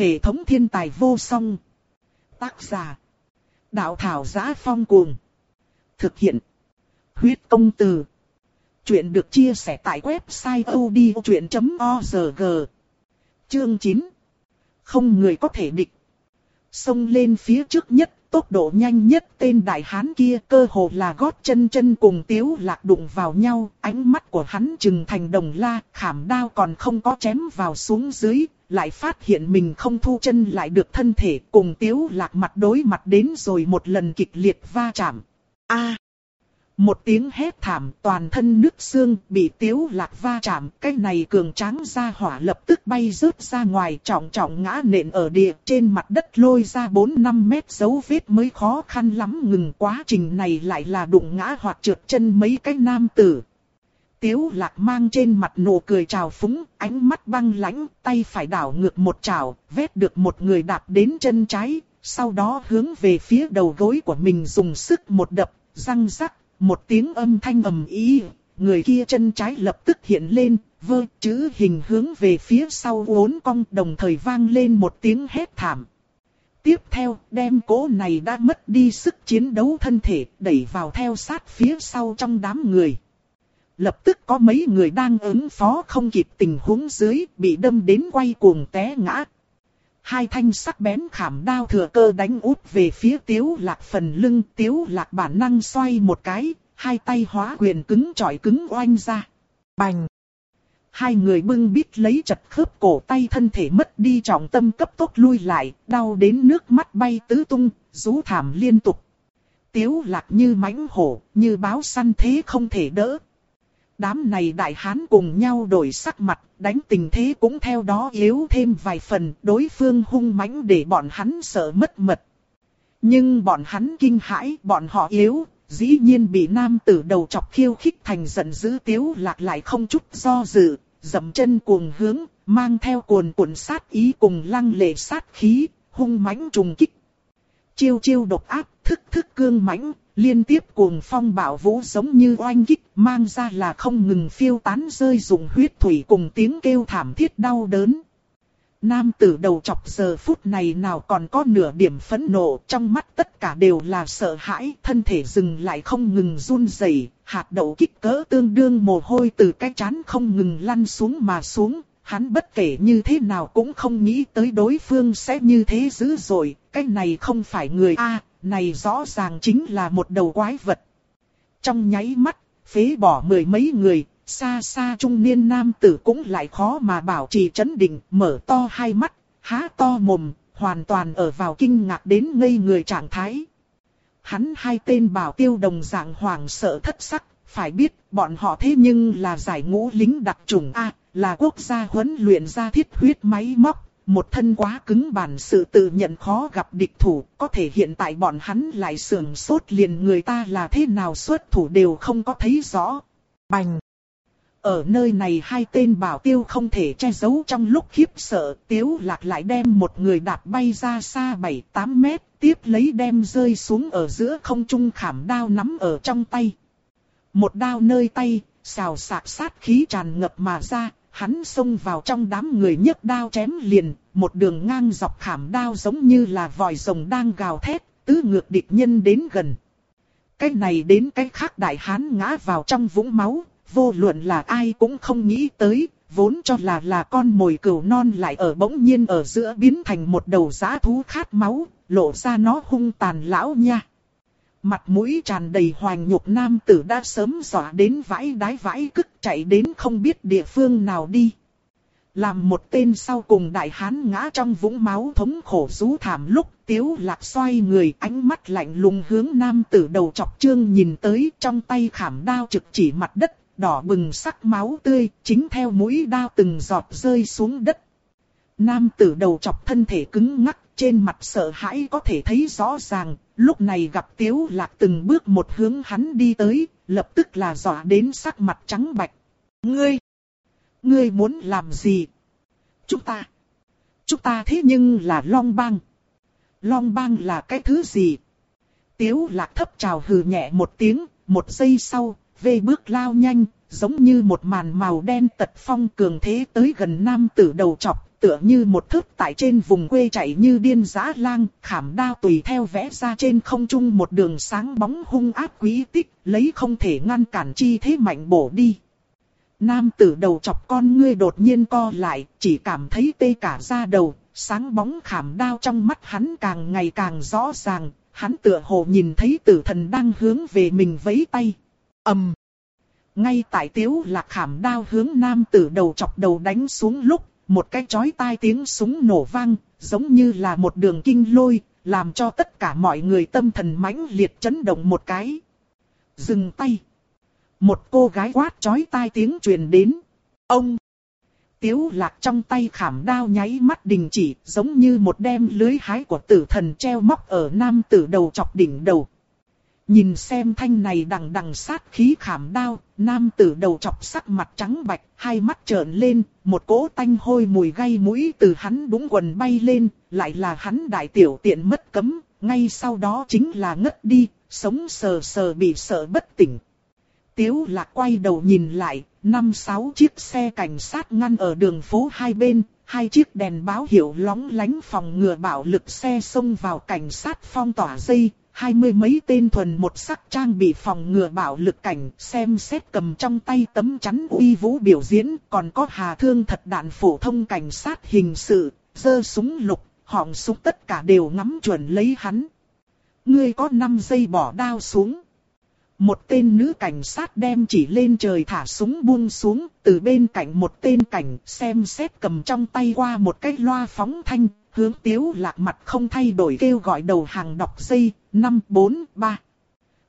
Hệ thống thiên tài vô song. Tác giả. Đạo thảo giá phong cuồng. Thực hiện. Huyết công từ. Chuyện được chia sẻ tại website odchuyện.org. Chương 9. Không người có thể địch. Xông lên phía trước nhất, tốc độ nhanh nhất tên đại hán kia cơ hồ là gót chân chân cùng tiếu lạc đụng vào nhau, ánh mắt của hắn trừng thành đồng la, khảm đao còn không có chém vào xuống dưới, lại phát hiện mình không thu chân lại được thân thể cùng tiếu lạc mặt đối mặt đến rồi một lần kịch liệt va chạm. A một tiếng hét thảm toàn thân nước xương bị tiếu lạc va chạm, cái này cường tráng ra hỏa lập tức bay rớt ra ngoài trọng trọng ngã nện ở địa trên mặt đất lôi ra 4-5 mét dấu vết mới khó khăn lắm ngừng quá trình này lại là đụng ngã hoặc trượt chân mấy cái nam tử. Tiếu lạc mang trên mặt nụ cười trào phúng, ánh mắt băng lãnh, tay phải đảo ngược một trào, vét được một người đạp đến chân trái, sau đó hướng về phía đầu gối của mình dùng sức một đập, răng rắc một tiếng âm thanh ầm ý, người kia chân trái lập tức hiện lên, vơ chữ hình hướng về phía sau uốn cong đồng thời vang lên một tiếng hét thảm. Tiếp theo, đem cố này đã mất đi sức chiến đấu thân thể, đẩy vào theo sát phía sau trong đám người. Lập tức có mấy người đang ứng phó không kịp tình huống dưới, bị đâm đến quay cuồng té ngã. Hai thanh sắc bén khảm đao thừa cơ đánh út về phía tiếu lạc phần lưng. Tiếu lạc bản năng xoay một cái, hai tay hóa quyền cứng chọi cứng oanh ra. Bành! Hai người bưng bít lấy chặt khớp cổ tay thân thể mất đi trọng tâm cấp tốc lui lại, đau đến nước mắt bay tứ tung, rú thảm liên tục. Tiếu lạc như mãnh hổ, như báo săn thế không thể đỡ, Đám này đại hán cùng nhau đổi sắc mặt, đánh tình thế cũng theo đó yếu thêm vài phần, đối phương hung mãnh để bọn hắn sợ mất mật. Nhưng bọn hắn kinh hãi, bọn họ yếu, dĩ nhiên bị nam tử đầu chọc khiêu khích thành giận dữ tiếu lạc lại không chút do dự, dậm chân cuồng hướng, mang theo cuồn cuộn sát ý cùng lăng lệ sát khí, hung mãnh trùng kích. Chiêu chiêu độc ác, thức thức cương mãnh, liên tiếp cuồng phong bạo vũ giống như oanh kích, mang ra là không ngừng phiêu tán rơi dùng huyết thủy cùng tiếng kêu thảm thiết đau đớn. Nam tử đầu chọc giờ phút này nào còn có nửa điểm phẫn nộ, trong mắt tất cả đều là sợ hãi, thân thể dừng lại không ngừng run rẩy, hạt đậu kích cỡ tương đương mồ hôi từ cái chán không ngừng lăn xuống mà xuống, hắn bất kể như thế nào cũng không nghĩ tới đối phương sẽ như thế dữ rồi cái này không phải người A, này rõ ràng chính là một đầu quái vật. Trong nháy mắt, phế bỏ mười mấy người, xa xa trung niên nam tử cũng lại khó mà bảo trì chấn định, mở to hai mắt, há to mồm, hoàn toàn ở vào kinh ngạc đến ngây người trạng thái. Hắn hai tên bảo tiêu đồng dạng hoàng sợ thất sắc, phải biết bọn họ thế nhưng là giải ngũ lính đặc trùng A, là quốc gia huấn luyện ra thiết huyết máy móc, một thân quá cứng bản sự tự nhận khó gặp địch thủ, có thể hiện tại bọn hắn lại sườn sốt liền người ta là thế nào xuất thủ đều không có thấy rõ. Bành! Ở nơi này hai tên bảo tiêu không thể che giấu trong lúc khiếp sợ, tiếu lạc lại đem một người đạp bay ra xa 7-8 mét, tiếp lấy đem rơi xuống ở giữa không trung khảm đao nắm ở trong tay. Một đao nơi tay, xào sạc sát khí tràn ngập mà ra, hắn xông vào trong đám người nhấc đao chém liền, một đường ngang dọc khảm đao giống như là vòi rồng đang gào thét, tứ ngược địch nhân đến gần. Cái này đến cái khác đại hán ngã vào trong vũng máu, vô luận là ai cũng không nghĩ tới, vốn cho là là con mồi cừu non lại ở bỗng nhiên ở giữa biến thành một đầu giã thú khát máu, lộ ra nó hung tàn lão nha. Mặt mũi tràn đầy hoành nhục nam tử đã sớm dọa đến vãi đái vãi cức chạy đến không biết địa phương nào đi. Làm một tên sau cùng đại hán ngã trong vũng máu thống khổ rú thảm lúc tiếu lạc xoay người ánh mắt lạnh lùng hướng nam tử đầu chọc trương nhìn tới trong tay khảm đao trực chỉ mặt đất, đỏ bừng sắc máu tươi, chính theo mũi đao từng giọt rơi xuống đất. Nam tử đầu chọc thân thể cứng ngắc, trên mặt sợ hãi có thể thấy rõ ràng, lúc này gặp tiếu lạc từng bước một hướng hắn đi tới, lập tức là dọa đến sắc mặt trắng bạch. Ngươi! Ngươi muốn làm gì? Chúng ta! Chúng ta thế nhưng là Long Bang. Long Bang là cái thứ gì? Tiếu lạc thấp chào hừ nhẹ một tiếng, một giây sau, về bước lao nhanh, giống như một màn màu đen tật phong cường thế tới gần nam tử đầu chọc, tựa như một thước tại trên vùng quê chạy như điên giã lang, khảm đao tùy theo vẽ ra trên không trung một đường sáng bóng hung ác quý tích, lấy không thể ngăn cản chi thế mạnh bổ đi. Nam tử đầu chọc con ngươi đột nhiên co lại, chỉ cảm thấy tê cả da đầu, sáng bóng khảm đao trong mắt hắn càng ngày càng rõ ràng, hắn tựa hồ nhìn thấy tử thần đang hướng về mình vẫy tay. ầm, Ngay tại tiếu lạc khảm đao hướng nam tử đầu chọc đầu đánh xuống lúc, một cái chói tai tiếng súng nổ vang, giống như là một đường kinh lôi, làm cho tất cả mọi người tâm thần mãnh liệt chấn động một cái. Dừng tay. Một cô gái quát chói tai tiếng truyền đến. Ông! Tiếu lạc trong tay khảm đao nháy mắt đình chỉ, giống như một đem lưới hái của tử thần treo móc ở nam tử đầu chọc đỉnh đầu. Nhìn xem thanh này đằng đằng sát khí khảm đao, nam tử đầu chọc sắc mặt trắng bạch, hai mắt trợn lên, một cỗ tanh hôi mùi gây mũi từ hắn đúng quần bay lên, lại là hắn đại tiểu tiện mất cấm, ngay sau đó chính là ngất đi, sống sờ sờ bị sợ bất tỉnh. Tiếu lạc quay đầu nhìn lại, năm sáu chiếc xe cảnh sát ngăn ở đường phố hai bên, hai chiếc đèn báo hiệu lóng lánh phòng ngừa bạo lực xe xông vào cảnh sát phong tỏa dây, hai mươi mấy tên thuần một sắc trang bị phòng ngừa bạo lực cảnh, xem xét cầm trong tay tấm chắn uy vũ biểu diễn, còn có hà thương thật đạn phổ thông cảnh sát hình sự, dơ súng lục, họng súng tất cả đều ngắm chuẩn lấy hắn. Ngươi có 5 giây bỏ đao xuống. Một tên nữ cảnh sát đem chỉ lên trời thả súng buông xuống, từ bên cạnh một tên cảnh xem xét cầm trong tay qua một cái loa phóng thanh, hướng tiếu lạc mặt không thay đổi kêu gọi đầu hàng đọc dây, 5, 4, 3.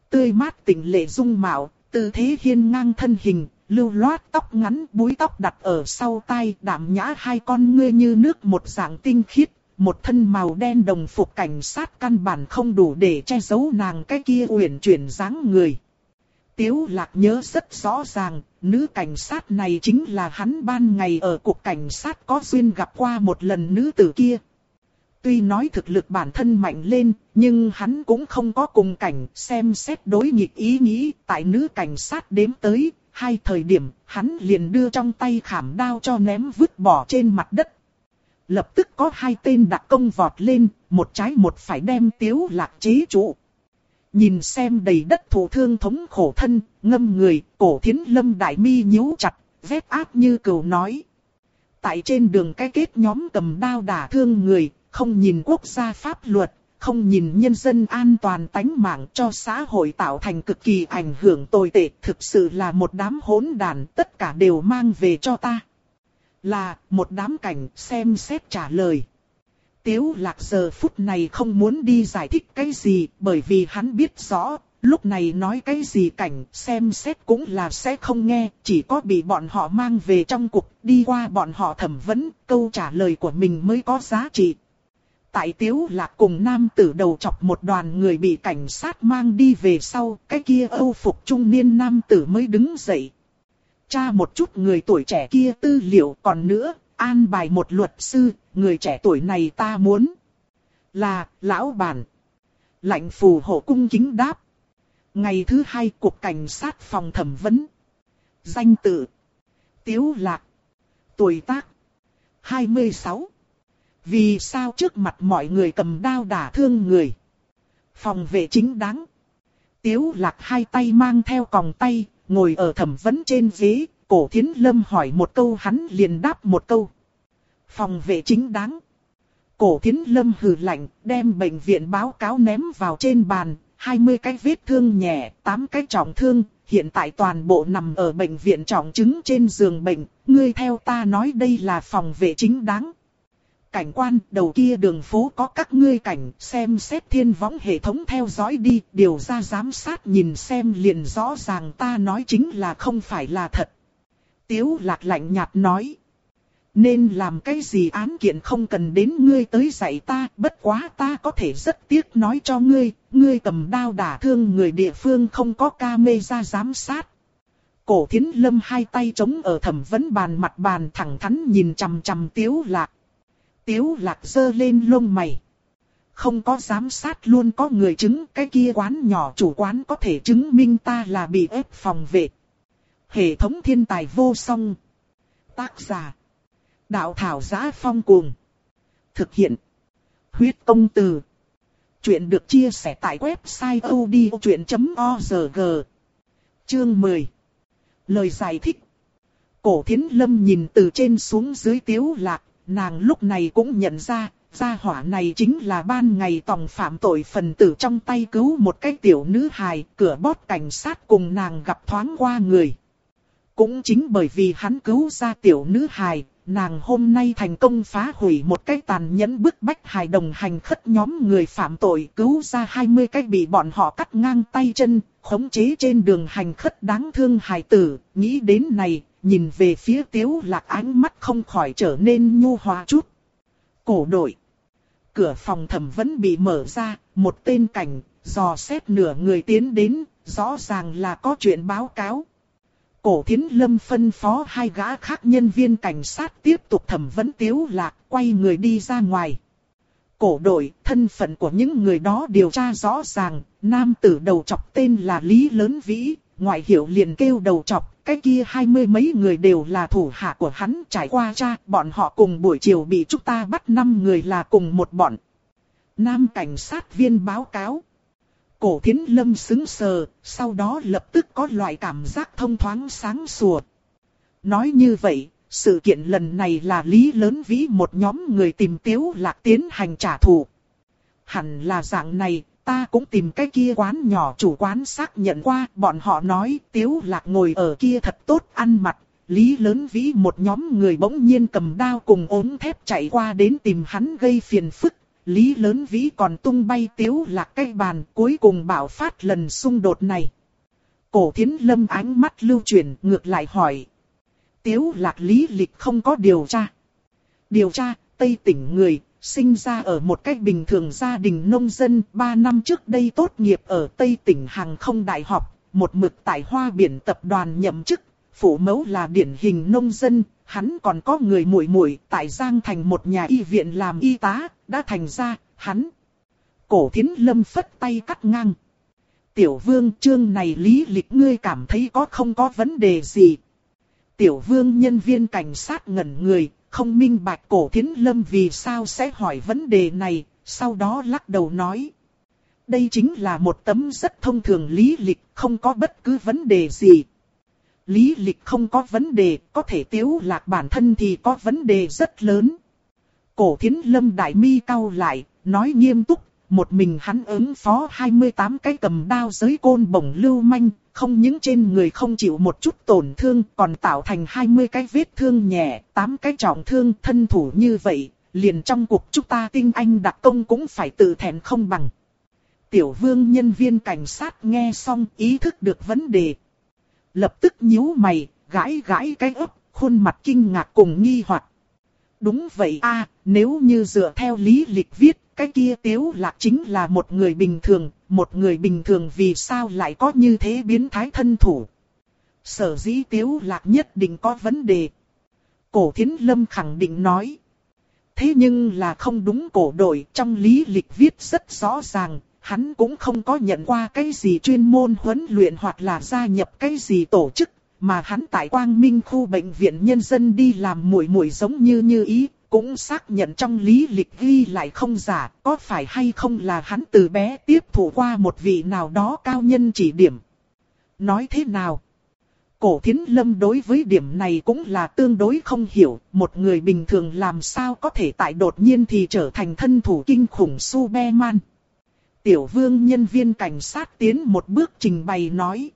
Tươi mát tỉnh lệ dung mạo, tư thế hiên ngang thân hình, lưu loát tóc ngắn búi tóc đặt ở sau tai đảm nhã hai con ngươi như nước một dạng tinh khiết, một thân màu đen đồng phục cảnh sát căn bản không đủ để che giấu nàng cái kia uyển chuyển dáng người. Tiếu lạc nhớ rất rõ ràng, nữ cảnh sát này chính là hắn ban ngày ở cục cảnh sát có duyên gặp qua một lần nữ tử kia. Tuy nói thực lực bản thân mạnh lên, nhưng hắn cũng không có cùng cảnh xem xét đối nghịch ý nghĩ tại nữ cảnh sát đếm tới, hai thời điểm hắn liền đưa trong tay khảm đao cho ném vứt bỏ trên mặt đất. Lập tức có hai tên đặc công vọt lên, một trái một phải đem tiếu lạc chế trụ. Nhìn xem đầy đất thủ thương thống khổ thân, ngâm người, cổ thiến lâm đại mi nhíu chặt, vết áp như cừu nói. Tại trên đường cái kết nhóm cầm đao đả thương người, không nhìn quốc gia pháp luật, không nhìn nhân dân an toàn tánh mạng cho xã hội tạo thành cực kỳ ảnh hưởng tồi tệ, thực sự là một đám hỗn đàn, tất cả đều mang về cho ta. Là, một đám cảnh, xem xét trả lời. Tiếu lạc giờ phút này không muốn đi giải thích cái gì, bởi vì hắn biết rõ, lúc này nói cái gì cảnh, xem xét cũng là sẽ không nghe, chỉ có bị bọn họ mang về trong cuộc đi qua bọn họ thẩm vấn, câu trả lời của mình mới có giá trị. Tại tiếu lạc cùng nam tử đầu chọc một đoàn người bị cảnh sát mang đi về sau, cái kia âu phục trung niên nam tử mới đứng dậy. Cha một chút người tuổi trẻ kia tư liệu còn nữa, an bài một luật sư, người trẻ tuổi này ta muốn. Là, lão bản. Lạnh phù hộ cung kính đáp. Ngày thứ hai cuộc cảnh sát phòng thẩm vấn. Danh tự. Tiếu lạc. Tuổi tác. 26. Vì sao trước mặt mọi người cầm đao đả thương người? Phòng vệ chính đáng. Tiếu lạc hai tay mang theo còng tay, ngồi ở thẩm vấn trên ghế, cổ thiến lâm hỏi một câu hắn liền đáp một câu. Phòng vệ chính đáng. Cổ thiến lâm hừ lạnh, đem bệnh viện báo cáo ném vào trên bàn, 20 cái vết thương nhẹ, 8 cái trọng thương, hiện tại toàn bộ nằm ở bệnh viện trọng chứng trên giường bệnh, ngươi theo ta nói đây là phòng vệ chính đáng cảnh quan đầu kia đường phố có các ngươi cảnh xem xét thiên võng hệ thống theo dõi đi, điều ra giám sát nhìn xem liền rõ ràng ta nói chính là không phải là thật. Tiếu lạc lạnh nhạt nói. Nên làm cái gì án kiện không cần đến ngươi tới dạy ta, bất quá ta có thể rất tiếc nói cho ngươi, ngươi cầm đao đả thương người địa phương không có ca mê ra giám sát. Cổ thiến lâm hai tay chống ở thẩm vấn bàn mặt bàn thẳng thắn nhìn chằm chằm tiếu lạc. Tiếu lạc dơ lên lông mày. Không có giám sát luôn có người chứng cái kia quán nhỏ chủ quán có thể chứng minh ta là bị ép phòng vệ. Hệ thống thiên tài vô song. Tác giả. Đạo thảo giá phong cuồng. Thực hiện. Huyết công từ. Chuyện được chia sẻ tại website odchuyện.org. Chương 10. Lời giải thích. Cổ thiến lâm nhìn từ trên xuống dưới tiếu lạc, nàng lúc này cũng nhận ra, gia hỏa này chính là ban ngày tòng phạm tội phần tử trong tay cứu một cái tiểu nữ hài, cửa bót cảnh sát cùng nàng gặp thoáng qua người. Cũng chính bởi vì hắn cứu ra tiểu nữ hài, nàng hôm nay thành công phá hủy một cái tàn nhẫn bức bách hài đồng hành khất nhóm người phạm tội cứu ra 20 cái bị bọn họ cắt ngang tay chân, khống chế trên đường hành khất đáng thương hài tử, nghĩ đến này, nhìn về phía tiếu lạc ánh mắt không khỏi trở nên nhu hòa chút. Cổ đội. Cửa phòng thẩm vẫn bị mở ra, một tên cảnh, dò xét nửa người tiến đến, rõ ràng là có chuyện báo cáo. Cổ thiến lâm phân phó hai gã khác nhân viên cảnh sát tiếp tục thẩm vấn tiếu lạc, quay người đi ra ngoài. Cổ đội, thân phận của những người đó điều tra rõ ràng, nam tử đầu chọc tên là Lý Lớn Vĩ, ngoại hiệu liền kêu đầu chọc, cái kia hai mươi mấy người đều là thủ hạ của hắn trải qua cha, bọn họ cùng buổi chiều bị chúng ta bắt năm người là cùng một bọn. Nam cảnh sát viên báo cáo. Cổ thiến lâm xứng sờ, sau đó lập tức có loại cảm giác thông thoáng sáng sủa. Nói như vậy, sự kiện lần này là lý lớn vĩ một nhóm người tìm tiếu lạc tiến hành trả thù. Hẳn là dạng này, ta cũng tìm cái kia quán nhỏ chủ quán xác nhận qua, bọn họ nói tiếu lạc ngồi ở kia thật tốt ăn mặt. Lý lớn vĩ một nhóm người bỗng nhiên cầm đao cùng ốm thép chạy qua đến tìm hắn gây phiền phức. Lý lớn vĩ còn tung bay tiếu lạc cây bàn cuối cùng bảo phát lần xung đột này. Cổ thiến lâm ánh mắt lưu chuyển ngược lại hỏi. Tiếu lạc lý lịch không có điều tra. Điều tra, Tây tỉnh người, sinh ra ở một cách bình thường gia đình nông dân, 3 năm trước đây tốt nghiệp ở Tây tỉnh hàng không đại học, một mực tại hoa biển tập đoàn nhậm chức, phụ mẫu là điển hình nông dân, hắn còn có người muội muội tại Giang thành một nhà y viện làm y tá, đã thành ra, hắn. Cổ thiến lâm phất tay cắt ngang. Tiểu vương chương này lý lịch ngươi cảm thấy có không có vấn đề gì. Tiểu vương nhân viên cảnh sát ngẩn người, không minh bạch cổ thiến lâm vì sao sẽ hỏi vấn đề này, sau đó lắc đầu nói. Đây chính là một tấm rất thông thường lý lịch, không có bất cứ vấn đề gì. Lý lịch không có vấn đề, có thể tiếu lạc bản thân thì có vấn đề rất lớn. Cổ thiến lâm đại mi cau lại, nói nghiêm túc, một mình hắn ứng phó 28 cái cầm đao giới côn bổng lưu manh, không những trên người không chịu một chút tổn thương, còn tạo thành 20 cái vết thương nhẹ, 8 cái trọng thương thân thủ như vậy, liền trong cuộc chúng ta tinh anh đặc công cũng phải tự thẹn không bằng. Tiểu vương nhân viên cảnh sát nghe xong ý thức được vấn đề. Lập tức nhíu mày, gãi gãi cái ấp, khuôn mặt kinh ngạc cùng nghi hoặc. Đúng vậy a nếu như dựa theo lý lịch viết, cái kia tiếu lạc chính là một người bình thường, một người bình thường vì sao lại có như thế biến thái thân thủ. Sở dĩ tiếu lạc nhất định có vấn đề. Cổ thiến lâm khẳng định nói. Thế nhưng là không đúng cổ đội trong lý lịch viết rất rõ ràng, hắn cũng không có nhận qua cái gì chuyên môn huấn luyện hoặc là gia nhập cái gì tổ chức, mà hắn tại Quang Minh khu bệnh viện nhân dân đi làm muội muội giống như như ý, cũng xác nhận trong lý lịch ghi lại không giả, có phải hay không là hắn từ bé tiếp thụ qua một vị nào đó cao nhân chỉ điểm. Nói thế nào? Cổ thiến lâm đối với điểm này cũng là tương đối không hiểu, một người bình thường làm sao có thể tại đột nhiên thì trở thành thân thủ kinh khủng Superman. Tiểu vương nhân viên cảnh sát tiến một bước trình bày nói.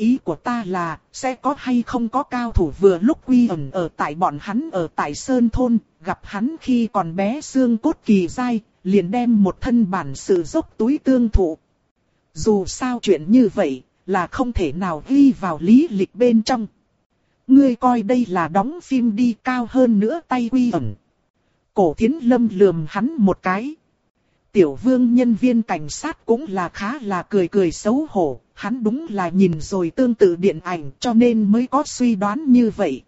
Ý của ta là, sẽ có hay không có cao thủ vừa lúc quy ẩn ở tại bọn hắn ở tại Sơn Thôn, gặp hắn khi còn bé xương cốt kỳ dai, liền đem một thân bản sự dốc túi tương thụ. Dù sao chuyện như vậy, là không thể nào ghi vào lý lịch bên trong. Ngươi coi đây là đóng phim đi cao hơn nữa tay quy ẩn. Cổ thiến lâm lườm hắn một cái. Tiểu vương nhân viên cảnh sát cũng là khá là cười cười xấu hổ, hắn đúng là nhìn rồi tương tự điện ảnh cho nên mới có suy đoán như vậy.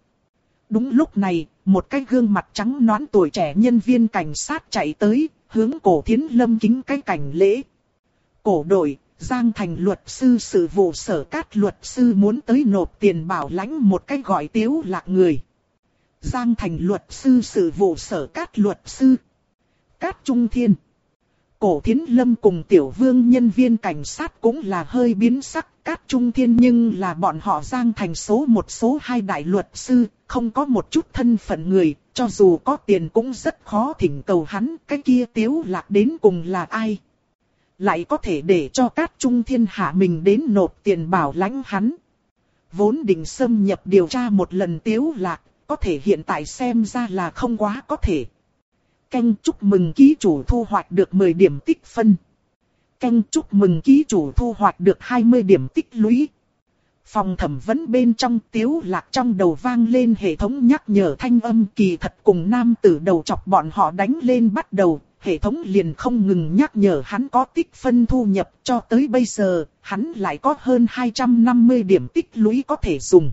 Đúng lúc này, một cái gương mặt trắng nõn tuổi trẻ nhân viên cảnh sát chạy tới, hướng cổ thiến lâm kính cái cảnh lễ. Cổ đội, Giang Thành luật sư sự vụ sở cát luật sư muốn tới nộp tiền bảo lãnh một cái gọi tiếu lạc người. Giang thành luật sư sự vụ sở cát luật sư. Cát Trung Thiên. Cổ Thiến Lâm cùng Tiểu Vương nhân viên cảnh sát cũng là hơi biến sắc, Cát Trung Thiên nhưng là bọn họ Giang thành số một số hai đại luật sư, không có một chút thân phận người, cho dù có tiền cũng rất khó thỉnh cầu hắn, cái kia Tiếu Lạc đến cùng là ai. Lại có thể để cho Cát Trung Thiên hạ mình đến nộp tiền bảo lãnh hắn. Vốn định xâm nhập điều tra một lần Tiếu Lạc, có thể hiện tại xem ra là không quá có thể. Canh chúc mừng ký chủ thu hoạch được 10 điểm tích phân. Canh chúc mừng ký chủ thu hoạch được 20 điểm tích lũy. Phòng thẩm vấn bên trong tiếu lạc trong đầu vang lên hệ thống nhắc nhở thanh âm kỳ thật cùng nam tử đầu chọc bọn họ đánh lên bắt đầu. Hệ thống liền không ngừng nhắc nhở hắn có tích phân thu nhập cho tới bây giờ, hắn lại có hơn 250 điểm tích lũy có thể dùng.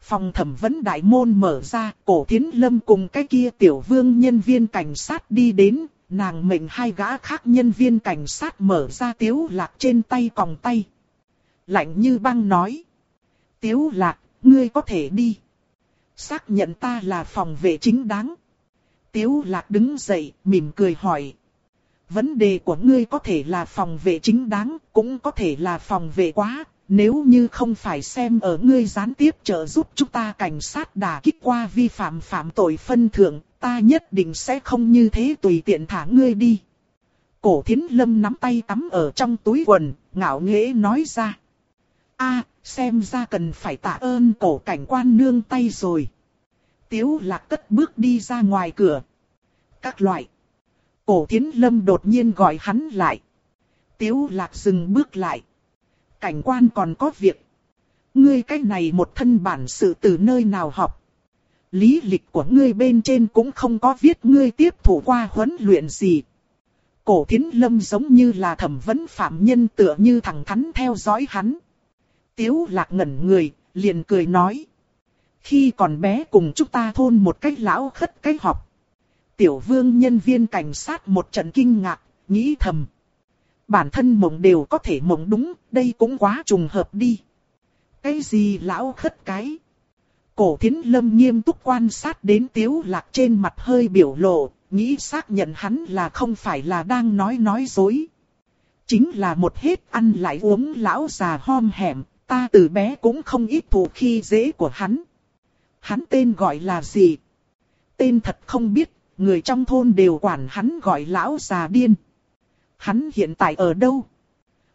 Phòng thẩm vấn đại môn mở ra, cổ thiến lâm cùng cái kia tiểu vương nhân viên cảnh sát đi đến, nàng mệnh hai gã khác nhân viên cảnh sát mở ra tiếu lạc trên tay còng tay. Lạnh như băng nói. Tiếu lạc, ngươi có thể đi. Xác nhận ta là phòng vệ chính đáng. Tiếu lạc đứng dậy, mỉm cười hỏi. Vấn đề của ngươi có thể là phòng vệ chính đáng, cũng có thể là phòng vệ quá, nếu như không phải xem ở ngươi gián tiếp trợ giúp chúng ta cảnh sát đả kích qua vi phạm phạm tội phân thượng, ta nhất định sẽ không như thế tùy tiện thả ngươi đi. Cổ thiến lâm nắm tay tắm ở trong túi quần, ngạo nghễ nói ra. a xem ra cần phải tạ ơn cổ cảnh quan nương tay rồi. Tiếu lạc cất bước đi ra ngoài cửa. Các loại. Cổ thiến lâm đột nhiên gọi hắn lại. Tiếu lạc dừng bước lại cảnh quan còn có việc. Ngươi cái này một thân bản sự từ nơi nào học. Lý lịch của ngươi bên trên cũng không có viết ngươi tiếp thủ qua huấn luyện gì. Cổ thiến lâm giống như là thẩm vấn phạm nhân tựa như thẳng thắn theo dõi hắn. Tiếu lạc ngẩn người, liền cười nói. Khi còn bé cùng chúng ta thôn một cách lão khất cách học. Tiểu vương nhân viên cảnh sát một trận kinh ngạc, nghĩ thầm bản thân mộng đều có thể mộng đúng, đây cũng quá trùng hợp đi. Cái gì lão khất cái? Cổ thiến lâm nghiêm túc quan sát đến tiếu lạc trên mặt hơi biểu lộ, nghĩ xác nhận hắn là không phải là đang nói nói dối. Chính là một hết ăn lại uống lão già hom hẻm, ta từ bé cũng không ít thù khi dễ của hắn. Hắn tên gọi là gì? Tên thật không biết, người trong thôn đều quản hắn gọi lão già điên hắn hiện tại ở đâu?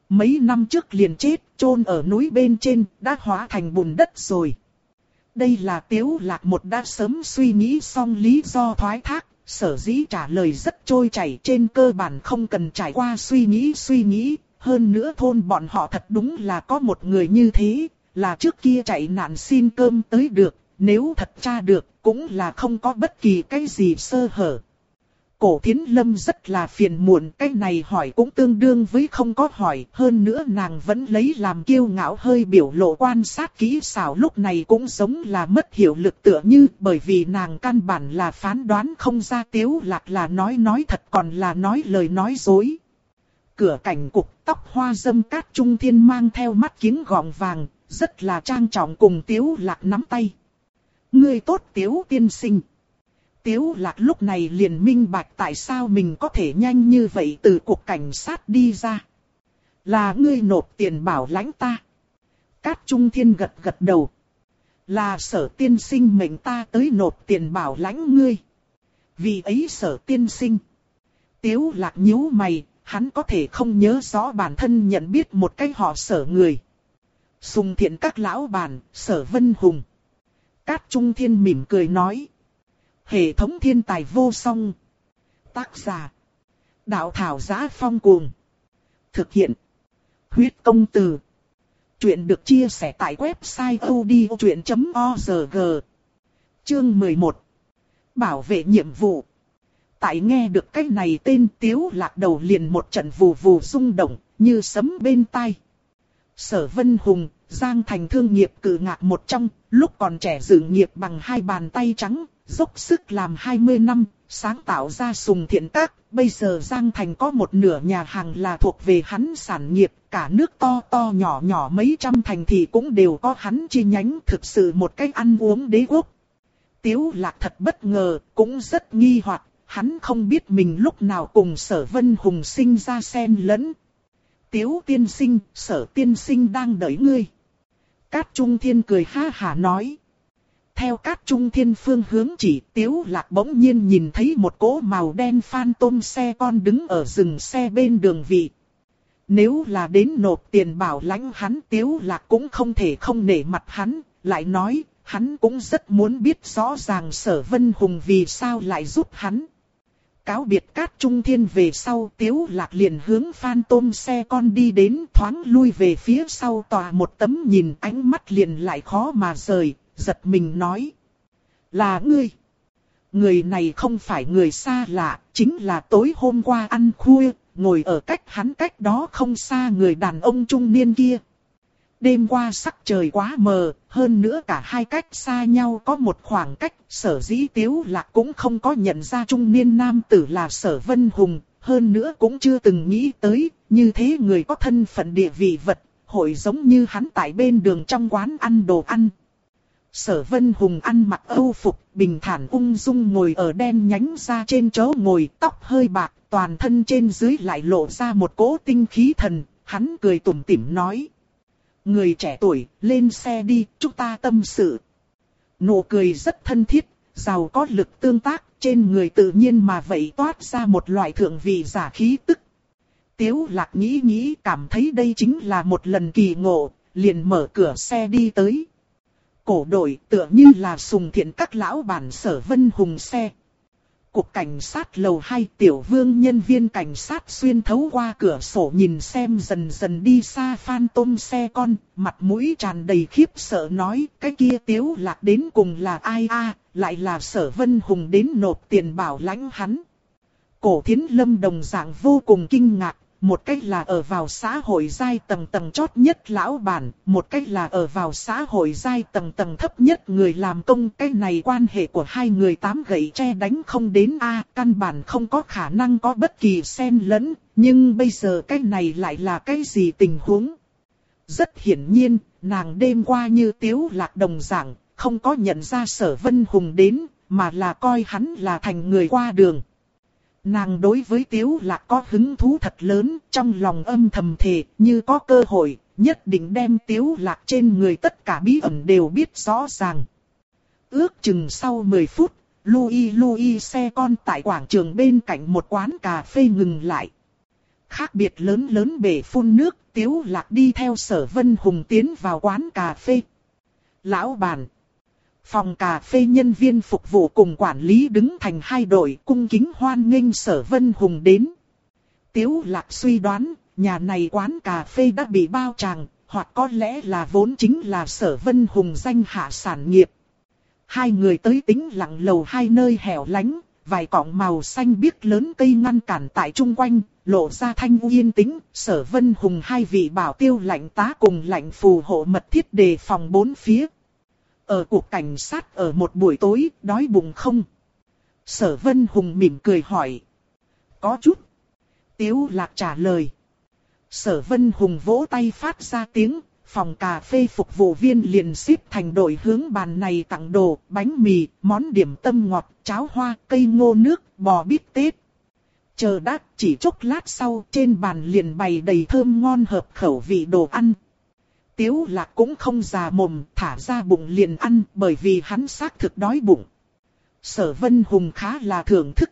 Mấy năm trước liền chết, chôn ở núi bên trên, đã hóa thành bùn đất rồi. Đây là tiếu lạc một đã sớm suy nghĩ xong lý do thoái thác, sở dĩ trả lời rất trôi chảy trên cơ bản không cần trải qua suy nghĩ suy nghĩ. Hơn nữa thôn bọn họ thật đúng là có một người như thế, là trước kia chạy nạn xin cơm tới được, nếu thật tra được cũng là không có bất kỳ cái gì sơ hở. Cổ thiến lâm rất là phiền muộn, cái này hỏi cũng tương đương với không có hỏi, hơn nữa nàng vẫn lấy làm kiêu ngạo hơi biểu lộ quan sát kỹ xảo lúc này cũng giống là mất hiệu lực tựa như, bởi vì nàng căn bản là phán đoán không ra tiếu lạc là nói nói thật còn là nói lời nói dối. Cửa cảnh cục tóc hoa dâm cát trung thiên mang theo mắt kính gọng vàng, rất là trang trọng cùng tiếu lạc nắm tay. Ngươi tốt tiếu tiên sinh. Tiếu lạc lúc này liền minh bạch tại sao mình có thể nhanh như vậy từ cuộc cảnh sát đi ra. Là ngươi nộp tiền bảo lãnh ta. Cát Trung Thiên gật gật đầu. Là sở tiên sinh mệnh ta tới nộp tiền bảo lãnh ngươi. Vì ấy sở tiên sinh. Tiếu lạc nhíu mày, hắn có thể không nhớ rõ bản thân nhận biết một cái họ sở người. Sùng thiện các lão bản, sở vân hùng. Cát Trung Thiên mỉm cười nói. Hệ thống thiên tài vô song. Tác giả. Đạo thảo giá phong cuồng. Thực hiện. Huyết công từ. Chuyện được chia sẻ tại website odchuyện.org. Chương 11. Bảo vệ nhiệm vụ. Tại nghe được cái này tên tiếu lạc đầu liền một trận vù vù rung động, như sấm bên tai. Sở Vân Hùng, Giang Thành thương nghiệp cử ngạc một trong, lúc còn trẻ dự nghiệp bằng hai bàn tay trắng, dốc sức làm 20 năm, sáng tạo ra sùng thiện tác. bây giờ Giang Thành có một nửa nhà hàng là thuộc về hắn sản nghiệp, cả nước to to nhỏ nhỏ mấy trăm thành thì cũng đều có hắn chi nhánh thực sự một cách ăn uống đế quốc. Tiếu lạc thật bất ngờ, cũng rất nghi hoặc, hắn không biết mình lúc nào cùng sở vân hùng sinh ra sen lẫn. Tiếu tiên sinh, sở tiên sinh đang đợi ngươi. Cát Trung Thiên cười ha hà nói. Theo Cát Trung Thiên phương hướng chỉ Tiếu Lạc bỗng nhiên nhìn thấy một cỗ màu đen phan tôm xe con đứng ở rừng xe bên đường vị. Nếu là đến nộp tiền bảo lãnh hắn Tiếu Lạc cũng không thể không nể mặt hắn, lại nói, hắn cũng rất muốn biết rõ ràng sở vân hùng vì sao lại giúp hắn. Cáo biệt cát trung thiên về sau tiếu lạc liền hướng phan tôm xe con đi đến thoáng lui về phía sau tòa một tấm nhìn ánh mắt liền lại khó mà rời, giật mình nói. Là ngươi. Người này không phải người xa lạ, chính là tối hôm qua ăn khuya, ngồi ở cách hắn cách đó không xa người đàn ông trung niên kia. Đêm qua sắc trời quá mờ, hơn nữa cả hai cách xa nhau có một khoảng cách, sở dĩ tiếu lạc cũng không có nhận ra trung niên nam tử là sở vân hùng, hơn nữa cũng chưa từng nghĩ tới, như thế người có thân phận địa vị vật, hội giống như hắn tại bên đường trong quán ăn đồ ăn. Sở Vân Hùng ăn mặc âu phục, bình thản ung dung ngồi ở đen nhánh ra trên chỗ ngồi, tóc hơi bạc, toàn thân trên dưới lại lộ ra một cỗ tinh khí thần, hắn cười tủm tỉm nói. Người trẻ tuổi, lên xe đi, chúng ta tâm sự. Nụ cười rất thân thiết, giàu có lực tương tác, trên người tự nhiên mà vậy toát ra một loại thượng vị giả khí tức. Tiếu lạc nghĩ nghĩ cảm thấy đây chính là một lần kỳ ngộ, liền mở cửa xe đi tới. Cổ đội tựa như là sùng thiện các lão bản sở vân hùng xe. Cục cảnh sát lầu 2 tiểu vương nhân viên cảnh sát xuyên thấu qua cửa sổ nhìn xem dần dần đi xa phan tôm xe con, mặt mũi tràn đầy khiếp sợ nói cái kia tiếu lạc đến cùng là ai a lại là sở vân hùng đến nộp tiền bảo lãnh hắn. Cổ thiến lâm đồng dạng vô cùng kinh ngạc, một cách là ở vào xã hội giai tầng tầng chót nhất lão bản, một cách là ở vào xã hội giai tầng tầng thấp nhất người làm công. Cái này quan hệ của hai người tám gậy tre đánh không đến A, căn bản không có khả năng có bất kỳ xen lẫn, nhưng bây giờ cái này lại là cái gì tình huống? Rất hiển nhiên, nàng đêm qua như tiếu lạc đồng dạng, không có nhận ra sở vân hùng đến, mà là coi hắn là thành người qua đường. Nàng đối với Tiếu Lạc có hứng thú thật lớn, trong lòng âm thầm thề, như có cơ hội, nhất định đem Tiếu Lạc trên người tất cả bí ẩn đều biết rõ ràng. Ước chừng sau 10 phút, Louis Louis xe con tại quảng trường bên cạnh một quán cà phê ngừng lại. Khác biệt lớn lớn bể phun nước, Tiếu Lạc đi theo sở vân hùng tiến vào quán cà phê. Lão bản. Phòng cà phê nhân viên phục vụ cùng quản lý đứng thành hai đội cung kính hoan nghênh sở vân hùng đến. Tiếu lạc suy đoán, nhà này quán cà phê đã bị bao tràng, hoặc có lẽ là vốn chính là sở vân hùng danh hạ sản nghiệp. Hai người tới tính lặng lầu hai nơi hẻo lánh, vài cọng màu xanh biếc lớn cây ngăn cản tại chung quanh, lộ ra thanh yên tĩnh, sở vân hùng hai vị bảo tiêu lạnh tá cùng lạnh phù hộ mật thiết đề phòng bốn phía. Ở cuộc cảnh sát ở một buổi tối, đói bụng không? Sở Vân Hùng mỉm cười hỏi. Có chút. Tiếu Lạc trả lời. Sở Vân Hùng vỗ tay phát ra tiếng, phòng cà phê phục vụ viên liền xếp thành đội hướng bàn này tặng đồ, bánh mì, món điểm tâm ngọt, cháo hoa, cây ngô nước, bò bít tết. Chờ đã, chỉ chốc lát sau trên bàn liền bày đầy thơm ngon hợp khẩu vị đồ ăn, Tiếu lạc cũng không già mồm, thả ra bụng liền ăn bởi vì hắn xác thực đói bụng. Sở Vân Hùng khá là thưởng thức.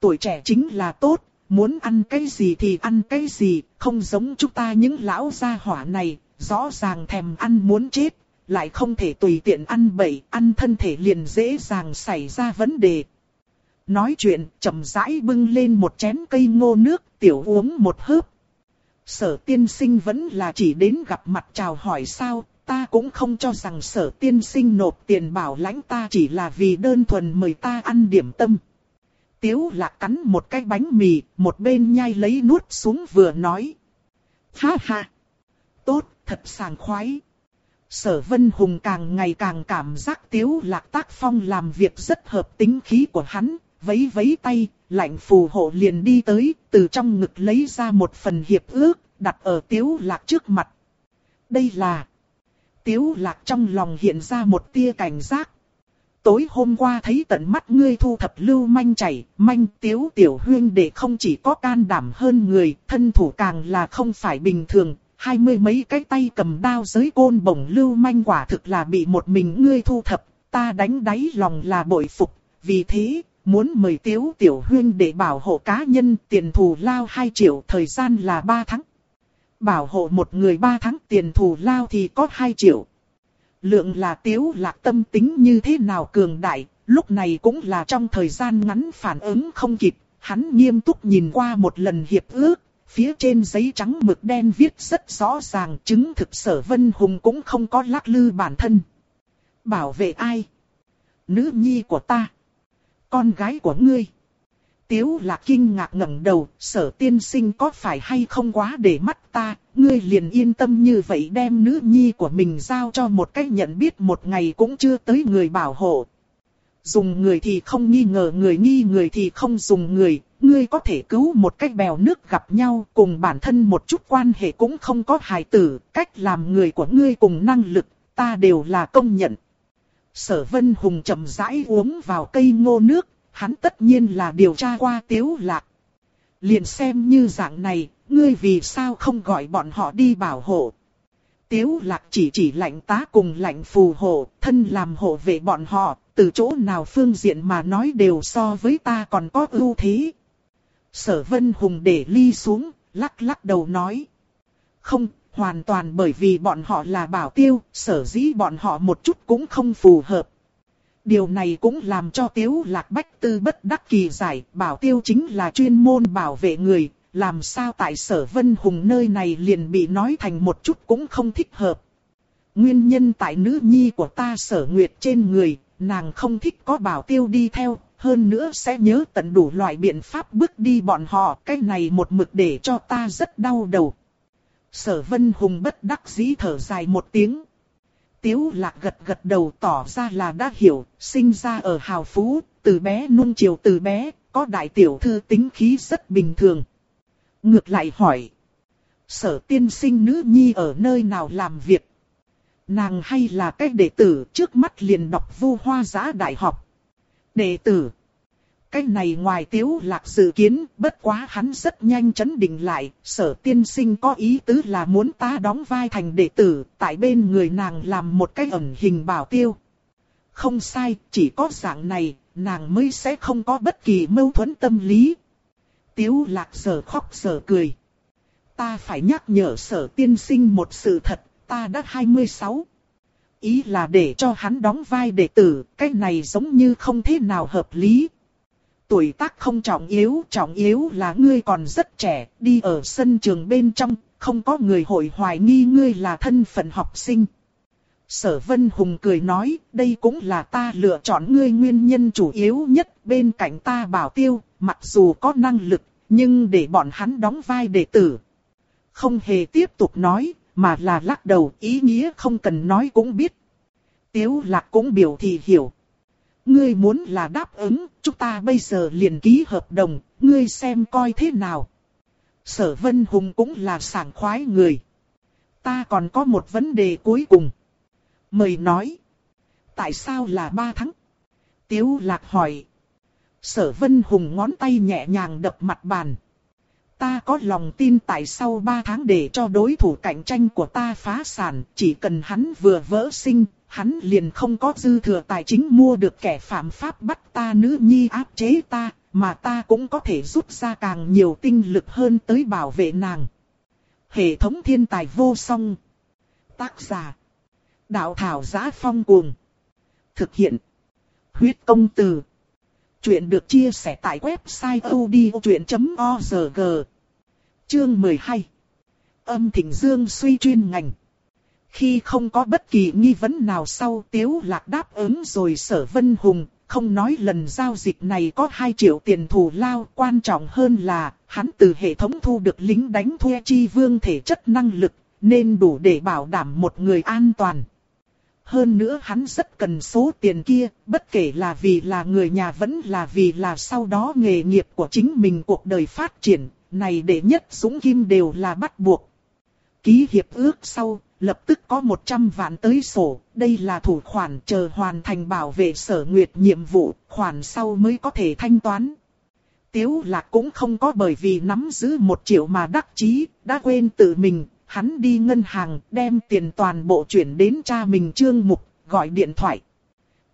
Tuổi trẻ chính là tốt, muốn ăn cái gì thì ăn cái gì, không giống chúng ta những lão gia hỏa này, rõ ràng thèm ăn muốn chết, lại không thể tùy tiện ăn bậy, ăn thân thể liền dễ dàng xảy ra vấn đề. Nói chuyện, chậm rãi bưng lên một chén cây ngô nước, tiểu uống một hớp, sở tiên sinh vẫn là chỉ đến gặp mặt chào hỏi sao, ta cũng không cho rằng sở tiên sinh nộp tiền bảo lãnh ta chỉ là vì đơn thuần mời ta ăn điểm tâm. Tiếu lạc cắn một cái bánh mì, một bên nhai lấy nuốt xuống vừa nói. Ha ha! Tốt, thật sảng khoái. Sở Vân Hùng càng ngày càng cảm giác tiếu lạc tác phong làm việc rất hợp tính khí của hắn, vấy vấy tay, lạnh phù hộ liền đi tới, từ trong ngực lấy ra một phần hiệp ước, đặt ở tiếu lạc trước mặt. Đây là... Tiếu lạc trong lòng hiện ra một tia cảnh giác. tối hôm qua thấy tận mắt ngươi thu thập lưu manh chảy, manh tiếu tiểu huyên để không chỉ có can đảm hơn người, thân thủ càng là không phải bình thường, hai mươi mấy cái tay cầm đao giới côn bổng lưu manh quả thực là bị một mình ngươi thu thập, ta đánh đáy lòng là bội phục, vì thế, muốn mời tiếu tiểu huyên để bảo hộ cá nhân tiền thù lao 2 triệu thời gian là 3 tháng. Bảo hộ một người 3 tháng tiền thù lao thì có 2 triệu. Lượng là tiếu lạc tâm tính như thế nào cường đại, lúc này cũng là trong thời gian ngắn phản ứng không kịp, hắn nghiêm túc nhìn qua một lần hiệp ước, phía trên giấy trắng mực đen viết rất rõ ràng chứng thực sở vân hùng cũng không có lắc lư bản thân. Bảo vệ ai? Nữ nhi của ta. Con gái của ngươi. Tiếu lạc kinh ngạc ngẩng đầu, sở tiên sinh có phải hay không quá để mắt ta, ngươi liền yên tâm như vậy đem nữ nhi của mình giao cho một cách nhận biết một ngày cũng chưa tới người bảo hộ. Dùng người thì không nghi ngờ người nghi người thì không dùng người, ngươi có thể cứu một cách bèo nước gặp nhau cùng bản thân một chút quan hệ cũng không có hài tử, cách làm người của ngươi cùng năng lực, ta đều là công nhận. Sở Vân Hùng chậm rãi uống vào cây ngô nước, hắn tất nhiên là điều tra qua tiếu lạc. Liền xem như dạng này, ngươi vì sao không gọi bọn họ đi bảo hộ. Tiếu lạc chỉ chỉ lạnh tá cùng lạnh phù hộ, thân làm hộ vệ bọn họ, từ chỗ nào phương diện mà nói đều so với ta còn có ưu thế. Sở Vân Hùng để ly xuống, lắc lắc đầu nói. Không, hoàn toàn bởi vì bọn họ là bảo tiêu, sở dĩ bọn họ một chút cũng không phù hợp. Điều này cũng làm cho Tiếu Lạc Bách Tư bất đắc kỳ giải, bảo tiêu chính là chuyên môn bảo vệ người, làm sao tại sở Vân Hùng nơi này liền bị nói thành một chút cũng không thích hợp. Nguyên nhân tại nữ nhi của ta sở nguyệt trên người, nàng không thích có bảo tiêu đi theo, hơn nữa sẽ nhớ tận đủ loại biện pháp bước đi bọn họ, cái này một mực để cho ta rất đau đầu. Sở Vân Hùng bất đắc dĩ thở dài một tiếng. Tiếu lạc gật gật đầu tỏ ra là đã hiểu, sinh ra ở hào phú, từ bé nung chiều từ bé, có đại tiểu thư tính khí rất bình thường. Ngược lại hỏi. Sở tiên sinh nữ nhi ở nơi nào làm việc? Nàng hay là cái đệ tử trước mắt liền đọc vu hoa giá đại học? Đệ tử. Cái này ngoài tiếu lạc dự kiến, bất quá hắn rất nhanh chấn định lại, sở tiên sinh có ý tứ là muốn ta đóng vai thành đệ tử, tại bên người nàng làm một cái ẩn hình bảo tiêu. Không sai, chỉ có dạng này, nàng mới sẽ không có bất kỳ mâu thuẫn tâm lý. Tiếu lạc sở khóc sở cười. Ta phải nhắc nhở sở tiên sinh một sự thật, ta đã 26. Ý là để cho hắn đóng vai đệ tử, cái này giống như không thế nào hợp lý, Tuổi tác không trọng yếu, trọng yếu là ngươi còn rất trẻ, đi ở sân trường bên trong, không có người hội hoài nghi ngươi là thân phận học sinh. Sở Vân Hùng cười nói, đây cũng là ta lựa chọn ngươi nguyên nhân chủ yếu nhất bên cạnh ta bảo tiêu, mặc dù có năng lực, nhưng để bọn hắn đóng vai đệ tử. Không hề tiếp tục nói, mà là lắc đầu ý nghĩa không cần nói cũng biết. Tiếu lạc cũng biểu thị hiểu. Ngươi muốn là đáp ứng, chúng ta bây giờ liền ký hợp đồng, ngươi xem coi thế nào. Sở Vân Hùng cũng là sảng khoái người. Ta còn có một vấn đề cuối cùng. Mời nói. Tại sao là ba tháng? Tiếu lạc hỏi. Sở Vân Hùng ngón tay nhẹ nhàng đập mặt bàn. Ta có lòng tin tại sau 3 tháng để cho đối thủ cạnh tranh của ta phá sản, chỉ cần hắn vừa vỡ sinh, hắn liền không có dư thừa tài chính mua được kẻ phạm pháp bắt ta nữ nhi áp chế ta, mà ta cũng có thể rút ra càng nhiều tinh lực hơn tới bảo vệ nàng. Hệ thống thiên tài vô song. Tác giả. Đạo thảo giá phong cuồng. Thực hiện. Huyết công từ. Chuyện được chia sẻ tại website odchuyện.org. Chương 12. Âm thịnh dương suy chuyên ngành. Khi không có bất kỳ nghi vấn nào sau Tiếu Lạc đáp ứng rồi sở Vân Hùng, không nói lần giao dịch này có 2 triệu tiền thù lao, quan trọng hơn là, hắn từ hệ thống thu được lính đánh thuê chi vương thể chất năng lực, nên đủ để bảo đảm một người an toàn. Hơn nữa hắn rất cần số tiền kia, bất kể là vì là người nhà vẫn là vì là sau đó nghề nghiệp của chính mình cuộc đời phát triển, này để nhất Dũng Kim đều là bắt buộc. Ký hiệp ước sau, lập tức có 100 vạn tới sổ, đây là thủ khoản chờ hoàn thành bảo vệ sở nguyệt nhiệm vụ, khoản sau mới có thể thanh toán. Tiếu lạc cũng không có bởi vì nắm giữ một triệu mà đắc chí, đã quên tự mình, hắn đi ngân hàng đem tiền toàn bộ chuyển đến cha mình trương mục, gọi điện thoại.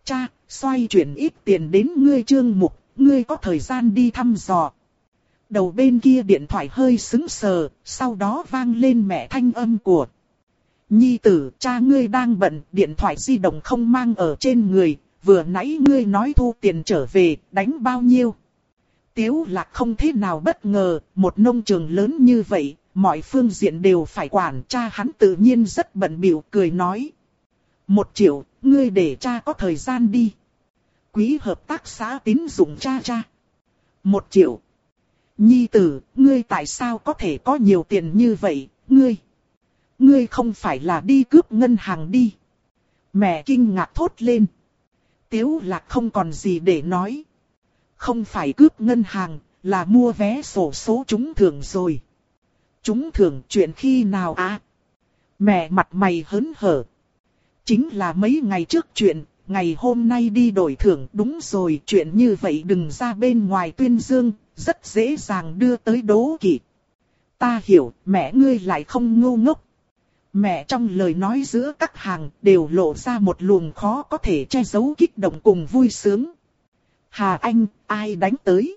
Cha, xoay chuyển ít tiền đến ngươi trương mục, ngươi có thời gian đi thăm dò. Đầu bên kia điện thoại hơi sững sờ, sau đó vang lên mẹ thanh âm của. Nhi tử, cha ngươi đang bận, điện thoại di động không mang ở trên người, vừa nãy ngươi nói thu tiền trở về, đánh bao nhiêu. Tiếu lạc không thế nào bất ngờ, một nông trường lớn như vậy, mọi phương diện đều phải quản, cha hắn tự nhiên rất bận biểu cười nói. Một triệu, ngươi để cha có thời gian đi. Quý hợp tác xã tín dụng cha cha. Một triệu. Nhi tử, ngươi tại sao có thể có nhiều tiền như vậy, ngươi? Ngươi không phải là đi cướp ngân hàng đi. Mẹ kinh ngạc thốt lên. Tiếu lạc không còn gì để nói. Không phải cướp ngân hàng, là mua vé sổ số trúng thưởng rồi. Trúng thưởng chuyện khi nào à? Mẹ mặt mày hớn hở. Chính là mấy ngày trước chuyện, ngày hôm nay đi đổi thưởng đúng rồi chuyện như vậy đừng ra bên ngoài tuyên dương, rất dễ dàng đưa tới đố kỵ. Ta hiểu, mẹ ngươi lại không ngu ngốc. Mẹ trong lời nói giữa các hàng đều lộ ra một luồng khó có thể che giấu kích động cùng vui sướng. Hà Anh, ai đánh tới?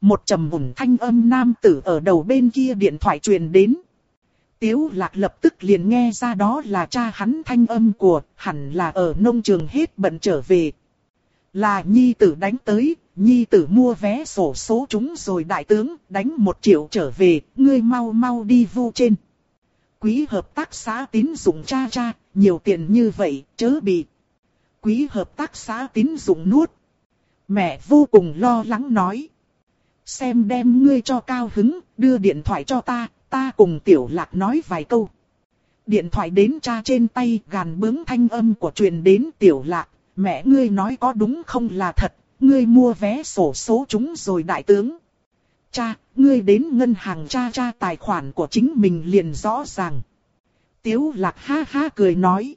Một trầm mùn thanh âm nam tử ở đầu bên kia điện thoại truyền đến. Tiếu lạc lập tức liền nghe ra đó là cha hắn thanh âm của, hẳn là ở nông trường hết bận trở về. Là nhi tử đánh tới, nhi tử mua vé sổ số chúng rồi đại tướng, đánh một triệu trở về, ngươi mau mau đi vu trên. Quý hợp tác xã tín dụng cha cha, nhiều tiền như vậy, chớ bị. Quý hợp tác xã tín dụng nuốt. Mẹ vô cùng lo lắng nói. Xem đem ngươi cho cao hứng, đưa điện thoại cho ta, ta cùng tiểu lạc nói vài câu. Điện thoại đến cha trên tay gàn bướng thanh âm của truyền đến tiểu lạc, mẹ ngươi nói có đúng không là thật, ngươi mua vé sổ số chúng rồi đại tướng. Cha, ngươi đến ngân hàng cha cha tài khoản của chính mình liền rõ ràng. Tiếu lạc ha ha cười nói.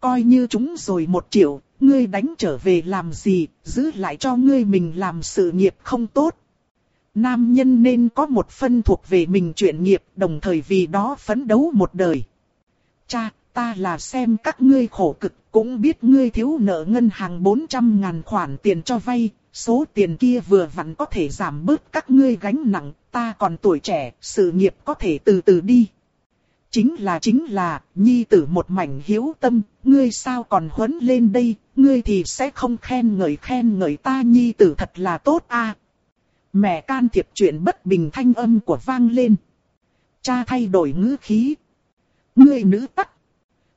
Coi như chúng rồi một triệu, ngươi đánh trở về làm gì, giữ lại cho ngươi mình làm sự nghiệp không tốt. Nam nhân nên có một phân thuộc về mình chuyện nghiệp, đồng thời vì đó phấn đấu một đời. Cha, ta là xem các ngươi khổ cực, cũng biết ngươi thiếu nợ ngân hàng 400 ngàn khoản tiền cho vay, số tiền kia vừa vặn có thể giảm bớt các ngươi gánh nặng, ta còn tuổi trẻ, sự nghiệp có thể từ từ đi. Chính là chính là, nhi tử một mảnh hiếu tâm, ngươi sao còn huấn lên đây, ngươi thì sẽ không khen ngợi khen ngợi ta nhi tử thật là tốt a. Mẹ can thiệp chuyện bất bình thanh âm của vang lên. Cha thay đổi ngữ khí. Ngươi nữ tắc.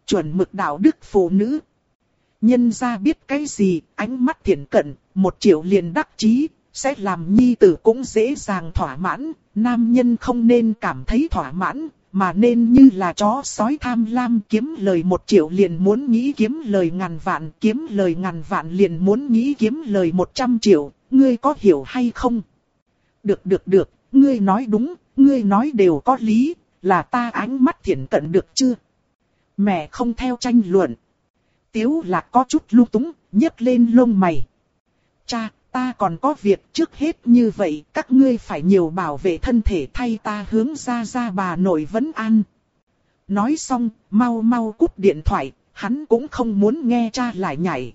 Chuẩn mực đạo đức phụ nữ. Nhân ra biết cái gì, ánh mắt thiện cận, một triệu liền đắc chí, sẽ làm nhi tử cũng dễ dàng thỏa mãn, nam nhân không nên cảm thấy thỏa mãn, mà nên như là chó sói tham lam kiếm lời một triệu liền muốn nghĩ kiếm lời ngàn vạn, kiếm lời ngàn vạn liền muốn nghĩ kiếm lời một trăm triệu, ngươi có hiểu hay không? Được được được, ngươi nói đúng, ngươi nói đều có lý, là ta ánh mắt thiện cận được chưa? Mẹ không theo tranh luận. Tiếu lạc có chút lung túng, nhấc lên lông mày. Cha, ta còn có việc trước hết như vậy, các ngươi phải nhiều bảo vệ thân thể thay ta hướng ra ra bà nội vấn an. Nói xong, mau mau cúp điện thoại, hắn cũng không muốn nghe cha lại nhảy.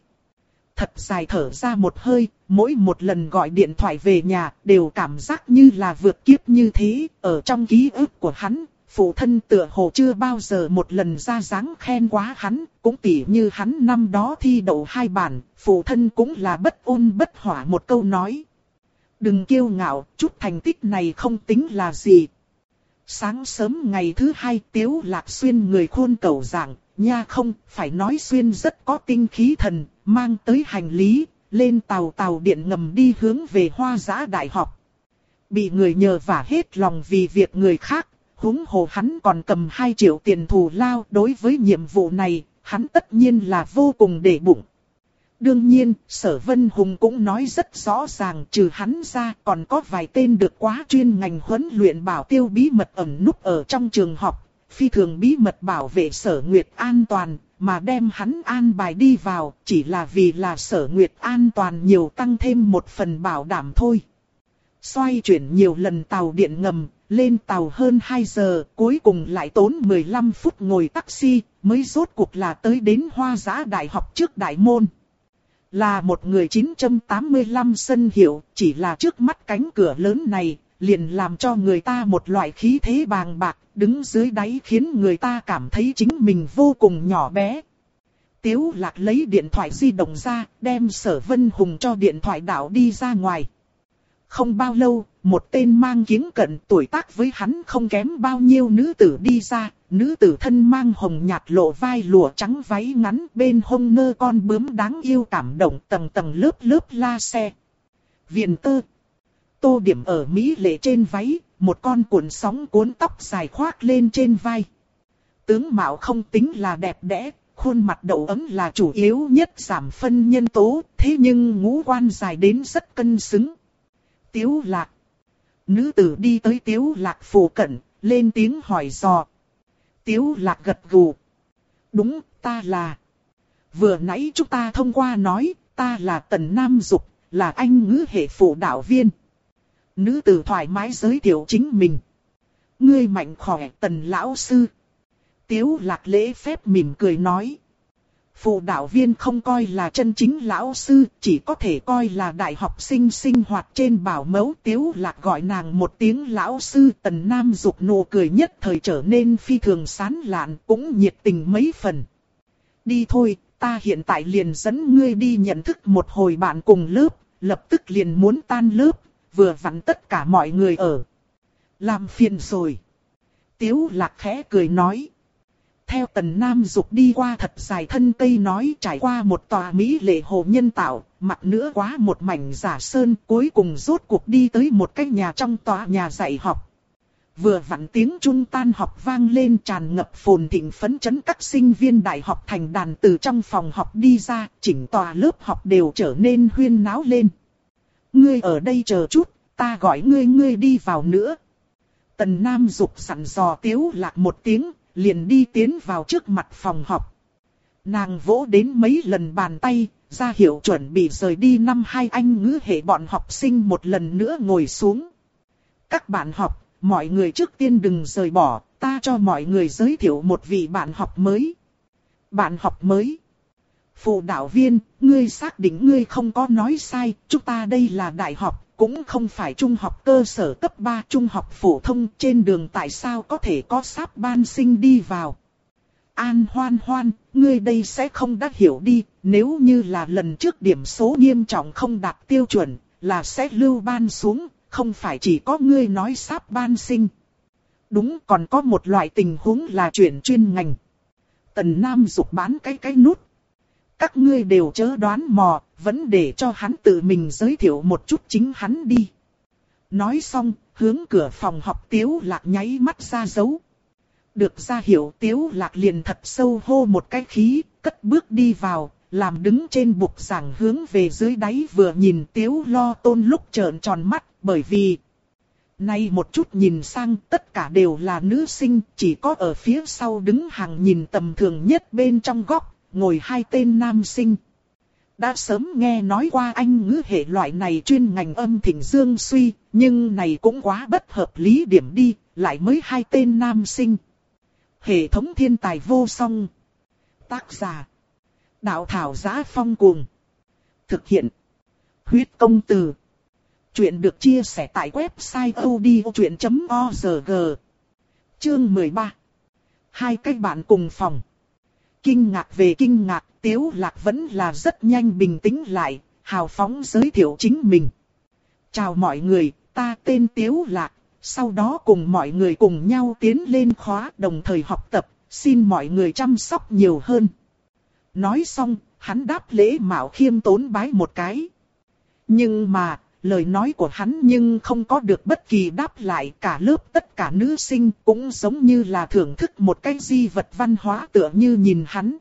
Thật dài thở ra một hơi, mỗi một lần gọi điện thoại về nhà đều cảm giác như là vượt kiếp như thế, ở trong ký ức của hắn, phụ thân tựa hồ chưa bao giờ một lần ra dáng khen quá hắn, cũng tỉ như hắn năm đó thi đậu hai bản, phụ thân cũng là bất ôn bất hỏa một câu nói. Đừng kiêu ngạo, chút thành tích này không tính là gì. Sáng sớm ngày thứ hai tiếu lạc xuyên người khôn cầu giảng, nha không, phải nói xuyên rất có tinh khí thần, mang tới hành lý, lên tàu tàu điện ngầm đi hướng về hoa giã đại học. Bị người nhờ vả hết lòng vì việc người khác, huống hồ hắn còn cầm 2 triệu tiền thù lao đối với nhiệm vụ này, hắn tất nhiên là vô cùng để bụng. Đương nhiên, Sở Vân Hùng cũng nói rất rõ ràng trừ hắn ra còn có vài tên được quá chuyên ngành huấn luyện bảo tiêu bí mật ẩn núp ở trong trường học, phi thường bí mật bảo vệ sở Nguyệt an toàn, mà đem hắn an bài đi vào, chỉ là vì là sở Nguyệt an toàn nhiều tăng thêm một phần bảo đảm thôi. Xoay chuyển nhiều lần tàu điện ngầm, lên tàu hơn 2 giờ, cuối cùng lại tốn 15 phút ngồi taxi, mới rốt cuộc là tới đến Hoa Giã Đại học trước Đại Môn. Là một người 985 sân hiệu, chỉ là trước mắt cánh cửa lớn này, liền làm cho người ta một loại khí thế bàng bạc, đứng dưới đáy khiến người ta cảm thấy chính mình vô cùng nhỏ bé. Tiếu lạc lấy điện thoại di động ra, đem sở vân hùng cho điện thoại đảo đi ra ngoài. Không bao lâu, một tên mang kiếng cận tuổi tác với hắn không kém bao nhiêu nữ tử đi ra, nữ tử thân mang hồng nhạt lộ vai lụa trắng váy ngắn bên hông ngơ con bướm đáng yêu cảm động tầng tầng lớp lớp la xe. Viện tơ. Tô điểm ở Mỹ lệ trên váy, một con cuộn sóng cuốn tóc dài khoác lên trên vai. Tướng mạo không tính là đẹp đẽ, khuôn mặt đậu ấm là chủ yếu nhất giảm phân nhân tố, thế nhưng ngũ quan dài đến rất cân xứng. Tiếu lạc. Nữ tử đi tới tiếu lạc phủ cận, lên tiếng hỏi dò. Tiếu lạc gật gù. Đúng, ta là. Vừa nãy chúng ta thông qua nói, ta là Tần Nam Dục, là anh ngữ hệ phụ đạo viên. Nữ tử thoải mái giới thiệu chính mình. Ngươi mạnh khỏe Tần Lão Sư. Tiếu lạc lễ phép mỉm cười nói. Phụ đạo viên không coi là chân chính lão sư, chỉ có thể coi là đại học sinh sinh hoạt trên bảo mẫu tiếu lạc gọi nàng một tiếng lão sư tần nam dục nụ cười nhất thời trở nên phi thường sán lạn cũng nhiệt tình mấy phần. Đi thôi, ta hiện tại liền dẫn ngươi đi nhận thức một hồi bạn cùng lớp, lập tức liền muốn tan lớp, vừa vặn tất cả mọi người ở. Làm phiền rồi. Tiếu lạc khẽ cười nói. Theo tần nam dục đi qua thật dài thân cây nói trải qua một tòa mỹ lệ hồ nhân tạo, mặt nữa quá một mảnh giả sơn cuối cùng rốt cuộc đi tới một cái nhà trong tòa nhà dạy học. Vừa vặn tiếng trung tan học vang lên tràn ngập phồn thịnh phấn chấn các sinh viên đại học thành đàn từ trong phòng học đi ra, chỉnh tòa lớp học đều trở nên huyên náo lên. Ngươi ở đây chờ chút, ta gọi ngươi ngươi đi vào nữa. Tần Nam dục sẵn dò tiếu lạc một tiếng, liền đi tiến vào trước mặt phòng học. Nàng vỗ đến mấy lần bàn tay, ra hiệu chuẩn bị rời đi năm hai anh ngữ hệ bọn học sinh một lần nữa ngồi xuống. Các bạn học, mọi người trước tiên đừng rời bỏ, ta cho mọi người giới thiệu một vị bạn học mới. Bạn học mới. Phụ đạo viên, ngươi xác định ngươi không có nói sai, chúng ta đây là đại học, cũng không phải trung học cơ sở cấp 3 trung học phổ thông trên đường tại sao có thể có sáp ban sinh đi vào. An hoan hoan, ngươi đây sẽ không đã hiểu đi, nếu như là lần trước điểm số nghiêm trọng không đạt tiêu chuẩn, là sẽ lưu ban xuống, không phải chỉ có ngươi nói sáp ban sinh. Đúng còn có một loại tình huống là chuyển chuyên ngành. Tần Nam dục bán cái cái nút. Các ngươi đều chớ đoán mò, vẫn để cho hắn tự mình giới thiệu một chút chính hắn đi. Nói xong, hướng cửa phòng học tiếu lạc nháy mắt ra dấu. Được ra hiểu tiếu lạc liền thật sâu hô một cái khí, cất bước đi vào, làm đứng trên bục giảng hướng về dưới đáy vừa nhìn tiếu lo tôn lúc trợn tròn mắt, bởi vì... Nay một chút nhìn sang tất cả đều là nữ sinh, chỉ có ở phía sau đứng hàng nhìn tầm thường nhất bên trong góc, ngồi hai tên nam sinh. Đã sớm nghe nói qua anh ngữ hệ loại này chuyên ngành âm thịnh dương suy, nhưng này cũng quá bất hợp lý điểm đi, lại mới hai tên nam sinh. Hệ thống thiên tài vô song. Tác giả. Đạo thảo giá phong cuồng. Thực hiện. Huyết công từ. Chuyện được chia sẻ tại website odchuyện.org. Chương 13. Hai cách bạn cùng phòng. Kinh ngạc về kinh ngạc, Tiếu Lạc vẫn là rất nhanh bình tĩnh lại, hào phóng giới thiệu chính mình. Chào mọi người, ta tên Tiếu Lạc, sau đó cùng mọi người cùng nhau tiến lên khóa đồng thời học tập, xin mọi người chăm sóc nhiều hơn. Nói xong, hắn đáp lễ mạo khiêm tốn bái một cái. Nhưng mà, lời nói của hắn nhưng không có được bất kỳ đáp lại cả lớp tất cả nữ sinh cũng giống như là thưởng thức một cái di vật văn hóa tựa như nhìn hắn.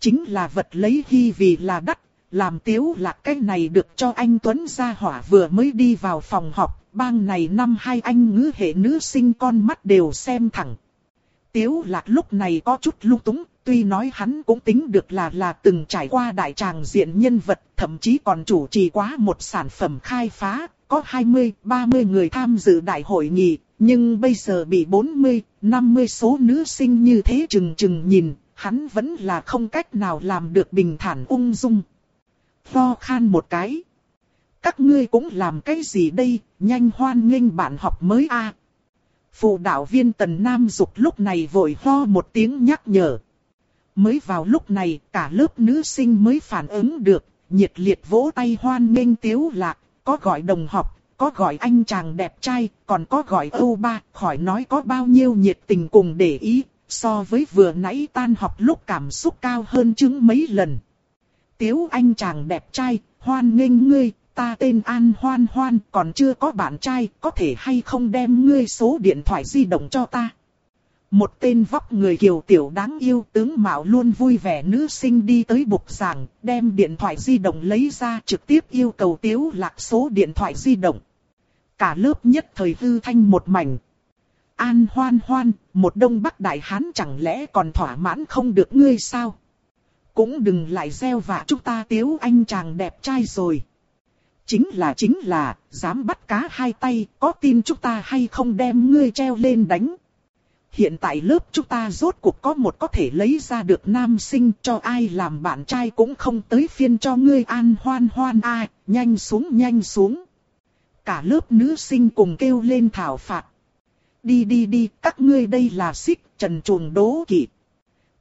Chính là vật lấy hy vì là đắt, làm tiếu là cái này được cho anh Tuấn gia hỏa vừa mới đi vào phòng học, bang này năm hai anh ngữ hệ nữ sinh con mắt đều xem thẳng. Tiếu lạc lúc này có chút lung túng, tuy nói hắn cũng tính được là là từng trải qua đại tràng diện nhân vật, thậm chí còn chủ trì quá một sản phẩm khai phá, có 20, 30 người tham dự đại hội nghị, nhưng bây giờ bị 40, 50 số nữ sinh như thế chừng chừng nhìn, hắn vẫn là không cách nào làm được bình thản ung dung. Lo khan một cái. Các ngươi cũng làm cái gì đây, nhanh hoan nghênh bạn học mới a. Phụ đạo viên Tần Nam Dục lúc này vội ho một tiếng nhắc nhở. Mới vào lúc này, cả lớp nữ sinh mới phản ứng được, nhiệt liệt vỗ tay hoan nghênh tiếu lạc, có gọi đồng học, có gọi anh chàng đẹp trai, còn có gọi Âu Ba, khỏi nói có bao nhiêu nhiệt tình cùng để ý, so với vừa nãy tan học lúc cảm xúc cao hơn chứng mấy lần. Tiếu anh chàng đẹp trai, hoan nghênh ngươi, ta tên An Hoan Hoan, còn chưa có bạn trai, có thể hay không đem ngươi số điện thoại di động cho ta. Một tên vóc người kiều tiểu đáng yêu tướng mạo luôn vui vẻ nữ sinh đi tới bục giảng, đem điện thoại di động lấy ra trực tiếp yêu cầu tiếu lạc số điện thoại di động. Cả lớp nhất thời hư thanh một mảnh. An hoan hoan, một đông bắc đại hán chẳng lẽ còn thỏa mãn không được ngươi sao? Cũng đừng lại gieo vạ chúng ta tiếu anh chàng đẹp trai rồi. Chính là chính là, dám bắt cá hai tay, có tin chúng ta hay không đem ngươi treo lên đánh. Hiện tại lớp chúng ta rốt cuộc có một có thể lấy ra được nam sinh cho ai làm bạn trai cũng không tới phiên cho ngươi an hoan hoan a nhanh xuống nhanh xuống. Cả lớp nữ sinh cùng kêu lên thảo phạt. Đi đi đi, các ngươi đây là xích trần chuồng đố kỵ.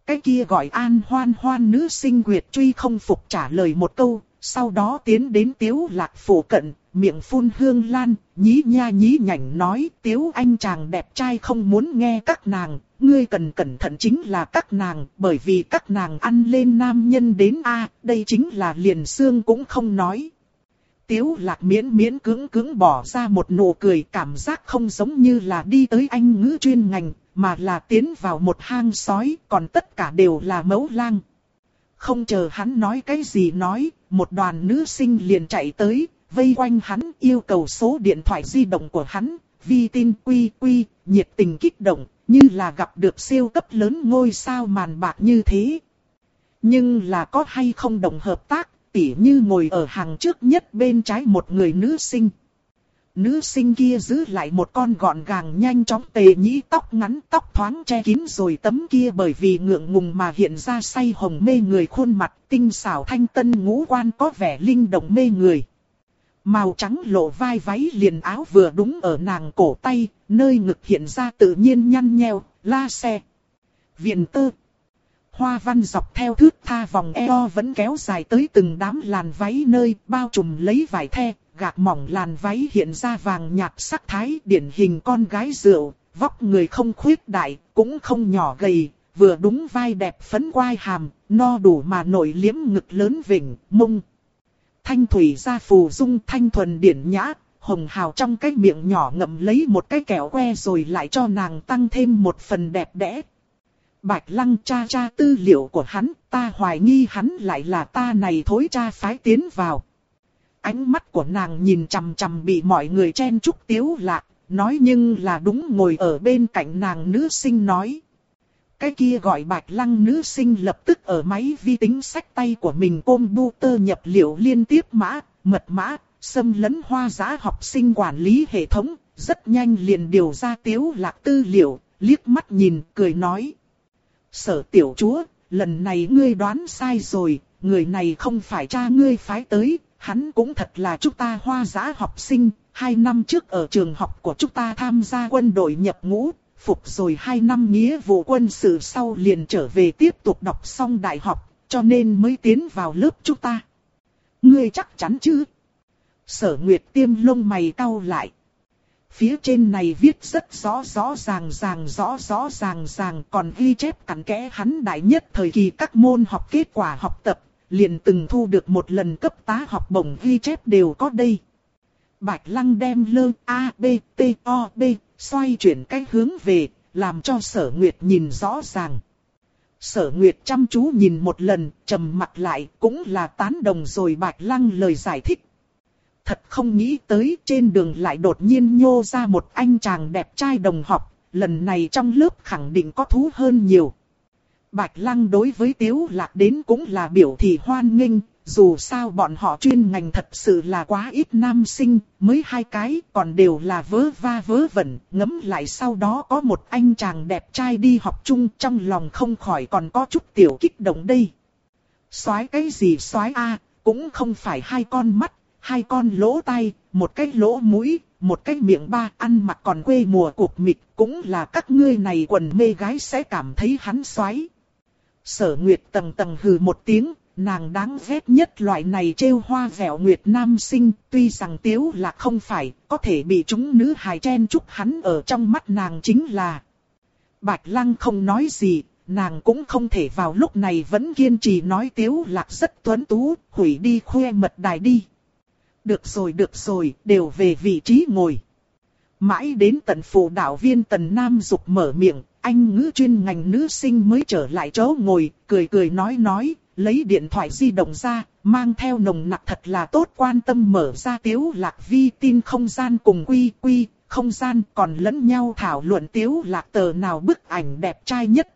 Cái kia gọi an hoan hoan nữ sinh Nguyệt truy không phục trả lời một câu, sau đó tiến đến tiếu lạc phủ cận, miệng phun hương lan, nhí nha nhí nhảnh nói tiếu anh chàng đẹp trai không muốn nghe các nàng, ngươi cần cẩn thận chính là các nàng, bởi vì các nàng ăn lên nam nhân đến a đây chính là liền xương cũng không nói. Tiếu lạc miễn miễn cứng cứng bỏ ra một nụ cười cảm giác không giống như là đi tới anh ngữ chuyên ngành, mà là tiến vào một hang sói, còn tất cả đều là mẫu lang. Không chờ hắn nói cái gì nói, một đoàn nữ sinh liền chạy tới, vây quanh hắn yêu cầu số điện thoại di động của hắn, vi tin quy quy, nhiệt tình kích động, như là gặp được siêu cấp lớn ngôi sao màn bạc như thế. Nhưng là có hay không đồng hợp tác, tỉ như ngồi ở hàng trước nhất bên trái một người nữ sinh. Nữ sinh kia giữ lại một con gọn gàng nhanh chóng tề nhĩ tóc ngắn tóc thoáng che kín rồi tấm kia bởi vì ngượng ngùng mà hiện ra say hồng mê người khuôn mặt tinh xảo thanh tân ngũ quan có vẻ linh động mê người. Màu trắng lộ vai váy liền áo vừa đúng ở nàng cổ tay, nơi ngực hiện ra tự nhiên nhăn nheo, la xe. Viện tơ. Hoa văn dọc theo thước tha vòng eo vẫn kéo dài tới từng đám làn váy nơi bao trùm lấy vải the, gạc mỏng làn váy hiện ra vàng nhạt sắc thái điển hình con gái rượu, vóc người không khuyết đại, cũng không nhỏ gầy, vừa đúng vai đẹp phấn quai hàm, no đủ mà nổi liếm ngực lớn vỉnh, mông. Thanh thủy ra phù dung thanh thuần điển nhã, hồng hào trong cái miệng nhỏ ngậm lấy một cái kẹo que rồi lại cho nàng tăng thêm một phần đẹp đẽ. Bạch lăng cha cha tư liệu của hắn, ta hoài nghi hắn lại là ta này thối cha phái tiến vào. Ánh mắt của nàng nhìn chằm chằm bị mọi người chen chúc tiếu lạc, nói nhưng là đúng ngồi ở bên cạnh nàng nữ sinh nói. Cái kia gọi bạch lăng nữ sinh lập tức ở máy vi tính sách tay của mình computer nhập liệu liên tiếp mã, mật mã, xâm lấn hoa giá học sinh quản lý hệ thống, rất nhanh liền điều ra tiếu lạc tư liệu, liếc mắt nhìn, cười nói. Sở tiểu chúa, lần này ngươi đoán sai rồi, người này không phải cha ngươi phái tới, hắn cũng thật là chúng ta hoa giá học sinh, hai năm trước ở trường học của chúng ta tham gia quân đội nhập ngũ, phục rồi hai năm nghĩa vụ quân sự sau liền trở về tiếp tục đọc xong đại học, cho nên mới tiến vào lớp chúng ta. Ngươi chắc chắn chứ? Sở Nguyệt tiêm lông mày cau lại. Phía trên này viết rất rõ rõ ràng ràng rõ rõ ràng ràng còn ghi chép cặn kẽ hắn đại nhất thời kỳ các môn học kết quả học tập, liền từng thu được một lần cấp tá học bổng ghi chép đều có đây. Bạch Lăng đem lơ A, B, T, O, B, xoay chuyển cách hướng về, làm cho sở nguyệt nhìn rõ ràng. Sở nguyệt chăm chú nhìn một lần, trầm mặt lại, cũng là tán đồng rồi Bạch Lăng lời giải thích. Thật không nghĩ tới trên đường lại đột nhiên nhô ra một anh chàng đẹp trai đồng học, lần này trong lớp khẳng định có thú hơn nhiều. Bạch Lăng đối với Tiếu Lạc đến cũng là biểu thị hoan nghênh, dù sao bọn họ chuyên ngành thật sự là quá ít nam sinh, mới hai cái còn đều là vớ va vớ vẩn, ngấm lại sau đó có một anh chàng đẹp trai đi học chung trong lòng không khỏi còn có chút tiểu kích động đây. Soái cái gì soái a cũng không phải hai con mắt, hai con lỗ tai, một cái lỗ mũi, một cái miệng ba ăn mặc còn quê mùa cuộc mịt cũng là các ngươi này quần mê gái sẽ cảm thấy hắn xoái. Sở Nguyệt tầng tầng hừ một tiếng, nàng đáng ghét nhất loại này trêu hoa vẻo Nguyệt nam sinh, tuy rằng tiếu là không phải, có thể bị chúng nữ hài chen chúc hắn ở trong mắt nàng chính là. Bạch Lăng không nói gì, nàng cũng không thể vào lúc này vẫn kiên trì nói tiếu lạc rất tuấn tú, hủy đi khoe mật đài đi. Được rồi được rồi, đều về vị trí ngồi. Mãi đến tận phụ đạo viên tần Nam Dục mở miệng, anh ngữ chuyên ngành nữ sinh mới trở lại chỗ ngồi, cười cười nói nói, lấy điện thoại di động ra, mang theo nồng nặc thật là tốt quan tâm mở ra tiếu lạc vi tin không gian cùng quy quy, không gian còn lẫn nhau thảo luận tiếu lạc tờ nào bức ảnh đẹp trai nhất.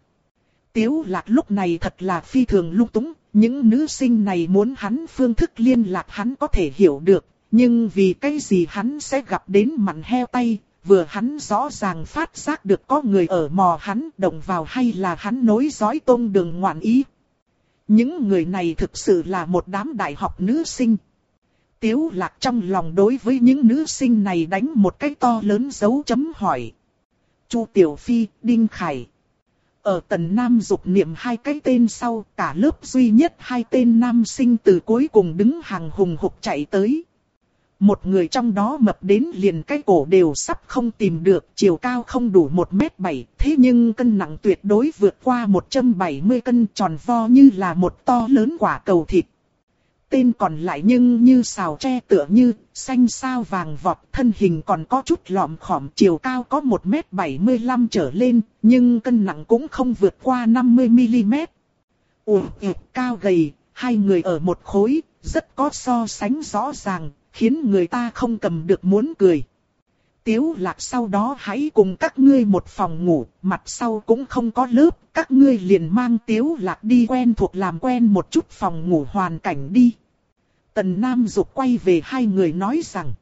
Tiếu lạc lúc này thật là phi thường lung túng, những nữ sinh này muốn hắn phương thức liên lạc hắn có thể hiểu được, nhưng vì cái gì hắn sẽ gặp đến mặn heo tay, vừa hắn rõ ràng phát giác được có người ở mò hắn động vào hay là hắn nối dõi tôn đường ngoạn ý. Những người này thực sự là một đám đại học nữ sinh. Tiếu lạc trong lòng đối với những nữ sinh này đánh một cái to lớn dấu chấm hỏi. Chu Tiểu Phi, Đinh Khải. Ở tần Nam dục niệm hai cái tên sau, cả lớp duy nhất hai tên nam sinh từ cuối cùng đứng hàng hùng hục chạy tới. Một người trong đó mập đến liền cái cổ đều sắp không tìm được, chiều cao không đủ 1m7, thế nhưng cân nặng tuyệt đối vượt qua 170 cân tròn vo như là một to lớn quả cầu thịt. Tên còn lại nhưng như xào tre tựa như, xanh sao vàng vọt, thân hình còn có chút lọm khỏm, chiều cao có 1m75 trở lên, nhưng cân nặng cũng không vượt qua 50mm. Ủa, cao gầy, hai người ở một khối, rất có so sánh rõ ràng, khiến người ta không cầm được muốn cười. Tiếu lạc sau đó hãy cùng các ngươi một phòng ngủ, mặt sau cũng không có lớp, các ngươi liền mang tiếu lạc đi quen thuộc làm quen một chút phòng ngủ hoàn cảnh đi. Tần Nam Dục quay về hai người nói rằng,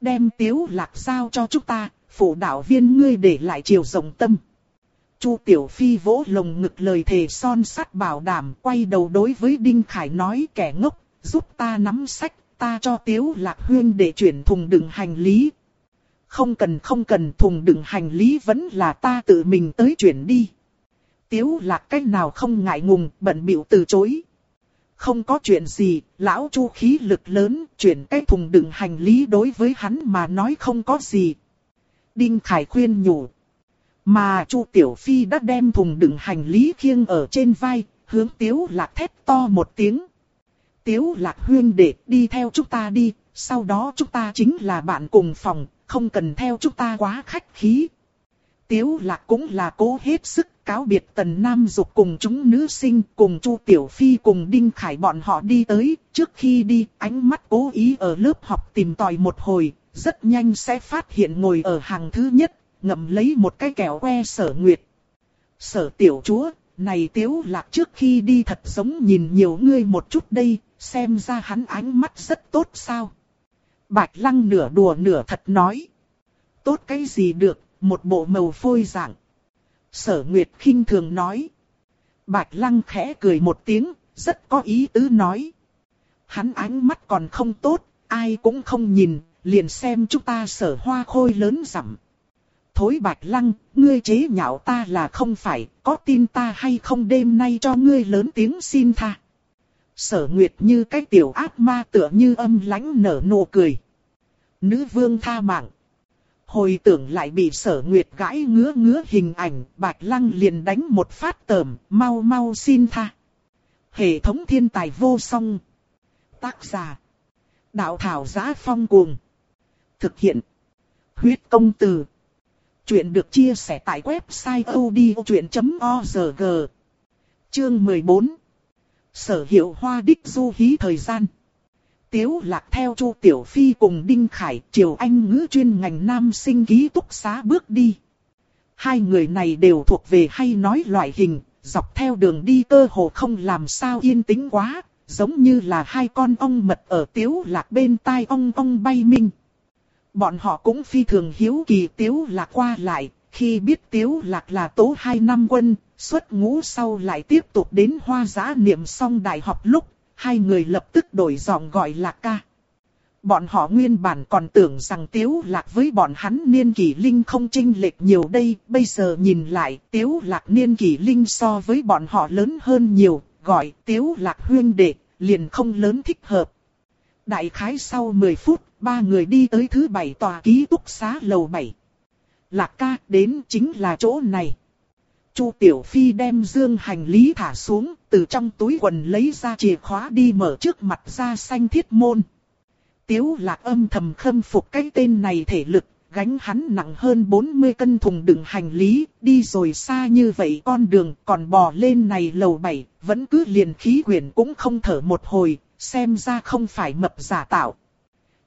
đem tiếu lạc giao cho chúng ta, phụ đạo viên ngươi để lại chiều rộng tâm. Chu Tiểu Phi vỗ lồng ngực lời thề son sắt bảo đảm quay đầu đối với Đinh Khải nói kẻ ngốc, giúp ta nắm sách ta cho Tiếu Lạc Huyên để chuyển thùng đựng hành lý. Không cần không cần thùng đựng hành lý vẫn là ta tự mình tới chuyển đi. Tiếu Lạc cách nào không ngại ngùng, bận bịu từ chối. Không có chuyện gì, lão chu khí lực lớn, chuyển cái thùng đựng hành lý đối với hắn mà nói không có gì. Đinh Khải khuyên nhủ. Mà chu Tiểu Phi đã đem thùng đựng hành lý khiêng ở trên vai, hướng Tiếu Lạc thét to một tiếng. Tiếu lạc huyên đệ đi theo chúng ta đi, sau đó chúng ta chính là bạn cùng phòng, không cần theo chúng ta quá khách khí. Tiếu lạc cũng là cố hết sức cáo biệt tần nam dục cùng chúng nữ sinh cùng chu tiểu phi cùng đinh khải bọn họ đi tới, trước khi đi ánh mắt cố ý ở lớp học tìm tòi một hồi, rất nhanh sẽ phát hiện ngồi ở hàng thứ nhất, ngậm lấy một cái kẹo que sở nguyệt. Sở tiểu chúa, này tiếu lạc trước khi đi thật giống nhìn nhiều ngươi một chút đây, xem ra hắn ánh mắt rất tốt sao. Bạch lăng nửa đùa nửa thật nói. Tốt cái gì được, một bộ màu phôi dạng. Sở Nguyệt khinh thường nói. Bạch lăng khẽ cười một tiếng, rất có ý tứ nói. Hắn ánh mắt còn không tốt, ai cũng không nhìn, liền xem chúng ta sở hoa khôi lớn rằm. Thối bạch lăng, ngươi chế nhạo ta là không phải, có tin ta hay không đêm nay cho ngươi lớn tiếng xin tha sở nguyệt như cái tiểu ác ma tựa như âm lãnh nở nụ cười. Nữ vương tha mạng. Hồi tưởng lại bị sở nguyệt gãi ngứa ngứa hình ảnh, bạch lăng liền đánh một phát tờm, mau mau xin tha. Hệ thống thiên tài vô song. Tác giả. Đạo thảo giá phong cuồng. Thực hiện. Huyết công từ. Chuyện được chia sẻ tại website odchuyện.org. Chương 14 sở hiệu hoa đích du hí thời gian. Tiếu lạc theo Chu Tiểu Phi cùng Đinh Khải, Triều Anh ngữ chuyên ngành nam sinh ký túc xá bước đi. hai người này đều thuộc về hay nói loại hình, dọc theo đường đi cơ hồ không làm sao yên tĩnh quá, giống như là hai con ong mật ở tiếu lạc bên tai ong ong bay minh. Bọn họ cũng phi thường hiếu kỳ tiếu lạc qua lại, khi biết tiếu lạc là tố hai năm quân, xuất ngũ sau lại tiếp tục đến hoa giã niệm xong đại học lúc, hai người lập tức đổi giọng gọi là ca. Bọn họ nguyên bản còn tưởng rằng tiếu lạc với bọn hắn niên kỷ linh không chênh lệch nhiều đây, bây giờ nhìn lại tiếu lạc niên kỷ linh so với bọn họ lớn hơn nhiều, gọi tiếu lạc huyên đệ, liền không lớn thích hợp. Đại khái sau 10 phút, ba người đi tới thứ bảy tòa ký túc xá lầu 7. Lạc ca đến chính là chỗ này. Chu Tiểu Phi đem dương hành lý thả xuống, từ trong túi quần lấy ra chìa khóa đi mở trước mặt ra xanh thiết môn. Tiếu lạc âm thầm khâm phục cái tên này thể lực, gánh hắn nặng hơn 40 cân thùng đựng hành lý, đi rồi xa như vậy con đường còn bò lên này lầu bảy vẫn cứ liền khí quyển cũng không thở một hồi, xem ra không phải mập giả tạo.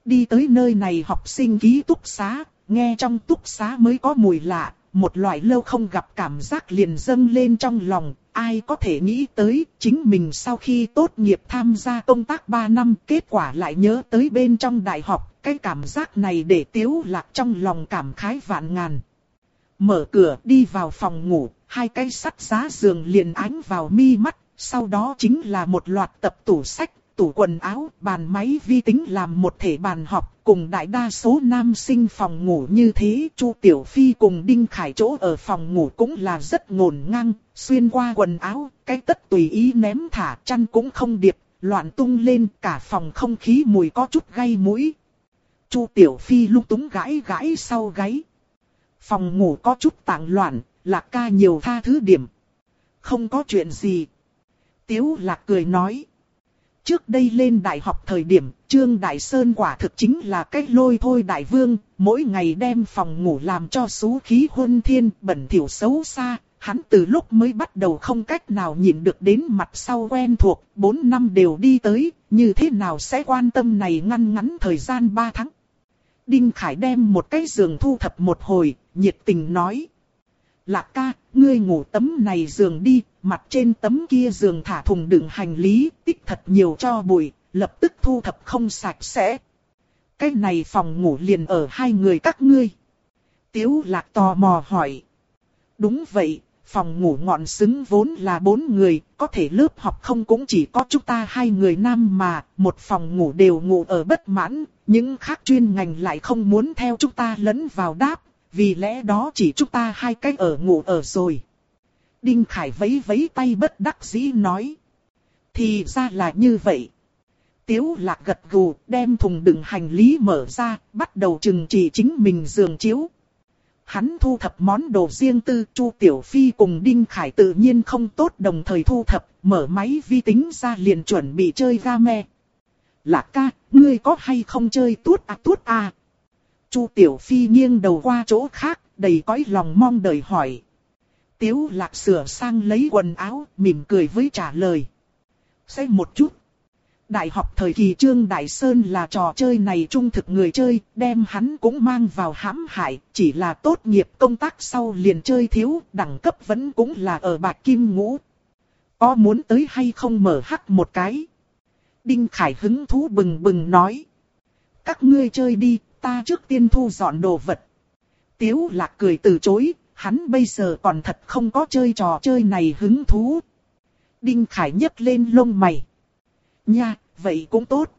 Đi tới nơi này học sinh ký túc xá, nghe trong túc xá mới có mùi lạ, một loại lâu không gặp cảm giác liền dâng lên trong lòng, ai có thể nghĩ tới chính mình sau khi tốt nghiệp tham gia công tác 3 năm kết quả lại nhớ tới bên trong đại học, cái cảm giác này để tiếu lạc trong lòng cảm khái vạn ngàn. Mở cửa đi vào phòng ngủ, hai cái sắt giá giường liền ánh vào mi mắt, sau đó chính là một loạt tập tủ sách, tủ quần áo, bàn máy vi tính làm một thể bàn học, cùng đại đa số nam sinh phòng ngủ như thế, Chu Tiểu Phi cùng Đinh Khải chỗ ở phòng ngủ cũng là rất ngổn ngang, xuyên qua quần áo, cái tất tùy ý ném thả, chăn cũng không điệp, loạn tung lên, cả phòng không khí mùi có chút gây mũi. Chu Tiểu Phi lúc túng gãi gãi sau gáy. Phòng ngủ có chút tạng loạn, lạc ca nhiều tha thứ điểm. Không có chuyện gì. Tiếu lạc cười nói. Trước đây lên đại học thời điểm, Trương Đại Sơn quả thực chính là cách lôi thôi đại vương, mỗi ngày đem phòng ngủ làm cho xú khí huân thiên, bẩn thỉu xấu xa. Hắn từ lúc mới bắt đầu không cách nào nhìn được đến mặt sau quen thuộc, 4 năm đều đi tới, như thế nào sẽ quan tâm này ngăn ngắn thời gian 3 tháng. Đinh Khải đem một cái giường thu thập một hồi, nhiệt tình nói. Lạc ca, ngươi ngủ tấm này giường đi, mặt trên tấm kia giường thả thùng đựng hành lý, tích thật nhiều cho bụi, lập tức thu thập không sạch sẽ. Cái này phòng ngủ liền ở hai người các ngươi. Tiếu lạc tò mò hỏi. Đúng vậy, phòng ngủ ngọn xứng vốn là bốn người, có thể lớp học không cũng chỉ có chúng ta hai người nam mà, một phòng ngủ đều ngủ ở bất mãn, những khác chuyên ngành lại không muốn theo chúng ta lẫn vào đáp, vì lẽ đó chỉ chúng ta hai cách ở ngủ ở rồi. Đinh Khải vấy vấy tay bất đắc dĩ nói. Thì ra là như vậy. Tiếu lạc gật gù, đem thùng đựng hành lý mở ra, bắt đầu trừng chỉ chính mình giường chiếu. Hắn thu thập món đồ riêng tư, Chu Tiểu Phi cùng Đinh Khải tự nhiên không tốt đồng thời thu thập, mở máy vi tính ra liền chuẩn bị chơi game. Lạc ca, ngươi có hay không chơi tuốt à tuốt à? Chu Tiểu Phi nghiêng đầu qua chỗ khác, đầy cõi lòng mong đợi hỏi. Tiếu lạc sửa sang lấy quần áo, mỉm cười với trả lời. Xem một chút. Đại học thời kỳ Trương Đại Sơn là trò chơi này trung thực người chơi, đem hắn cũng mang vào hãm hại, chỉ là tốt nghiệp công tác sau liền chơi thiếu, đẳng cấp vẫn cũng là ở bạc kim ngũ. Có muốn tới hay không mở hắc một cái? Đinh Khải hứng thú bừng bừng nói. Các ngươi chơi đi, ta trước tiên thu dọn đồ vật. Tiếu lạc cười từ chối, hắn bây giờ còn thật không có chơi trò chơi này hứng thú. Đinh Khải nhấc lên lông mày. Nha, vậy cũng tốt.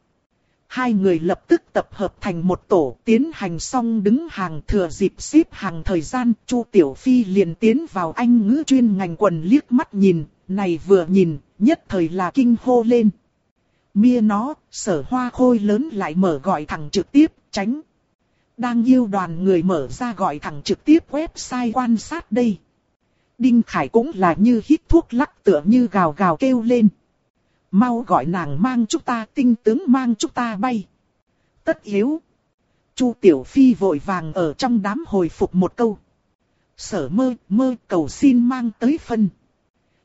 Hai người lập tức tập hợp thành một tổ tiến hành xong đứng hàng thừa dịp xếp hàng thời gian. Chu Tiểu Phi liền tiến vào anh ngữ chuyên ngành quần liếc mắt nhìn, này vừa nhìn, nhất thời là kinh hô lên. Mia nó, sở hoa khôi lớn lại mở gọi thẳng trực tiếp, tránh. Đang yêu đoàn người mở ra gọi thẳng trực tiếp website quan sát đây. Đinh Khải cũng là như hít thuốc lắc tựa như gào gào kêu lên. Mau gọi nàng mang chúng ta tinh tướng mang chúng ta bay. Tất yếu. Chu Tiểu Phi vội vàng ở trong đám hồi phục một câu. Sở mơ, mơ cầu xin mang tới phân.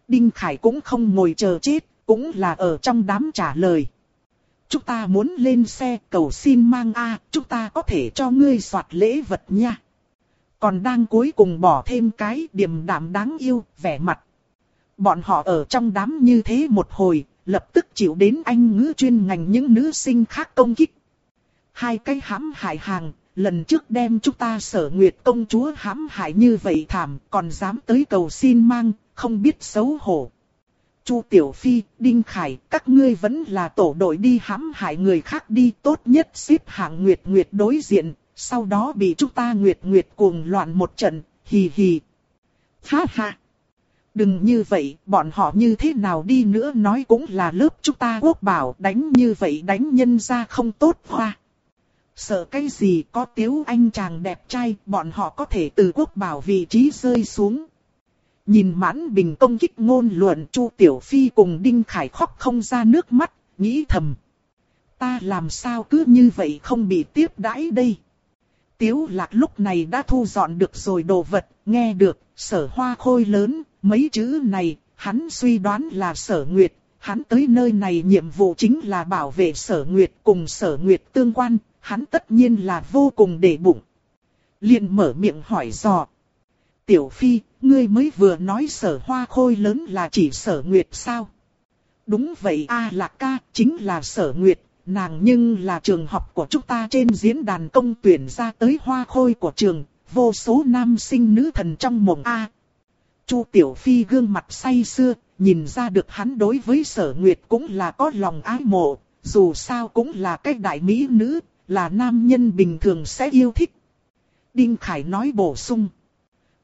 Đinh Khải cũng không ngồi chờ chết, cũng là ở trong đám trả lời. Chúng ta muốn lên xe cầu xin mang A, chúng ta có thể cho ngươi soạt lễ vật nha. Còn đang cuối cùng bỏ thêm cái điềm đạm đáng yêu, vẻ mặt. Bọn họ ở trong đám như thế một hồi, lập tức chịu đến anh ngữ chuyên ngành những nữ sinh khác công kích. Hai cái hãm hại hàng, lần trước đem chúng ta sở nguyệt công chúa hãm hại như vậy thảm, còn dám tới cầu xin mang, không biết xấu hổ. Chu Tiểu Phi, Đinh Khải, các ngươi vẫn là tổ đội đi hãm hại người khác đi tốt nhất xếp hạng Nguyệt Nguyệt đối diện, sau đó bị chúng ta Nguyệt Nguyệt cuồng loạn một trận, hì hì. Ha ha! Đừng như vậy, bọn họ như thế nào đi nữa nói cũng là lớp chúng ta quốc bảo đánh như vậy đánh nhân ra không tốt hoa. Sợ cái gì có tiếu anh chàng đẹp trai, bọn họ có thể từ quốc bảo vị trí rơi xuống. Nhìn mãn bình công kích ngôn luận Chu Tiểu Phi cùng Đinh Khải khóc không ra nước mắt, nghĩ thầm. Ta làm sao cứ như vậy không bị tiếp đãi đây. Tiếu lạc lúc này đã thu dọn được rồi đồ vật, nghe được, sở hoa khôi lớn, mấy chữ này, hắn suy đoán là sở nguyệt. Hắn tới nơi này nhiệm vụ chính là bảo vệ sở nguyệt cùng sở nguyệt tương quan, hắn tất nhiên là vô cùng để bụng. liền mở miệng hỏi dò. Tiểu Phi, ngươi mới vừa nói sở hoa khôi lớn là chỉ sở nguyệt sao? Đúng vậy a lạc ca, chính là sở nguyệt, nàng nhưng là trường học của chúng ta trên diễn đàn công tuyển ra tới hoa khôi của trường, vô số nam sinh nữ thần trong mộng A. Chu Tiểu Phi gương mặt say xưa, nhìn ra được hắn đối với sở nguyệt cũng là có lòng ái mộ, dù sao cũng là cái đại mỹ nữ, là nam nhân bình thường sẽ yêu thích. Đinh Khải nói bổ sung.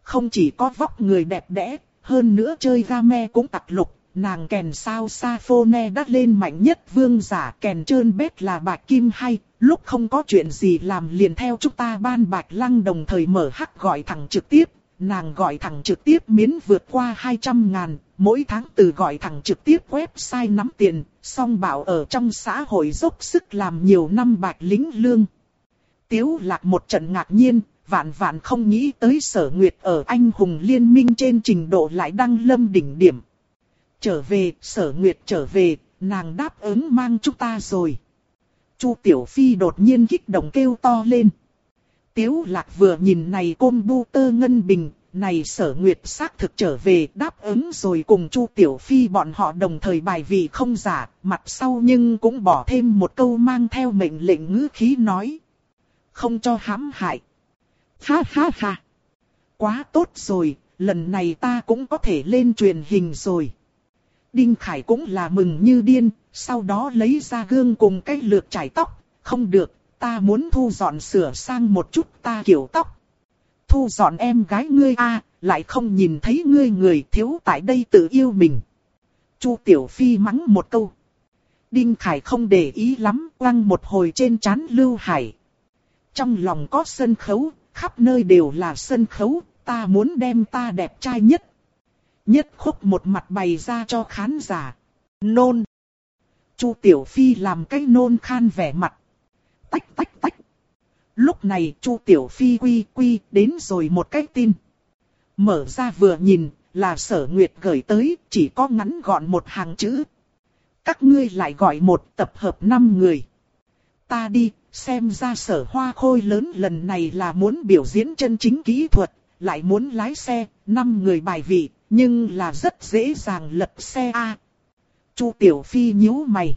Không chỉ có vóc người đẹp đẽ, hơn nữa chơi game cũng tặc lục, nàng kèn sao Saphone đắt lên mạnh nhất vương giả kèn trơn bét là bạc kim hay, lúc không có chuyện gì làm liền theo chúng ta ban bạc lăng đồng thời mở hắc gọi thẳng trực tiếp, nàng gọi thẳng trực tiếp miễn vượt qua 200 ngàn, mỗi tháng từ gọi thẳng trực tiếp website nắm tiền, song bảo ở trong xã hội dốc sức làm nhiều năm bạc lính lương. Tiếu lạc một trận ngạc nhiên, vạn vạn không nghĩ tới sở nguyệt ở anh hùng liên minh trên trình độ lại đăng lâm đỉnh điểm. Trở về, sở nguyệt trở về, nàng đáp ứng mang chúng ta rồi. Chu Tiểu Phi đột nhiên kích động kêu to lên. Tiếu lạc vừa nhìn này côn bu tơ ngân bình, này sở nguyệt xác thực trở về đáp ứng rồi cùng Chu Tiểu Phi bọn họ đồng thời bài vị không giả, mặt sau nhưng cũng bỏ thêm một câu mang theo mệnh lệnh ngữ khí nói. Không cho hãm hại. Ha ha ha. Quá tốt rồi, lần này ta cũng có thể lên truyền hình rồi. Đinh Khải cũng là mừng như điên, sau đó lấy ra gương cùng cái lược chải tóc. Không được, ta muốn thu dọn sửa sang một chút ta kiểu tóc. Thu dọn em gái ngươi a lại không nhìn thấy ngươi người thiếu tại đây tự yêu mình. Chu Tiểu Phi mắng một câu. Đinh Khải không để ý lắm, quăng một hồi trên chán Lưu Hải. Trong lòng có sân khấu, khắp nơi đều là sân khấu, ta muốn đem ta đẹp trai nhất. Nhất khúc một mặt bày ra cho khán giả. Nôn. Chu Tiểu Phi làm cái nôn khan vẻ mặt. Tách tách tách. Lúc này Chu Tiểu Phi quy quy đến rồi một cái tin. Mở ra vừa nhìn là sở nguyệt gửi tới chỉ có ngắn gọn một hàng chữ. Các ngươi lại gọi một tập hợp năm người. Ta đi, xem ra sở hoa khôi lớn lần này là muốn biểu diễn chân chính kỹ thuật, lại muốn lái xe, năm người bài vị, nhưng là rất dễ dàng lật xe A. Chu Tiểu Phi nhíu mày.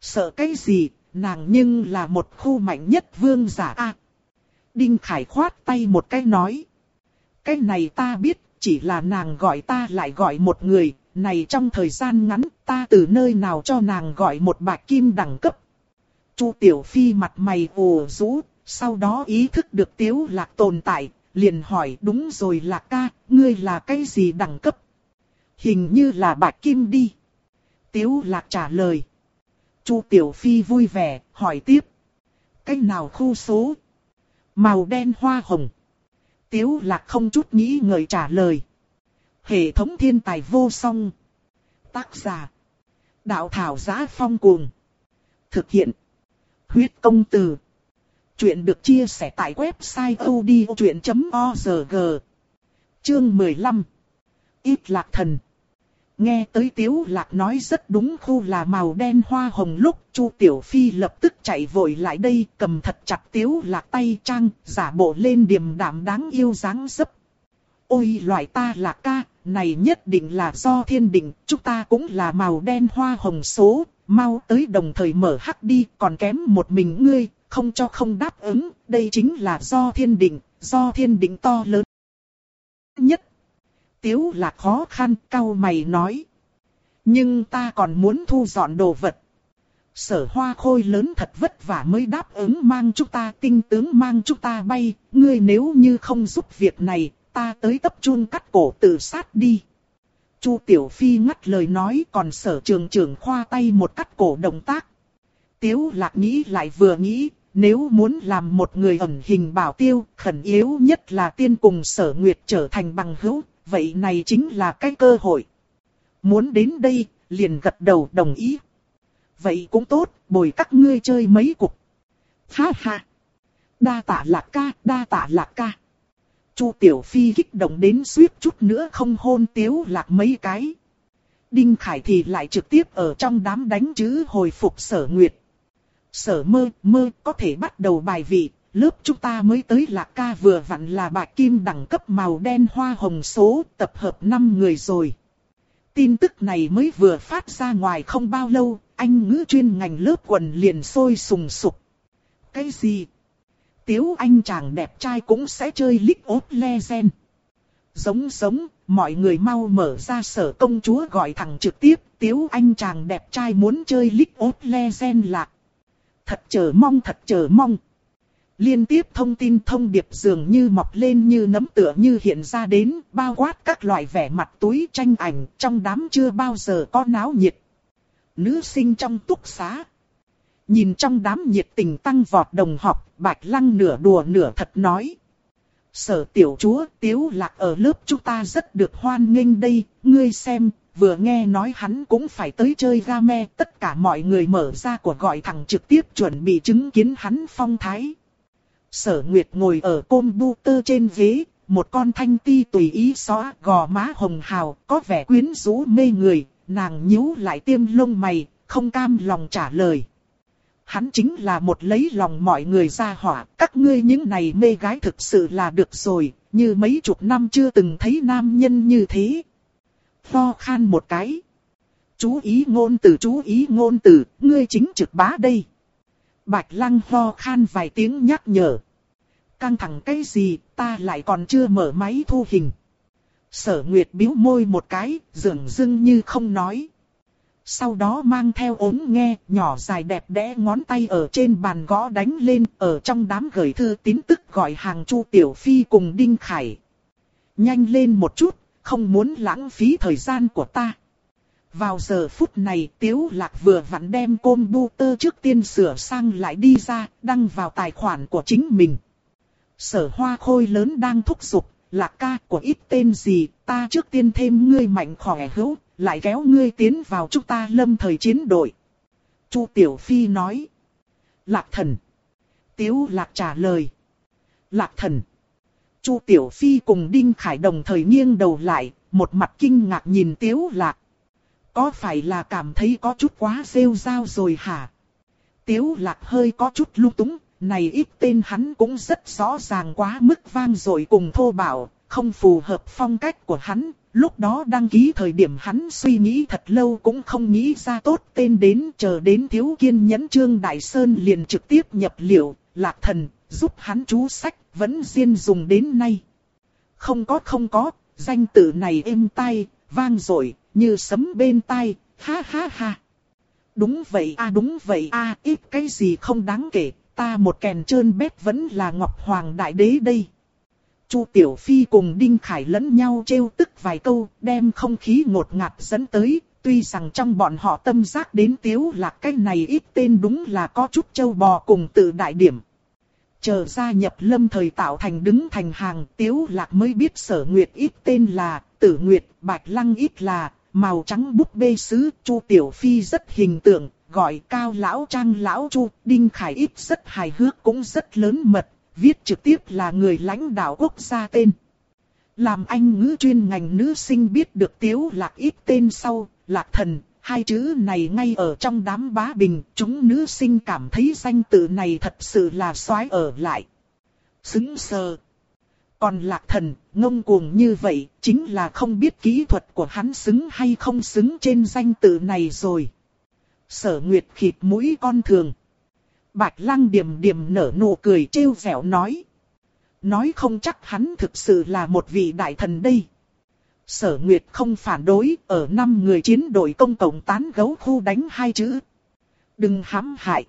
Sợ cái gì, nàng nhưng là một khu mạnh nhất vương giả A. Đinh Khải khoát tay một cái nói. Cái này ta biết, chỉ là nàng gọi ta lại gọi một người, này trong thời gian ngắn ta từ nơi nào cho nàng gọi một bạc kim đẳng cấp. Chu Tiểu Phi mặt mày ồ rũ, sau đó ý thức được Tiếu Lạc tồn tại, liền hỏi đúng rồi Lạc ca, ngươi là cái gì đẳng cấp? Hình như là bạch kim đi. Tiếu Lạc trả lời. Chu Tiểu Phi vui vẻ, hỏi tiếp. Cái nào khu số? Màu đen hoa hồng. Tiếu Lạc không chút nghĩ ngợi trả lời. Hệ thống thiên tài vô song. Tác giả. Đạo thảo giá phong cuồng. Thực hiện. Huyết công từ. Chuyện được chia sẻ tại website odchuyện.org. Chương 15. Ít lạc thần. Nghe tới Tiếu Lạc nói rất đúng khu là màu đen hoa hồng lúc Chu Tiểu Phi lập tức chạy vội lại đây cầm thật chặt Tiếu Lạc tay trang giả bộ lên điềm đạm đáng yêu dáng dấp. Ôi loại ta là ca, này nhất định là do thiên định, chúng ta cũng là màu đen hoa hồng số, mau tới đồng thời mở hắc đi, còn kém một mình ngươi, không cho không đáp ứng, đây chính là do thiên định, do thiên định to lớn. Nhất, tiếu là khó khăn, cao mày nói. Nhưng ta còn muốn thu dọn đồ vật. Sở hoa khôi lớn thật vất vả mới đáp ứng mang chúng ta tinh tướng mang chúng ta bay, ngươi nếu như không giúp việc này, ta tới tấp chun cắt cổ tự sát đi. Chu Tiểu Phi ngắt lời nói còn sở trường trưởng khoa tay một cắt cổ động tác. Tiếu lạc nghĩ lại vừa nghĩ, nếu muốn làm một người ẩn hình bảo tiêu, khẩn yếu nhất là tiên cùng sở nguyệt trở thành bằng hữu, vậy này chính là cái cơ hội. Muốn đến đây, liền gật đầu đồng ý. Vậy cũng tốt, bồi các ngươi chơi mấy cục. Ha ha! Đa tạ lạc ca, đa tạ lạc ca. Chu Tiểu Phi kích động đến suýt chút nữa không hôn tiếu lạc mấy cái. Đinh Khải thì lại trực tiếp ở trong đám đánh chữ hồi phục sở nguyệt. Sở mơ, mơ có thể bắt đầu bài vị, lớp chúng ta mới tới lạc ca vừa vặn là bạc kim đẳng cấp màu đen hoa hồng số, tập hợp 5 người rồi. Tin tức này mới vừa phát ra ngoài không bao lâu, anh ngữ chuyên ngành lớp quần liền sôi sùng sục. Cái gì? Tiếu anh chàng đẹp trai cũng sẽ chơi League of Legends. Giống giống, mọi người mau mở ra sở công chúa gọi thẳng trực tiếp, tiếu anh chàng đẹp trai muốn chơi League of Legends lạc. Thật chờ mong thật chờ mong. Liên tiếp thông tin thông điệp dường như mọc lên như nấm tựa như hiện ra đến, bao quát các loại vẻ mặt túi tranh ảnh trong đám chưa bao giờ có náo nhiệt. Nữ sinh trong túc xá. Nhìn trong đám nhiệt tình tăng vọt đồng học, bạch lăng nửa đùa nửa thật nói. Sở tiểu chúa, tiếu lạc ở lớp chúng ta rất được hoan nghênh đây, ngươi xem, vừa nghe nói hắn cũng phải tới chơi game, tất cả mọi người mở ra của gọi thẳng trực tiếp chuẩn bị chứng kiến hắn phong thái. Sở Nguyệt ngồi ở côn bu tơ trên ghế, một con thanh ti tùy ý xóa gò má hồng hào, có vẻ quyến rũ mê người, nàng nhíu lại tiêm lông mày, không cam lòng trả lời. Hắn chính là một lấy lòng mọi người ra hỏa, các ngươi những này mê gái thực sự là được rồi, như mấy chục năm chưa từng thấy nam nhân như thế. Pho khan một cái. Chú ý ngôn từ chú ý ngôn từ, ngươi chính trực bá đây. Bạch lăng ho khan vài tiếng nhắc nhở. Căng thẳng cái gì, ta lại còn chưa mở máy thu hình. Sở Nguyệt biếu môi một cái, dường dưng như không nói. Sau đó mang theo ống nghe, nhỏ dài đẹp đẽ ngón tay ở trên bàn gõ đánh lên, ở trong đám gửi thư tín tức gọi hàng Chu Tiểu Phi cùng Đinh Khải. Nhanh lên một chút, không muốn lãng phí thời gian của ta. Vào giờ phút này Tiếu Lạc vừa vặn đem côn bu tơ trước tiên sửa sang lại đi ra, đăng vào tài khoản của chính mình. Sở hoa khôi lớn đang thúc giục, Lạc ca của ít tên gì, ta trước tiên thêm ngươi mạnh khỏe hữu, lại kéo ngươi tiến vào chúng ta lâm thời chiến đội. Chu Tiểu Phi nói. Lạc thần. Tiếu Lạc trả lời. Lạc thần. Chu Tiểu Phi cùng Đinh Khải đồng thời nghiêng đầu lại, một mặt kinh ngạc nhìn Tiếu Lạc. Có phải là cảm thấy có chút quá rêu rao rồi hả? Tiếu Lạc hơi có chút lung túng, này ít tên hắn cũng rất rõ ràng quá mức vang rồi cùng thô bạo, không phù hợp phong cách của hắn. Lúc đó đăng ký thời điểm hắn suy nghĩ thật lâu cũng không nghĩ ra tốt tên đến chờ đến thiếu kiên nhẫn Trương Đại Sơn liền trực tiếp nhập liệu, lạc thần, giúp hắn chú sách, vẫn riêng dùng đến nay. Không có không có, danh tự này êm tai, vang rồi như sấm bên tai, ha ha ha. Đúng vậy a đúng vậy a ít cái gì không đáng kể, ta một kèn trơn bét vẫn là Ngọc Hoàng Đại Đế đây. Chu Tiểu Phi cùng Đinh Khải lẫn nhau trêu tức vài câu, đem không khí ngột ngạt dẫn tới, tuy rằng trong bọn họ tâm giác đến tiếu lạc cái này ít tên đúng là có chút châu bò cùng tự đại điểm. Chờ gia nhập lâm thời tạo thành đứng thành hàng tiếu lạc mới biết sở nguyệt ít tên là, tử nguyệt, bạch lăng ít là, màu trắng bút bê sứ, chu tiểu phi rất hình tượng, gọi cao lão trang lão chu, đinh khải ít rất hài hước cũng rất lớn mật, viết trực tiếp là người lãnh đạo quốc gia tên. Làm anh ngữ chuyên ngành nữ sinh biết được tiếu lạc ít tên sau, lạc thần, hai chữ này ngay ở trong đám bá bình, chúng nữ sinh cảm thấy danh tự này thật sự là xoái ở lại. Xứng sờ. Còn lạc thần, ngông cuồng như vậy, chính là không biết kỹ thuật của hắn xứng hay không xứng trên danh tự này rồi. Sở Nguyệt khịt mũi con thường. Bạch Lăng điểm điểm nở nụ cười trêu vẻo nói. Nói không chắc hắn thực sự là một vị đại thần đây. Sở Nguyệt không phản đối, ở năm người chiến đội công cộng tán gấu khu đánh hai chữ. Đừng hãm hại.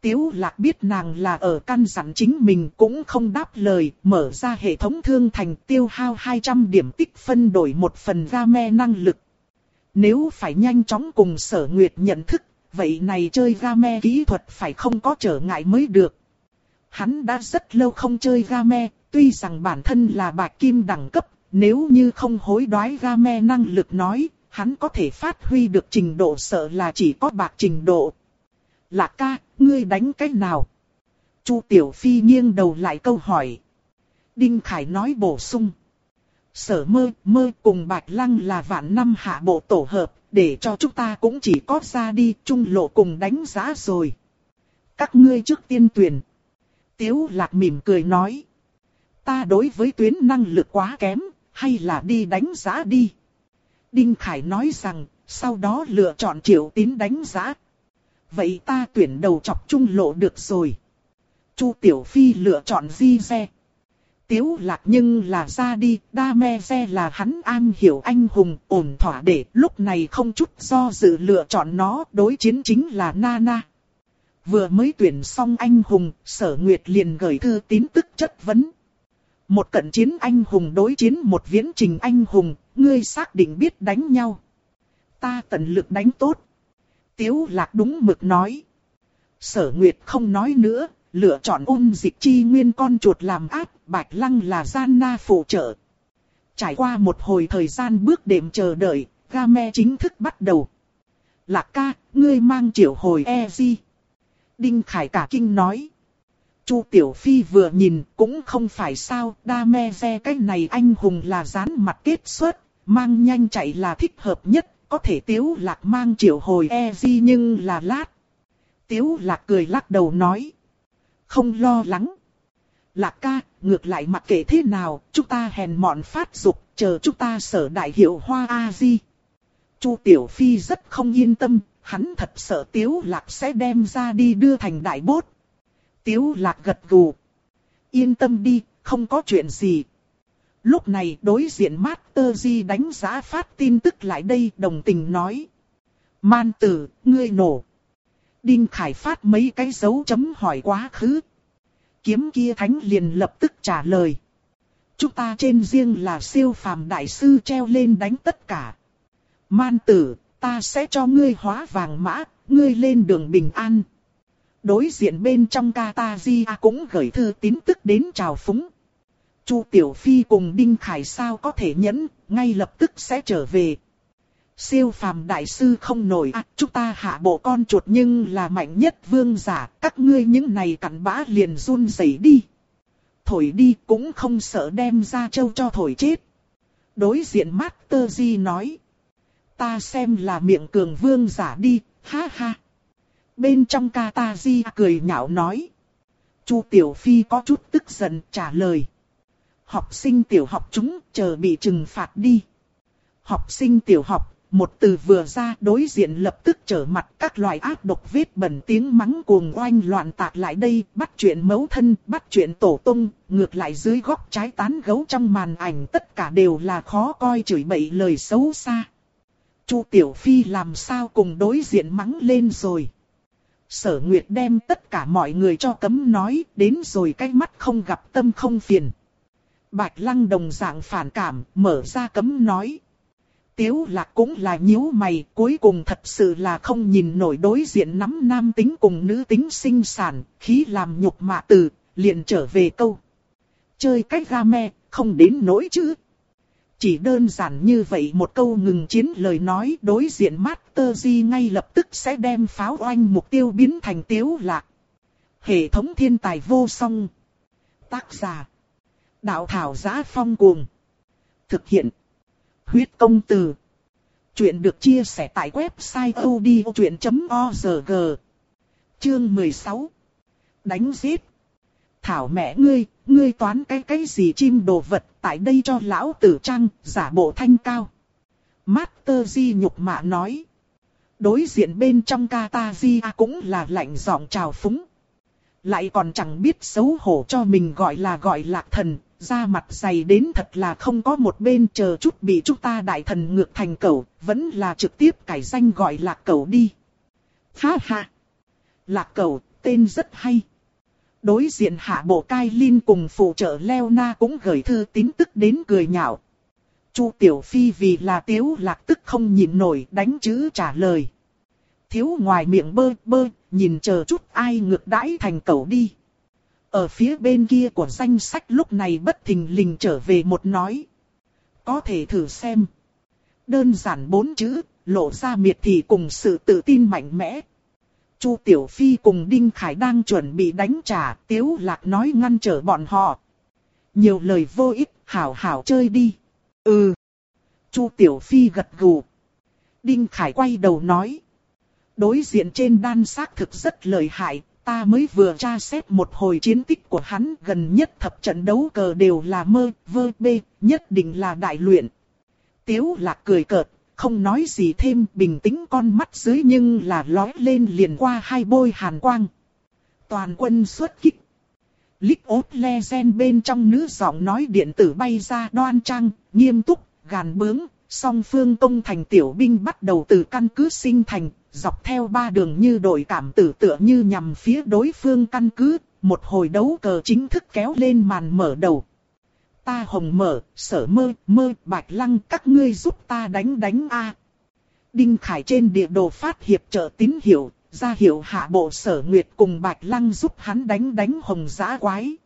Tiếu lạc biết nàng là ở căn dặn chính mình cũng không đáp lời, mở ra hệ thống thương thành tiêu hao 200 điểm tích phân đổi một phần game năng lực. Nếu phải nhanh chóng cùng sở nguyệt nhận thức, vậy này chơi game kỹ thuật phải không có trở ngại mới được. Hắn đã rất lâu không chơi game, tuy rằng bản thân là bạc kim đẳng cấp, nếu như không hối đoái game năng lực nói, hắn có thể phát huy được trình độ sợ là chỉ có bạc trình độ. Lạc ca, ngươi đánh cách nào? Chu Tiểu Phi nghiêng đầu lại câu hỏi. Đinh Khải nói bổ sung. Sở mơ, mơ cùng Bạch Lăng là vạn năm hạ bộ tổ hợp, để cho chúng ta cũng chỉ có ra đi chung lộ cùng đánh giá rồi. Các ngươi trước tiên tuyển. Tiếu lạc mỉm cười nói. Ta đối với tuyến năng lực quá kém, hay là đi đánh giá đi. Đinh Khải nói rằng, sau đó lựa chọn triệu tín đánh giá. Vậy ta tuyển đầu chọc trung lộ được rồi. Chu Tiểu Phi lựa chọn di xe. Tiếu lạc nhưng là ra đi, đa me xe là hắn an hiểu anh hùng, ổn thỏa để lúc này không chút do dự lựa chọn nó, đối chiến chính là Nana. Vừa mới tuyển xong anh hùng, sở nguyệt liền gửi thư tín tức chất vấn. Một cận chiến anh hùng đối chiến một viễn trình anh hùng, ngươi xác định biết đánh nhau. Ta tận lực đánh tốt. Tiếu lạc đúng mực nói. Sở Nguyệt không nói nữa, lựa chọn ôn dịch chi nguyên con chuột làm áp, bạch lăng là gian na phụ trợ. Trải qua một hồi thời gian bước đệm chờ đợi, game chính thức bắt đầu. Lạc ca, ngươi mang triệu hồi e di. Đinh Khải cả kinh nói. Chu Tiểu Phi vừa nhìn cũng không phải sao, đa me ve cái này anh hùng là dán mặt kết xuất, mang nhanh chạy là thích hợp nhất, có thể tiếu lạc mang triệu hồi e di nhưng là lát. Tiếu lạc cười lắc đầu nói. Không lo lắng. Lạc ca, ngược lại mặc kệ thế nào, chúng ta hèn mọn phát dục, chờ chúng ta sở đại hiệu hoa A-di. Chu Tiểu Phi rất không yên tâm, hắn thật sợ Tiếu Lạc sẽ đem ra đi đưa thành đại bốt. Tiếu Lạc gật gù. Yên tâm đi, không có chuyện gì, Lúc này đối diện Master Di đánh giá phát tin tức lại đây đồng tình nói. Man tử, ngươi nổ. Đinh Khải phát mấy cái dấu chấm hỏi quá khứ. Kiếm kia thánh liền lập tức trả lời. Chúng ta trên riêng là siêu phàm đại sư treo lên đánh tất cả. Man tử, ta sẽ cho ngươi hóa vàng mã, ngươi lên đường bình an. Đối diện bên trong Kataji cũng gửi thư tín tức đến chào phúng. Chu Tiểu Phi cùng Đinh Khải sao có thể nhẫn, ngay lập tức sẽ trở về. Siêu phàm đại sư không nổi à, chúng ta hạ bộ con chuột nhưng là mạnh nhất vương giả, các ngươi những này cặn bã liền run rẩy đi. Thổi đi cũng không sợ đem ra châu cho thổi chết. Đối diện Master Di nói. Ta xem là miệng cường vương giả đi, ha ha. Bên trong Kataji cười nhạo nói. Chu Tiểu Phi có chút tức giận trả lời học sinh tiểu học chúng chờ bị trừng phạt đi. Học sinh tiểu học, một từ vừa ra đối diện lập tức trở mặt các loại ác độc vết bẩn tiếng mắng cuồng oanh loạn tạc lại đây, bắt chuyện mấu thân, bắt chuyện tổ tung, ngược lại dưới góc trái tán gấu trong màn ảnh tất cả đều là khó coi chửi bậy lời xấu xa. Chu Tiểu Phi làm sao cùng đối diện mắng lên rồi. Sở Nguyệt đem tất cả mọi người cho cấm nói, đến rồi cái mắt không gặp tâm không phiền. Bạch Lăng đồng dạng phản cảm, mở ra cấm nói. Tiếu lạc cũng là nhíu mày, cuối cùng thật sự là không nhìn nổi đối diện nắm nam tính cùng nữ tính sinh sản, khí làm nhục mạ từ, liền trở về câu. Chơi cách game, không đến nỗi chứ. Chỉ đơn giản như vậy một câu ngừng chiến lời nói đối diện Master di ngay lập tức sẽ đem pháo oanh mục tiêu biến thành tiếu lạc. Hệ thống thiên tài vô song. Tác giả đạo thảo giá phong cuồng. Thực hiện. Huyết công từ. Chuyện được chia sẻ tại website odchuyện.org. Chương 16. Đánh giết. Thảo mẹ ngươi, ngươi toán cái cái gì chim đồ vật tại đây cho lão tử trăng, giả bộ thanh cao. Master Di nhục mạ nói. Đối diện bên trong Kataria cũng là lạnh giọng chào phúng. Lại còn chẳng biết xấu hổ cho mình gọi là gọi lạc thần, da mặt dày đến thật là không có một bên chờ chút bị chúng ta đại thần ngược thành cẩu, vẫn là trực tiếp cải danh gọi là cẩu đi. Ha ha! Lạc cẩu, tên rất hay. Đối diện hạ bộ cai Linh cùng phụ trợ Leo Na cũng gửi thư tín tức đến cười nhạo. Chu Tiểu Phi vì là tiếu lạc tức không nhịn nổi đánh chữ trả lời. Thiếu ngoài miệng bơ bơ, nhìn chờ chút ai ngược đãi thành cẩu đi. Ở phía bên kia của danh sách lúc này bất thình lình trở về một nói. Có thể thử xem. Đơn giản bốn chữ, lộ ra miệt thị cùng sự tự tin mạnh mẽ. Chu Tiểu Phi cùng Đinh Khải đang chuẩn bị đánh trả, Tiếu Lạc nói ngăn trở bọn họ. Nhiều lời vô ích, hảo hảo chơi đi. Ừ. Chu Tiểu Phi gật gù. Đinh Khải quay đầu nói. Đối diện trên đan xác thực rất lợi hại, ta mới vừa tra xét một hồi chiến tích của hắn gần nhất thập trận đấu cờ đều là mơ, vơ, bê, nhất định là đại luyện. Tiếu lạc cười cợt, không nói gì thêm bình tĩnh con mắt dưới nhưng là lói lên liền qua hai bôi hàn quang. Toàn quân xuất kích. Lích ốt le gen bên trong nữ giọng nói điện tử bay ra đoan trang, nghiêm túc, gàn bướng, song phương công thành tiểu binh bắt đầu từ căn cứ sinh thành, dọc theo ba đường như đội cảm tử tựa như nhằm phía đối phương căn cứ, một hồi đấu cờ chính thức kéo lên màn mở đầu. Ta hồng mở, sở mơ, mơ, bạch lăng các ngươi giúp ta đánh đánh a. Đinh Khải trên địa đồ phát hiệp trợ tín hiệu, ra hiệu hạ bộ sở nguyệt cùng bạch lăng giúp hắn đánh đánh hồng giã quái.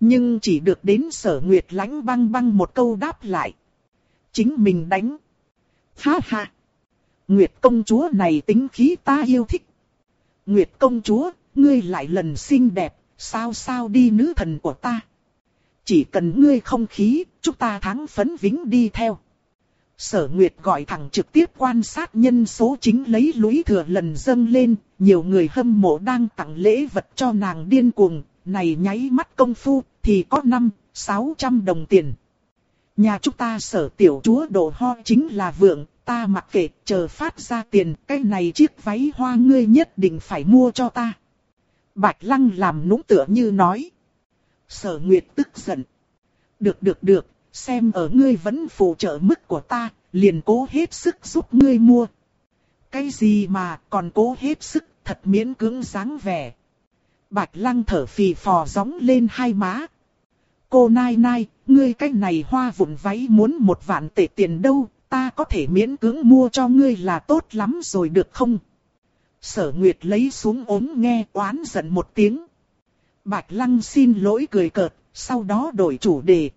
Nhưng chỉ được đến sở nguyệt lãnh băng băng một câu đáp lại. Chính mình đánh. Ha ha. Nguyệt công chúa này tính khí ta yêu thích. Nguyệt công chúa, ngươi lại lần xinh đẹp, sao sao đi nữ thần của ta. Chỉ cần ngươi không khí, chúng ta thắng phấn vĩnh đi theo. Sở Nguyệt gọi thẳng trực tiếp quan sát nhân số chính lấy lũy thừa lần dâng lên, nhiều người hâm mộ đang tặng lễ vật cho nàng điên cuồng, này nháy mắt công phu, thì có 5, 600 đồng tiền. Nhà chúng ta sở tiểu chúa độ ho chính là vượng, ta mặc kệ, chờ phát ra tiền, cái này chiếc váy hoa ngươi nhất định phải mua cho ta. Bạch Lăng làm nũng tựa như nói. Sở Nguyệt tức giận. Được được được, xem ở ngươi vẫn phụ trợ mức của ta, liền cố hết sức giúp ngươi mua. Cái gì mà còn cố hết sức, thật miễn cưỡng dáng vẻ. Bạch Lăng thở phì phò gióng lên hai má. Cô Nai Nai, ngươi cái này hoa vụn váy muốn một vạn tệ tiền đâu, ta có thể miễn cưỡng mua cho ngươi là tốt lắm rồi được không? Sở Nguyệt lấy xuống ốm nghe oán giận một tiếng. Bạch Lăng xin lỗi cười cợt, sau đó đổi chủ đề.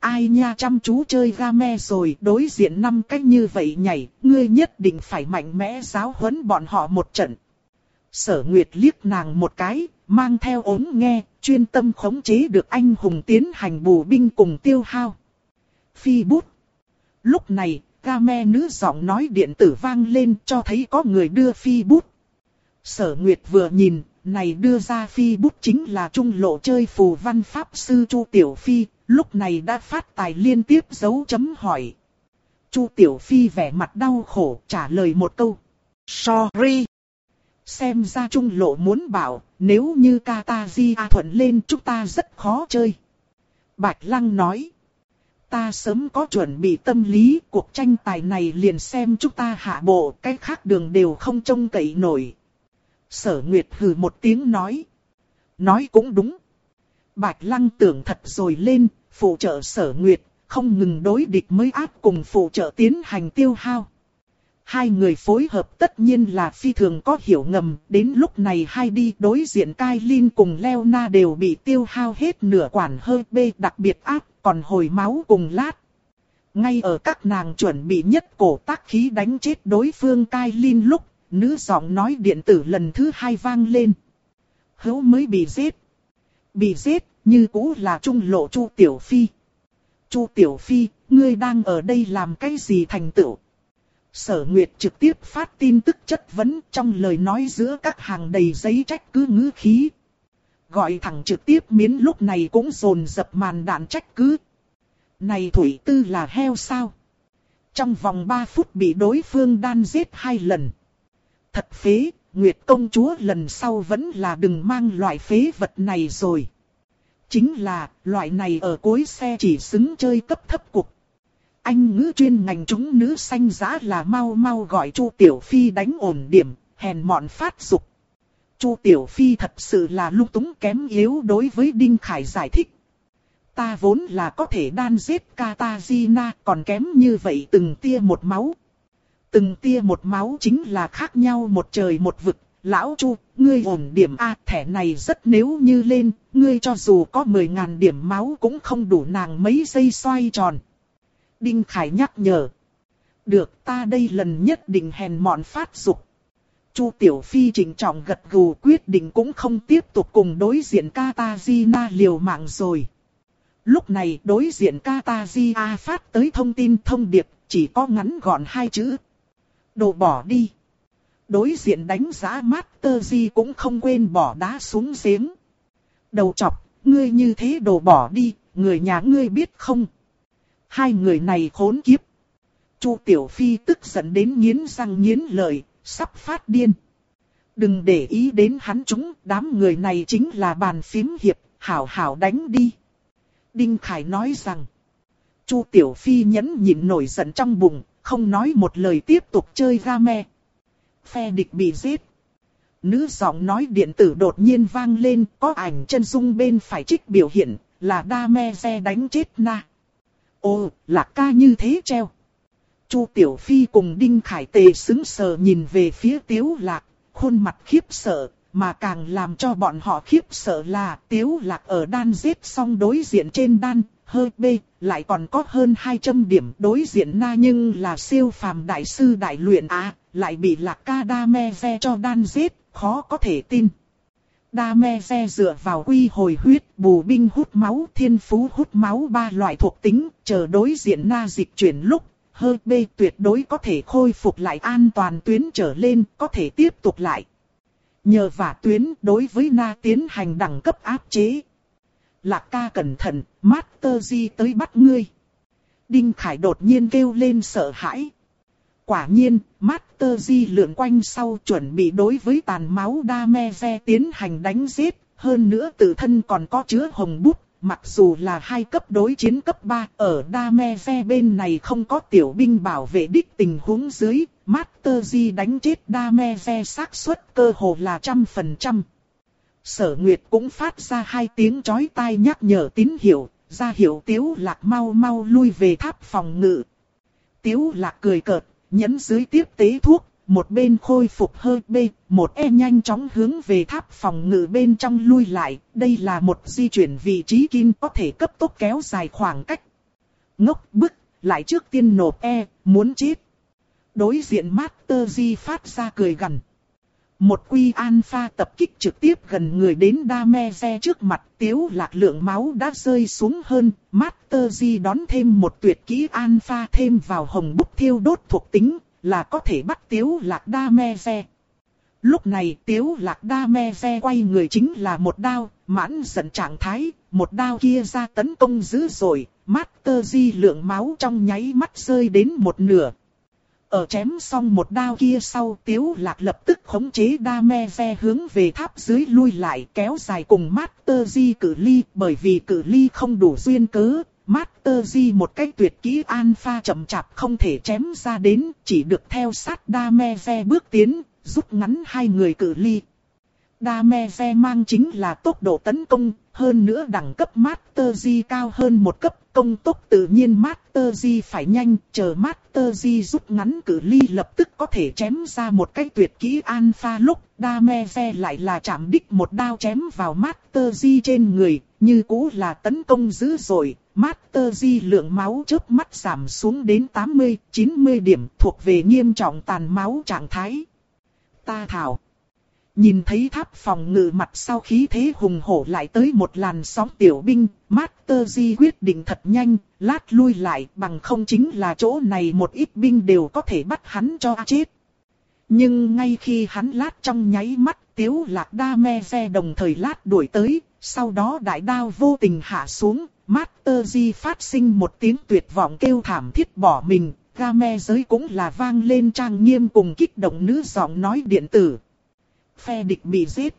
Ai nha chăm chú chơi game rồi, đối diện năm cách như vậy nhảy, ngươi nhất định phải mạnh mẽ giáo huấn bọn họ một trận. Sở Nguyệt liếc nàng một cái, mang theo ốm nghe, chuyên tâm khống chế được anh hùng tiến hành bù binh cùng tiêu hao. Phi bút. Lúc này, ca me nữ giọng nói điện tử vang lên cho thấy có người đưa phi bút. Sở Nguyệt vừa nhìn, này đưa ra phi bút chính là trung lộ chơi phù văn pháp sư Chu Tiểu Phi, lúc này đã phát tài liên tiếp dấu chấm hỏi. Chu Tiểu Phi vẻ mặt đau khổ trả lời một câu. Sorry. Xem ra trung lộ muốn bảo, nếu như Kataji thuận lên chúng ta rất khó chơi. Bạch Lăng nói. Ta sớm có chuẩn bị tâm lý, cuộc tranh tài này liền xem chúng ta hạ bộ, cái khác đường đều không trông cậy nổi. Sở Nguyệt hừ một tiếng nói. Nói cũng đúng. Bạch Lăng tưởng thật rồi lên, phụ trợ Sở Nguyệt, không ngừng đối địch mới áp cùng phụ trợ tiến hành tiêu hao. Hai người phối hợp tất nhiên là phi thường có hiểu ngầm, đến lúc này hai đi đối diện Cai Lin cùng Leo Na đều bị tiêu hao hết nửa quản hơi bê đặc biệt áp, còn hồi máu cùng lát. Ngay ở các nàng chuẩn bị nhất cổ tác khí đánh chết đối phương Cai Linh lúc, nữ giọng nói điện tử lần thứ hai vang lên. hấu mới bị giết. Bị giết, như cũ là trung lộ Chu Tiểu Phi. Chu Tiểu Phi, ngươi đang ở đây làm cái gì thành tựu? Sở Nguyệt trực tiếp phát tin tức chất vấn trong lời nói giữa các hàng đầy giấy trách cứ ngữ khí. Gọi thẳng trực tiếp miến lúc này cũng rồn dập màn đạn trách cứ. Này Thủy Tư là heo sao? Trong vòng 3 phút bị đối phương đan giết hai lần. Thật phế, Nguyệt công chúa lần sau vẫn là đừng mang loại phế vật này rồi. Chính là, loại này ở cuối xe chỉ xứng chơi cấp thấp cục. Anh ngữ chuyên ngành chúng nữ xanh giá là mau mau gọi Chu Tiểu Phi đánh ổn điểm, hèn mọn phát dục. Chu Tiểu Phi thật sự là lung túng kém yếu đối với Đinh Khải giải thích. Ta vốn là có thể đan giết Katarina còn kém như vậy từng tia một máu. Từng tia một máu chính là khác nhau một trời một vực. Lão Chu, ngươi ổn điểm A thẻ này rất nếu như lên, ngươi cho dù có 10.000 điểm máu cũng không đủ nàng mấy giây xoay tròn. Đinh Khải nhắc nhở. Được ta đây lần nhất định hèn mọn phát dục. Chu Tiểu Phi chỉnh trọng gật gù quyết định cũng không tiếp tục cùng đối diện Katarina liều mạng rồi. Lúc này đối diện Katarina phát tới thông tin thông điệp, chỉ có ngắn gọn hai chữ. Đồ bỏ đi. Đối diện đánh giá Master G cũng không quên bỏ đá xuống giếng. Đầu chọc, ngươi như thế đồ bỏ đi, người nhà ngươi biết không? Hai người này khốn kiếp. Chu Tiểu Phi tức giận đến nghiến răng nghiến lợi, sắp phát điên. Đừng để ý đến hắn chúng, đám người này chính là bàn phím hiệp, hảo hảo đánh đi. Đinh Khải nói rằng, Chu Tiểu Phi nhẫn nhịn nổi giận trong bụng, không nói một lời tiếp tục chơi game. Phe địch bị giết. Nữ giọng nói điện tử đột nhiên vang lên, có ảnh chân dung bên phải trích biểu hiện, là đa me xe đánh chết na. Ô, là ca như thế treo. Chu Tiểu Phi cùng Đinh Khải Tề xứng sờ nhìn về phía Tiếu Lạc, khuôn mặt khiếp sợ, mà càng làm cho bọn họ khiếp sợ là Tiếu Lạc ở đan giết xong đối diện trên đan, hơi bê, lại còn có hơn 200 điểm đối diện na nhưng là siêu phàm đại sư đại luyện á, lại bị Lạc ca đa me ve cho đan giết, khó có thể tin. Đa me ve dựa vào quy hồi huyết, bù binh hút máu, thiên phú hút máu ba loại thuộc tính, chờ đối diện na dịch chuyển lúc, hơi bê tuyệt đối có thể khôi phục lại an toàn tuyến trở lên, có thể tiếp tục lại. Nhờ vả tuyến đối với na tiến hành đẳng cấp áp chế. Lạc ca cẩn thận, Master Di tới bắt ngươi. Đinh Khải đột nhiên kêu lên sợ hãi. Quả nhiên, Master Di lượn quanh sau chuẩn bị đối với tàn máu đa me ve tiến hành đánh giết. Hơn nữa tự thân còn có chứa hồng bút, mặc dù là hai cấp đối chiến cấp 3, ở đa me ve bên này không có tiểu binh bảo vệ đích tình huống dưới, Master Di đánh chết đa me ve xác suất cơ hồ là trăm phần trăm. Sở Nguyệt cũng phát ra hai tiếng chói tai nhắc nhở tín hiệu, ra hiệu Tiếu Lạc mau mau lui về tháp phòng ngự. Tiếu Lạc cười cợt, nhấn dưới tiếp tế thuốc, một bên khôi phục hơi bê, một e nhanh chóng hướng về tháp phòng ngự bên trong lui lại, đây là một di chuyển vị trí kim có thể cấp tốc kéo dài khoảng cách. Ngốc bức, lại trước tiên nộp e, muốn chết. Đối diện Master Di phát ra cười gần. Một quy alpha tập kích trực tiếp gần người đến Dame xe trước mặt, tiếu lạc lượng máu đã rơi xuống hơn, Master di đón thêm một tuyệt kỹ alpha thêm vào hồng bút thiêu đốt thuộc tính, là có thể bắt tiếu lạc đa me xe. Lúc này tiếu lạc đa me xe quay người chính là một đao, mãn giận trạng thái, một đao kia ra tấn công dữ dội, Master Di lượng máu trong nháy mắt rơi đến một nửa, ở chém xong một đao kia sau tiếu lạc lập tức khống chế đa me ve hướng về tháp dưới lui lại kéo dài cùng Master Di cử ly bởi vì cử ly không đủ duyên cớ. Master Di một cách tuyệt kỹ alpha chậm chạp không thể chém ra đến, chỉ được theo sát đa me ve bước tiến, rút ngắn hai người cử ly. Đa me ve mang chính là tốc độ tấn công, hơn nữa đẳng cấp Master G cao hơn một cấp, công tốc tự nhiên Master G phải nhanh, chờ Master G rút ngắn cử ly lập tức có thể chém ra một cái tuyệt kỹ alpha lúc, đa me ve lại là chạm đích một đao chém vào Master G trên người, như cũ là tấn công dữ dội. Master Di lượng máu chớp mắt giảm xuống đến 80-90 điểm thuộc về nghiêm trọng tàn máu trạng thái. Ta thảo Nhìn thấy tháp phòng ngự mặt sau khí thế hùng hổ lại tới một làn sóng tiểu binh, Master Di quyết định thật nhanh, lát lui lại bằng không chính là chỗ này một ít binh đều có thể bắt hắn cho chết. Nhưng ngay khi hắn lát trong nháy mắt, tiếu lạc đa me xe đồng thời lát đuổi tới, sau đó đại đao vô tình hạ xuống, Master Di phát sinh một tiếng tuyệt vọng kêu thảm thiết bỏ mình, Game giới cũng là vang lên trang nghiêm cùng kích động nữ giọng nói điện tử. Phe địch bị giết.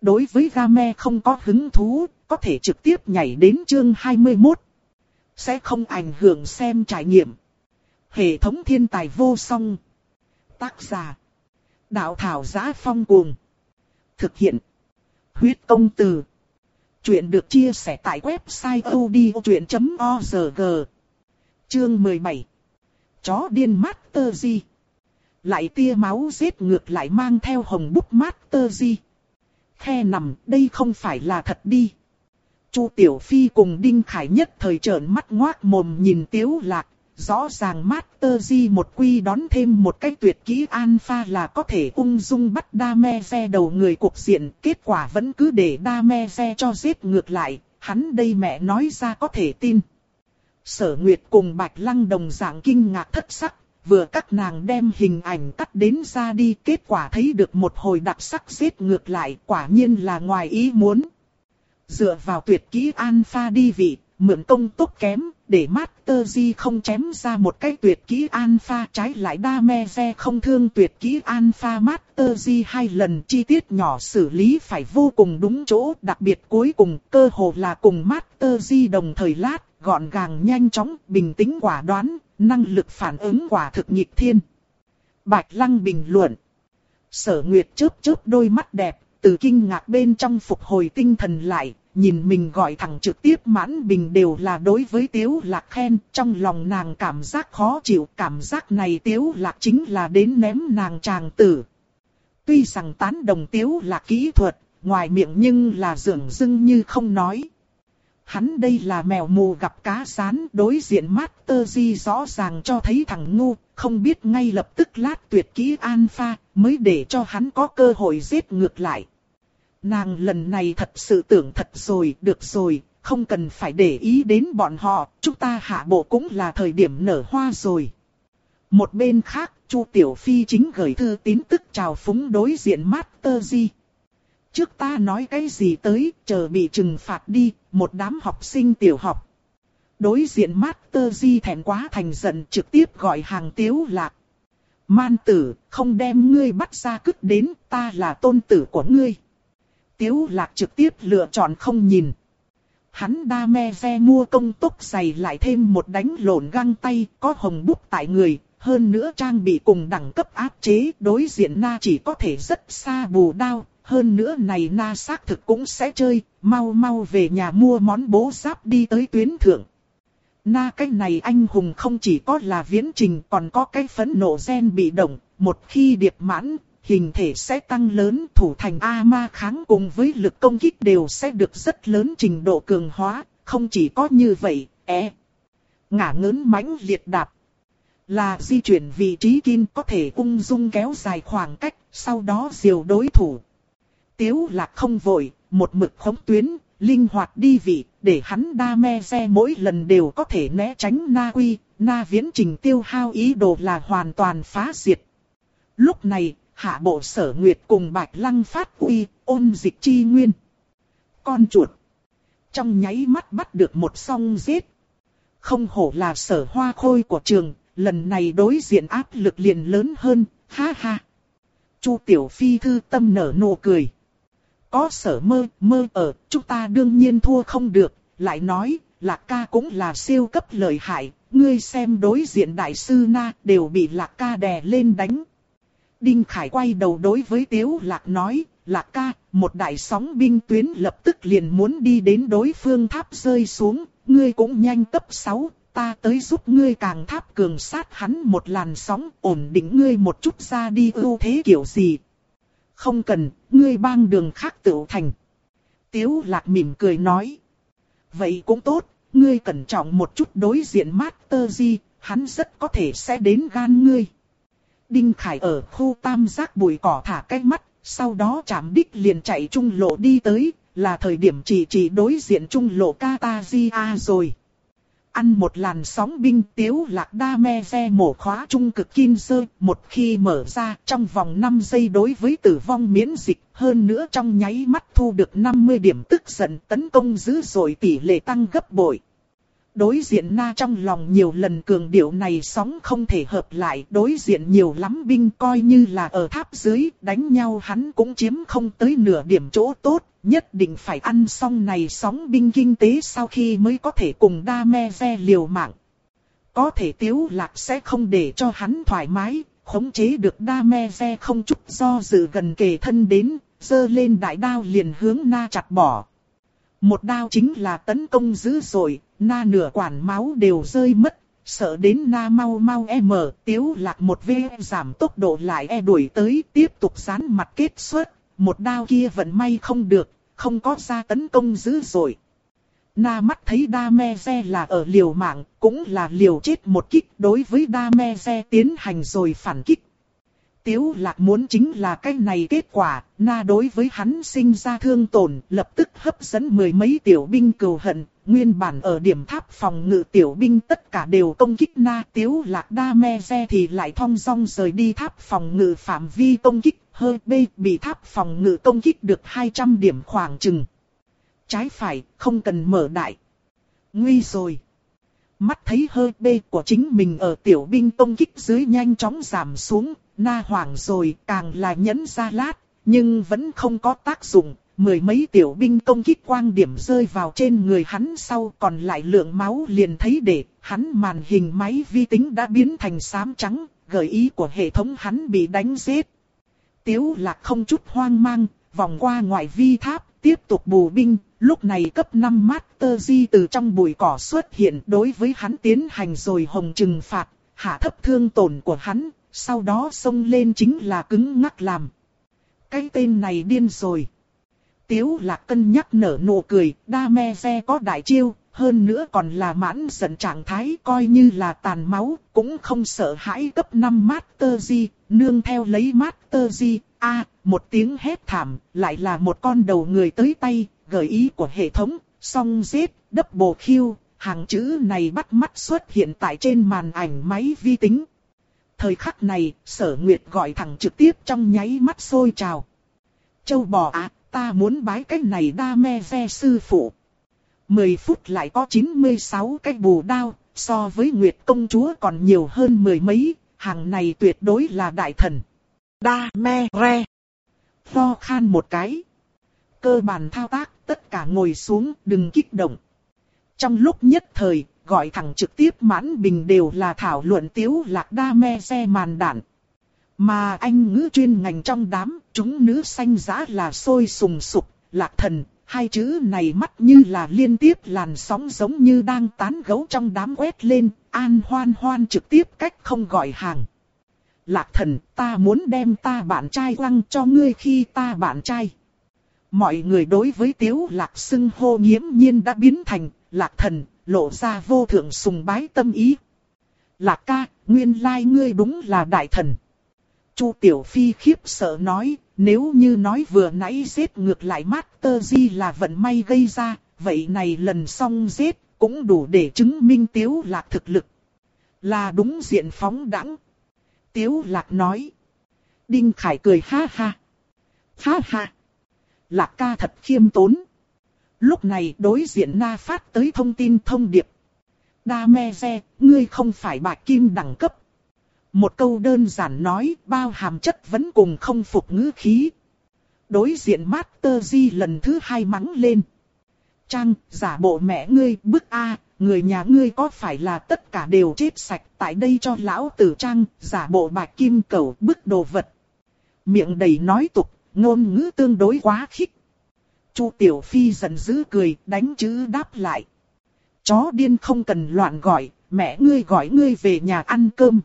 Đối với Game không có hứng thú, có thể trực tiếp nhảy đến chương 21. Sẽ không ảnh hưởng xem trải nghiệm. Hệ thống thiên tài vô song. Tác giả. Đạo thảo giá phong cuồng. Thực hiện. Huyết công từ. Chuyện được chia sẻ tại website odchuyện.org. Chương 17 chó điên Master Di. Lại tia máu giết ngược lại mang theo hồng bút Master Di. Khe nằm, đây không phải là thật đi. Chu Tiểu Phi cùng Đinh Khải nhất thời trợn mắt ngoác mồm nhìn Tiếu Lạc. Rõ ràng Master Di một quy đón thêm một cái tuyệt kỹ alpha là có thể ung dung bắt đa me xe đầu người cuộc diện. Kết quả vẫn cứ để đa me xe cho giết ngược lại. Hắn đây mẹ nói ra có thể tin. Sở Nguyệt cùng Bạch Lăng đồng dạng kinh ngạc thất sắc, vừa các nàng đem hình ảnh cắt đến ra đi kết quả thấy được một hồi đặc sắc giết ngược lại quả nhiên là ngoài ý muốn. Dựa vào tuyệt kỹ alpha đi vị, mượn công tốt kém, để Master Di không chém ra một cái tuyệt kỹ alpha trái lại đa me ve không thương tuyệt kỹ alpha Master Di hai lần chi tiết nhỏ xử lý phải vô cùng đúng chỗ, đặc biệt cuối cùng cơ hồ là cùng Master Di đồng thời lát, gọn gàng nhanh chóng, bình tĩnh quả đoán, năng lực phản ứng quả thực nhịp thiên. Bạch Lăng bình luận. Sở Nguyệt chớp chớp đôi mắt đẹp, từ kinh ngạc bên trong phục hồi tinh thần lại, nhìn mình gọi thẳng trực tiếp mãn bình đều là đối với Tiếu Lạc khen, trong lòng nàng cảm giác khó chịu, cảm giác này Tiếu Lạc chính là đến ném nàng chàng tử. Tuy rằng tán đồng Tiếu Lạc kỹ thuật, ngoài miệng nhưng là dường dưng như không nói. Hắn đây là mèo mù gặp cá sán đối diện Master Di rõ ràng cho thấy thằng ngu, không biết ngay lập tức lát tuyệt kỹ alpha mới để cho hắn có cơ hội giết ngược lại. Nàng lần này thật sự tưởng thật rồi, được rồi, không cần phải để ý đến bọn họ, chúng ta hạ bộ cũng là thời điểm nở hoa rồi. Một bên khác, Chu Tiểu Phi chính gửi thư tín tức chào phúng đối diện Master Di. Trước ta nói cái gì tới, chờ bị trừng phạt đi, một đám học sinh tiểu học. Đối diện Master Di thèn quá thành giận trực tiếp gọi hàng tiếu lạc. Man tử, không đem ngươi bắt ra cứt đến, ta là tôn tử của ngươi. Tiếu lạc trực tiếp lựa chọn không nhìn. Hắn đa me ve mua công tốc giày lại thêm một đánh lộn găng tay, có hồng bút tại người, hơn nữa trang bị cùng đẳng cấp áp chế, đối diện na chỉ có thể rất xa bù đao, hơn nữa này na xác thực cũng sẽ chơi, mau mau về nhà mua món bố giáp đi tới tuyến thượng. Na cái này anh hùng không chỉ có là viễn trình còn có cái phấn nộ gen bị động, một khi điệp mãn, hình thể sẽ tăng lớn thủ thành A-ma kháng cùng với lực công kích đều sẽ được rất lớn trình độ cường hóa, không chỉ có như vậy, e. Ngả ngớn mãnh liệt đạp. Là di chuyển vị trí kim có thể ung dung kéo dài khoảng cách, sau đó diều đối thủ. Tiếu là không vội, một mực khống tuyến, linh hoạt đi vị, để hắn đa me xe mỗi lần đều có thể né tránh na quy, na viễn trình tiêu hao ý đồ là hoàn toàn phá diệt. Lúc này, hạ bộ sở nguyệt cùng bạch lăng phát uy, ôn dịch chi nguyên. Con chuột. Trong nháy mắt bắt được một song giết. Không hổ là sở hoa khôi của trường, lần này đối diện áp lực liền lớn hơn, ha ha. Chu Tiểu Phi thư tâm nở nụ cười. Có sở mơ, mơ ở, chúng ta đương nhiên thua không được, lại nói, lạc ca cũng là siêu cấp lợi hại, ngươi xem đối diện đại sư na đều bị lạc ca đè lên đánh. Đinh Khải quay đầu đối với Tiếu Lạc nói, Lạc ca, một đại sóng binh tuyến lập tức liền muốn đi đến đối phương tháp rơi xuống, ngươi cũng nhanh cấp 6, ta tới giúp ngươi càng tháp cường sát hắn một làn sóng, ổn định ngươi một chút ra đi ưu thế kiểu gì, không cần, ngươi bang đường khác tự thành. Tiếu lạc mỉm cười nói. Vậy cũng tốt, ngươi cẩn trọng một chút đối diện Master Di, hắn rất có thể sẽ đến gan ngươi. Đinh Khải ở khu tam giác bụi cỏ thả cái mắt, sau đó chạm đích liền chạy trung lộ đi tới, là thời điểm chỉ chỉ đối diện trung lộ Katazia rồi. Ăn một làn sóng binh tiếu lạc đa me xe mổ khóa trung cực kim sơ, một khi mở ra trong vòng 5 giây đối với tử vong miễn dịch, hơn nữa trong nháy mắt thu được 50 điểm tức giận tấn công dữ dội tỷ lệ tăng gấp bội. Đối diện na trong lòng nhiều lần cường điệu này sóng không thể hợp lại, đối diện nhiều lắm binh coi như là ở tháp dưới, đánh nhau hắn cũng chiếm không tới nửa điểm chỗ tốt, nhất định phải ăn xong này sóng binh kinh tế sau khi mới có thể cùng đa me ve liều mạng. Có thể tiếu lạc sẽ không để cho hắn thoải mái, khống chế được đa me ve không chút do dự gần kề thân đến, dơ lên đại đao liền hướng na chặt bỏ. Một đao chính là tấn công dữ dội, na nửa quản máu đều rơi mất, sợ đến na mau mau e mở, tiếu lạc một v giảm tốc độ lại e đuổi tới, tiếp tục dán mặt kết xuất, một đao kia vẫn may không được, không có ra tấn công dữ dội. Na mắt thấy đa me xe là ở liều mạng, cũng là liều chết một kích đối với đa me xe tiến hành rồi phản kích. Tiếu lạc muốn chính là cái này kết quả, na đối với hắn sinh ra thương tổn, lập tức hấp dẫn mười mấy tiểu binh cầu hận, nguyên bản ở điểm tháp phòng ngự tiểu binh tất cả đều công kích na tiếu lạc đa me xe thì lại thong dong rời đi tháp phòng ngự phạm vi công kích, hơi bê bị tháp phòng ngự công kích được 200 điểm khoảng chừng. Trái phải, không cần mở đại. Nguy rồi. Mắt thấy hơi bê của chính mình ở tiểu binh công kích dưới nhanh chóng giảm xuống, na Hoàng rồi càng là nhấn ra lát, nhưng vẫn không có tác dụng. Mười mấy tiểu binh công kích quang điểm rơi vào trên người hắn sau còn lại lượng máu liền thấy để hắn màn hình máy vi tính đã biến thành xám trắng, gợi ý của hệ thống hắn bị đánh giết. Tiếu lạc không chút hoang mang, vòng qua ngoại vi tháp, tiếp tục bù binh, lúc này cấp 5 Master Di từ trong bụi cỏ xuất hiện đối với hắn tiến hành rồi hồng trừng phạt, hạ thấp thương tổn của hắn, sau đó xông lên chính là cứng ngắc làm. Cái tên này điên rồi. Tiếu lạc cân nhắc nở nụ cười, đa me xe có đại chiêu, hơn nữa còn là mãn giận trạng thái coi như là tàn máu, cũng không sợ hãi cấp 5 Master Di, nương theo lấy Master Di, a một tiếng hét thảm, lại là một con đầu người tới tay, gợi ý của hệ thống, song giết, double kill, hàng chữ này bắt mắt xuất hiện tại trên màn ảnh máy vi tính. Thời khắc này, sở nguyệt gọi thẳng trực tiếp trong nháy mắt sôi trào. Châu bò à, ta muốn bái cái này đa me ve sư phụ. 10 phút lại có 96 cái bù đao, so với Nguyệt công chúa còn nhiều hơn mười mấy, hàng này tuyệt đối là đại thần. Đa me re. Ho khan một cái. Cơ bản thao tác, tất cả ngồi xuống, đừng kích động. Trong lúc nhất thời, gọi thẳng trực tiếp mãn bình đều là thảo luận tiếu lạc đa me xe màn đạn. Mà anh ngữ chuyên ngành trong đám, chúng nữ xanh giá là sôi sùng sục, lạc thần, hai chữ này mắt như là liên tiếp làn sóng giống như đang tán gấu trong đám quét lên, an hoan hoan trực tiếp cách không gọi hàng. Lạc thần, ta muốn đem ta bạn trai quăng cho ngươi khi ta bạn trai. Mọi người đối với tiếu lạc xưng hô nghiễm nhiên đã biến thành, lạc thần, lộ ra vô thượng sùng bái tâm ý. Lạc ca, nguyên lai ngươi đúng là đại thần. Chu Tiểu Phi khiếp sợ nói, nếu như nói vừa nãy giết ngược lại Master Di là vận may gây ra, vậy này lần xong giết, cũng đủ để chứng minh Tiếu Lạc thực lực. Là đúng diện phóng đẳng. Tiếu Lạc nói. Đinh Khải cười ha ha. Ha ha. Lạc ca thật khiêm tốn. Lúc này đối diện Na phát tới thông tin thông điệp. Đa me xe, ngươi không phải bạc kim đẳng cấp. Một câu đơn giản nói bao hàm chất vẫn cùng không phục ngữ khí. Đối diện Master Di lần thứ hai mắng lên. Trang, giả bộ mẹ ngươi, bức A, người nhà ngươi có phải là tất cả đều chết sạch tại đây cho lão tử Trang, giả bộ bạc kim cầu bức đồ vật. Miệng đầy nói tục, ngôn ngữ tương đối quá khích. Chu Tiểu Phi giận dữ cười, đánh chữ đáp lại. Chó điên không cần loạn gọi, mẹ ngươi gọi ngươi về nhà ăn cơm.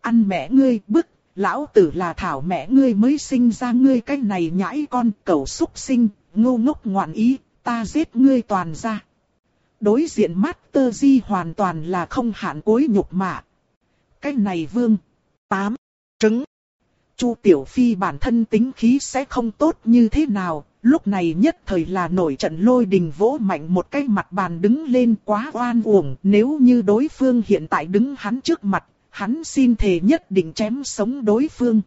Ăn mẹ ngươi bức, lão tử là thảo mẹ ngươi mới sinh ra ngươi cái này nhãi con cầu xúc sinh, ngu ngốc ngoạn ý, ta giết ngươi toàn ra. Đối diện Master Di hoàn toàn là không hạn cối nhục mạ. Cái này vương. Tám. Trứng. Chu Tiểu Phi bản thân tính khí sẽ không tốt như thế nào, lúc này nhất thời là nổi trận lôi đình vỗ mạnh một cái mặt bàn đứng lên quá oan uổng, nếu như đối phương hiện tại đứng hắn trước mặt, hắn xin thề nhất định chém sống đối phương.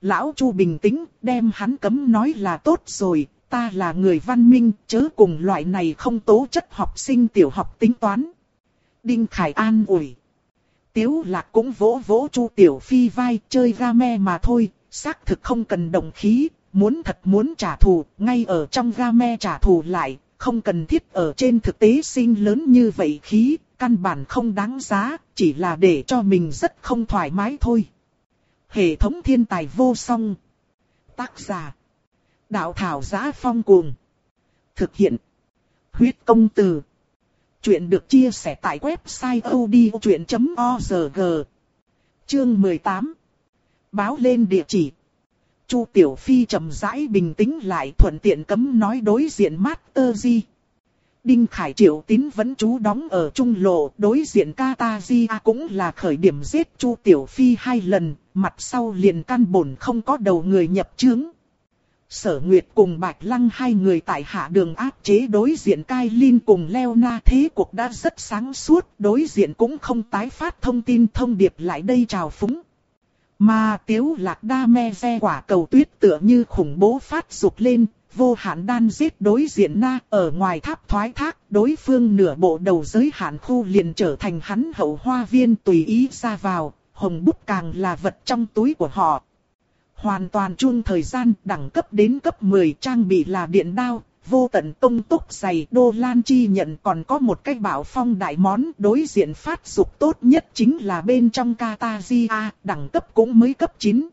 Lão Chu bình tĩnh, đem hắn cấm nói là tốt rồi, ta là người văn minh, chớ cùng loại này không tố chất học sinh tiểu học tính toán. Đinh Khải an ủi. Tiếu lạc cũng vỗ vỗ Chu Tiểu Phi vai chơi game mà thôi, xác thực không cần đồng khí, muốn thật muốn trả thù, ngay ở trong game trả thù lại, không cần thiết ở trên thực tế sinh lớn như vậy khí, căn bản không đáng giá, chỉ là để cho mình rất không thoải mái thôi. Hệ thống thiên tài vô song. Tác giả. Đạo thảo giá phong cuồng. Thực hiện. Huyết công từ. Chuyện được chia sẻ tại website odchuyện.org. Chương 18. Báo lên địa chỉ. Chu Tiểu Phi trầm rãi bình tĩnh lại thuận tiện cấm nói đối diện Master di Đinh Khải Triệu Tín vẫn trú đóng ở trung lộ, đối diện Katazia cũng là khởi điểm giết Chu Tiểu Phi hai lần, mặt sau liền căn bổn không có đầu người nhập chứng. Sở Nguyệt cùng Bạch Lăng hai người tại hạ đường áp chế đối diện Cai Linh cùng Leo Na thế cuộc đã rất sáng suốt, đối diện cũng không tái phát thông tin thông điệp lại đây chào phúng. Mà tiếu lạc đa me xe quả cầu tuyết tựa như khủng bố phát dục lên, vô hạn đan giết đối diện na ở ngoài tháp thoái thác, đối phương nửa bộ đầu giới hạn khu liền trở thành hắn hậu hoa viên tùy ý ra vào, hồng bút càng là vật trong túi của họ. Hoàn toàn chuông thời gian đẳng cấp đến cấp 10 trang bị là điện đao, vô tận tông tốc dày đô lan chi nhận còn có một cái bảo phong đại món đối diện phát dục tốt nhất chính là bên trong Katazia, đẳng cấp cũng mới cấp 9.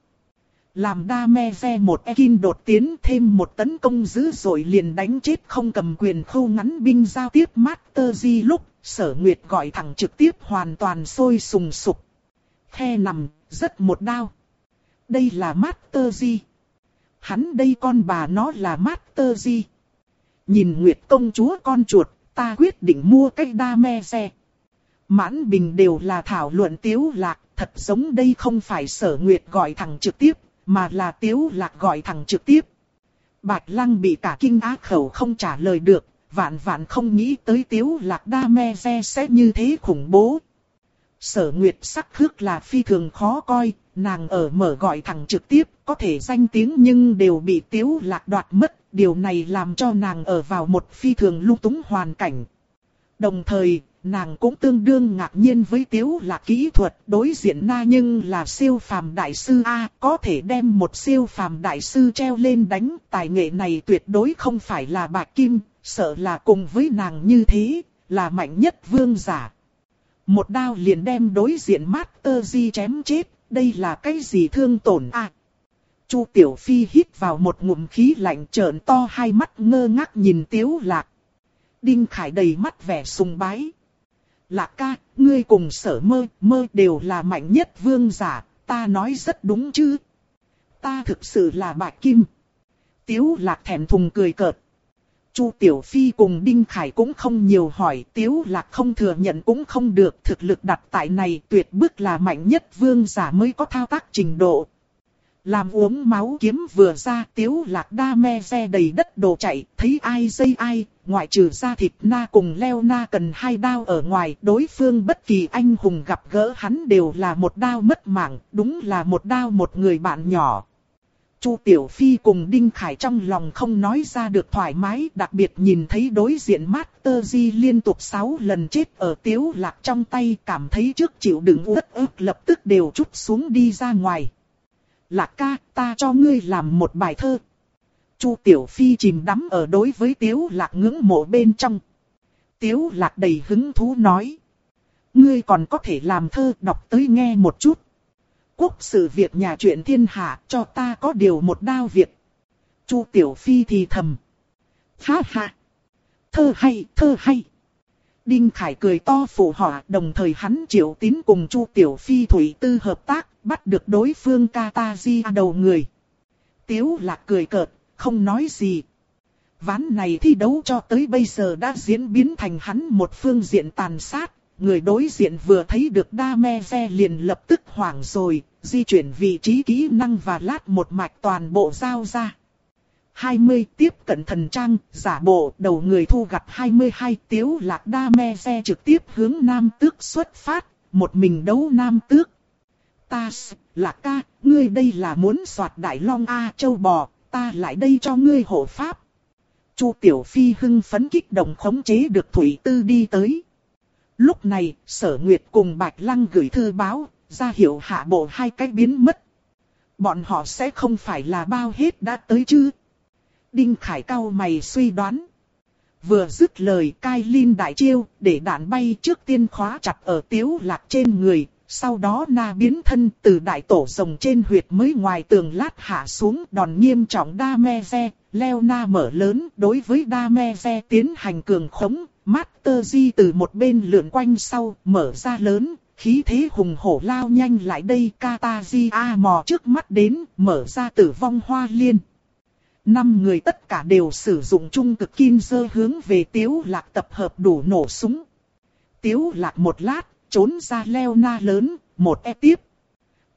Làm đa me ve một Ekin đột tiến thêm một tấn công dữ rồi liền đánh chết không cầm quyền khâu ngắn binh giao tiếp Master G lúc, sở nguyệt gọi thẳng trực tiếp hoàn toàn sôi sùng sục. Khe nằm, rất một đao. Đây là Master Di. Hắn đây con bà nó là Master Di. Nhìn Nguyệt công chúa con chuột, ta quyết định mua cái đa me xe. Mãn bình đều là thảo luận tiếu lạc, thật giống đây không phải sở Nguyệt gọi thẳng trực tiếp, mà là tiếu lạc gọi thẳng trực tiếp. Bạch lăng bị cả kinh á khẩu không trả lời được, vạn vạn không nghĩ tới tiếu lạc đa me xe sẽ như thế khủng bố. Sở Nguyệt sắc khước là phi thường khó coi, nàng ở mở gọi thẳng trực tiếp, có thể danh tiếng nhưng đều bị tiếu lạc đoạt mất, điều này làm cho nàng ở vào một phi thường lung túng hoàn cảnh. Đồng thời, nàng cũng tương đương ngạc nhiên với tiếu lạc kỹ thuật đối diện na nhưng là siêu phàm đại sư A, có thể đem một siêu phàm đại sư treo lên đánh, tài nghệ này tuyệt đối không phải là bạc kim, sợ là cùng với nàng như thế, là mạnh nhất vương giả. Một đao liền đem đối diện Master Di chém chết, đây là cái gì thương tổn A. Chu Tiểu Phi hít vào một ngụm khí lạnh trợn to hai mắt ngơ ngác nhìn tiếu lạc. Đinh Khải đầy mắt vẻ sùng bái. Lạc ca, ngươi cùng sở mơ, mơ đều là mạnh nhất vương giả, ta nói rất đúng chứ. Ta thực sự là bạch kim. Tiếu lạc thèm thùng cười cợt. Chu Tiểu Phi cùng Đinh Khải cũng không nhiều hỏi, Tiếu Lạc không thừa nhận cũng không được, thực lực đặt tại này tuyệt bức là mạnh nhất vương giả mới có thao tác trình độ. Làm uống máu kiếm vừa ra tiếu lạc đa me xe đầy đất đồ chạy, thấy ai dây ai, ngoại trừ ra thịt na cùng leo na cần hai đao ở ngoài, đối phương bất kỳ anh hùng gặp gỡ hắn đều là một đao mất mạng, đúng là một đao một người bạn nhỏ. Chu Tiểu Phi cùng Đinh Khải trong lòng không nói ra được thoải mái, đặc biệt nhìn thấy đối diện Master Di liên tục 6 lần chết ở tiếu lạc trong tay, cảm thấy trước chịu đựng uất ức lập tức đều chút xuống đi ra ngoài. Lạc ca, ta cho ngươi làm một bài thơ. Chu Tiểu Phi chìm đắm ở đối với Tiếu Lạc ngưỡng mộ bên trong. Tiếu Lạc đầy hứng thú nói. Ngươi còn có thể làm thơ đọc tới nghe một chút. Quốc sự việc nhà chuyện thiên hạ cho ta có điều một đao việc. Chu Tiểu Phi thì thầm. Ha ha. Thơ hay, thơ hay. Đinh Khải cười to phụ họa đồng thời hắn triệu tín cùng Chu Tiểu Phi Thủy Tư hợp tác, bắt được đối phương Kataji đầu người. Tiếu lạc cười cợt, không nói gì. Ván này thi đấu cho tới bây giờ đã diễn biến thành hắn một phương diện tàn sát. Người đối diện vừa thấy được đa me ve liền lập tức hoảng rồi, di chuyển vị trí kỹ năng và lát một mạch toàn bộ giao ra. 20 tiếp cận thần trang, giả bộ đầu người thu gặp 22 tiếu lạc đa me xe trực tiếp hướng nam tước xuất phát, một mình đấu nam tước. Ta, lạc ca, ngươi đây là muốn soạt đại long A châu bò, ta lại đây cho ngươi hộ pháp. Chu Tiểu Phi hưng phấn kích động khống chế được Thủy Tư đi tới. Lúc này, Sở Nguyệt cùng Bạch Lăng gửi thư báo, ra hiệu hạ bộ hai cái biến mất. Bọn họ sẽ không phải là bao hết đã tới chứ. Đinh Khải cao mày suy đoán. Vừa dứt lời cai Lin đại chiêu, để đạn bay trước tiên khóa chặt ở tiếu lạc trên người, sau đó na biến thân từ đại tổ rồng trên huyệt mới ngoài tường lát hạ xuống đòn nghiêm trọng đa me ve, leo na mở lớn đối với đa me ve tiến hành cường khống, Master Di từ một bên lượn quanh sau, mở ra lớn, khí thế hùng hổ lao nhanh lại đây Kataji mò trước mắt đến, mở ra tử vong hoa liên. Năm người tất cả đều sử dụng trung cực kim dơ hướng về tiếu lạc tập hợp đủ nổ súng. Tiếu lạc một lát, trốn ra leo na lớn, một e tiếp.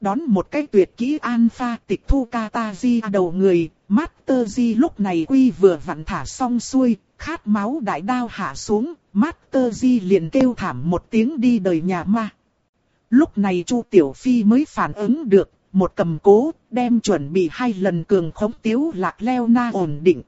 Đón một cái tuyệt kỹ alpha tịch thu Kataji đầu người, Master Di lúc này quy vừa vặn thả xong xuôi, khát máu đại đao hạ xuống, Master Di liền kêu thảm một tiếng đi đời nhà ma. Lúc này Chu Tiểu Phi mới phản ứng được, một cầm cố, đem chuẩn bị hai lần cường khống tiếu lạc leo na ổn định.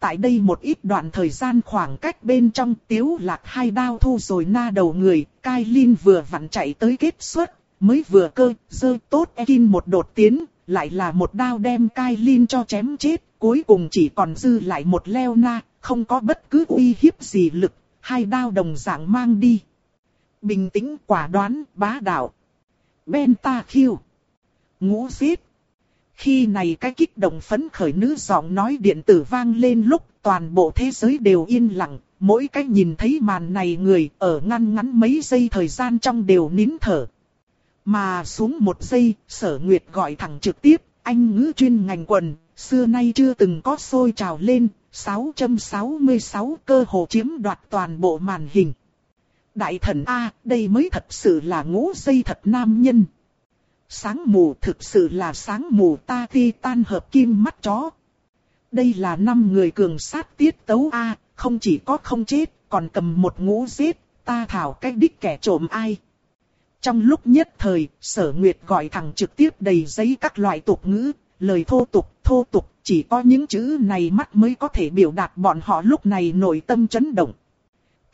Tại đây một ít đoạn thời gian khoảng cách bên trong tiếu lạc hai đao thu rồi na đầu người, Cai lin vừa vặn chạy tới kết xuất, mới vừa cơ, dơ tốt Ekin một đột tiến, lại là một đao đem Cai lin cho chém chết, cuối cùng chỉ còn dư lại một leo na, không có bất cứ uy hiếp gì lực, hai đao đồng dạng mang đi. Bình tĩnh quả đoán, bá đạo. Benta khiêu. Ngũ giết. Khi này cái kích động phấn khởi nữ giọng nói điện tử vang lên lúc toàn bộ thế giới đều yên lặng, mỗi cái nhìn thấy màn này người ở ngăn ngắn mấy giây thời gian trong đều nín thở. Mà xuống một giây, sở nguyệt gọi thẳng trực tiếp, anh ngữ chuyên ngành quần, xưa nay chưa từng có sôi trào lên, 666 cơ hồ chiếm đoạt toàn bộ màn hình. Đại thần A, đây mới thật sự là ngũ dây thật nam nhân. Sáng mù thực sự là sáng mù ta ti tan hợp kim mắt chó. Đây là năm người cường sát tiết tấu A, không chỉ có không chết, còn cầm một ngũ giết, ta thảo cách đích kẻ trộm ai. Trong lúc nhất thời, sở nguyệt gọi thẳng trực tiếp đầy giấy các loại tục ngữ, lời thô tục, thô tục, chỉ có những chữ này mắt mới có thể biểu đạt bọn họ lúc này nội tâm chấn động.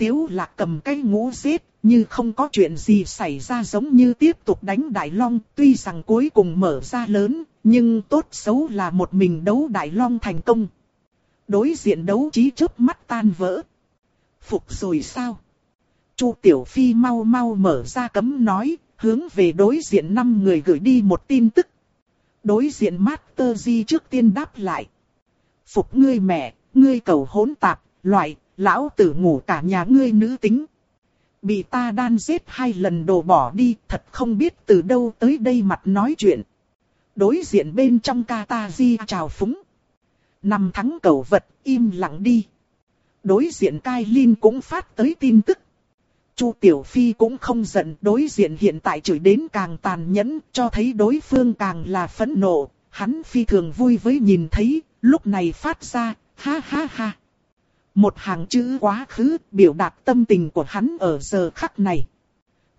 Tiếu lạc cầm cây ngũ giết, như không có chuyện gì xảy ra giống như tiếp tục đánh Đại Long, tuy rằng cuối cùng mở ra lớn, nhưng tốt xấu là một mình đấu Đại Long thành công. Đối diện đấu trí trước mắt tan vỡ. Phục rồi sao? Chu Tiểu Phi mau mau mở ra cấm nói, hướng về đối diện năm người gửi đi một tin tức. Đối diện Master Di trước tiên đáp lại. Phục ngươi mẹ, ngươi cầu hỗn tạp, loại, lão tử ngủ cả nhà ngươi nữ tính. Bị ta đan giết hai lần đồ bỏ đi, thật không biết từ đâu tới đây mặt nói chuyện. Đối diện bên trong Kataji chào phúng. Nằm thắng cầu vật, im lặng đi. Đối diện cai Linh cũng phát tới tin tức. Chu Tiểu Phi cũng không giận, đối diện hiện tại chửi đến càng tàn nhẫn, cho thấy đối phương càng là phẫn nộ. Hắn phi thường vui với nhìn thấy, lúc này phát ra, ha ha ha. Một hàng chữ quá khứ biểu đạt tâm tình của hắn ở giờ khắc này.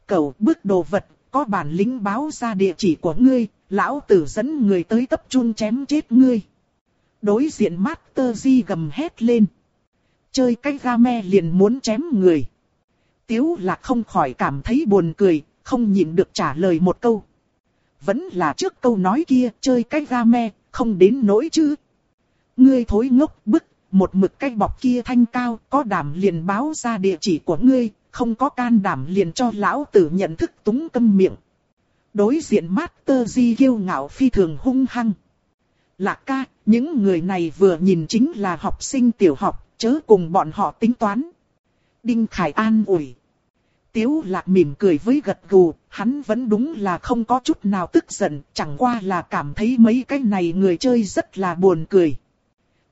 Cầu bước đồ vật, có bản lĩnh báo ra địa chỉ của ngươi, lão tử dẫn người tới tập trung chém chết ngươi. Đối diện Master Di gầm hét lên. Chơi cái game liền muốn chém người. Tiếu là không khỏi cảm thấy buồn cười, không nhịn được trả lời một câu. Vẫn là trước câu nói kia, chơi cái game, không đến nỗi chứ. Ngươi thối ngốc bức một mực cái bọc kia thanh cao, có đảm liền báo ra địa chỉ của ngươi, không có can đảm liền cho lão tử nhận thức túng câm miệng. Đối diện Master Di kiêu ngạo phi thường hung hăng. Lạc ca, những người này vừa nhìn chính là học sinh tiểu học, chớ cùng bọn họ tính toán. Đinh Khải an ủi. Tiếu lạc mỉm cười với gật gù, hắn vẫn đúng là không có chút nào tức giận, chẳng qua là cảm thấy mấy cái này người chơi rất là buồn cười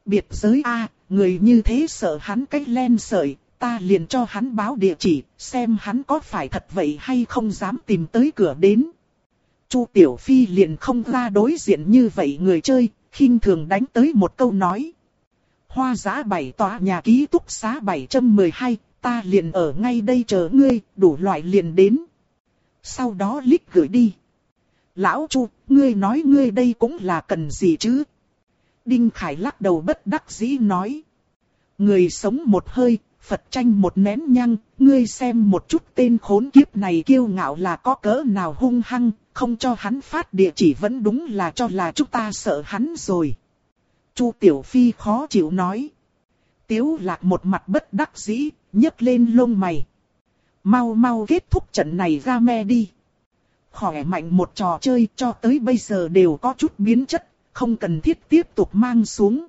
biệt giới A, người như thế sợ hắn cách len sợi, ta liền cho hắn báo địa chỉ, xem hắn có phải thật vậy hay không dám tìm tới cửa đến. Chu Tiểu Phi liền không ra đối diện như vậy người chơi, khinh thường đánh tới một câu nói. Hoa giá bảy tòa nhà ký túc xá 712, ta liền ở ngay đây chờ ngươi, đủ loại liền đến. Sau đó lít gửi đi. Lão Chu, ngươi nói ngươi đây cũng là cần gì chứ? Đinh Khải lắc đầu bất đắc dĩ nói. Người sống một hơi, Phật tranh một nén nhăng, ngươi xem một chút tên khốn kiếp này kiêu ngạo là có cỡ nào hung hăng, không cho hắn phát địa chỉ vẫn đúng là cho là chúng ta sợ hắn rồi. Chu Tiểu Phi khó chịu nói. Tiếu lạc một mặt bất đắc dĩ, nhấc lên lông mày. Mau mau kết thúc trận này ra me đi. Khỏe mạnh một trò chơi cho tới bây giờ đều có chút biến chất, không cần thiết tiếp tục mang xuống.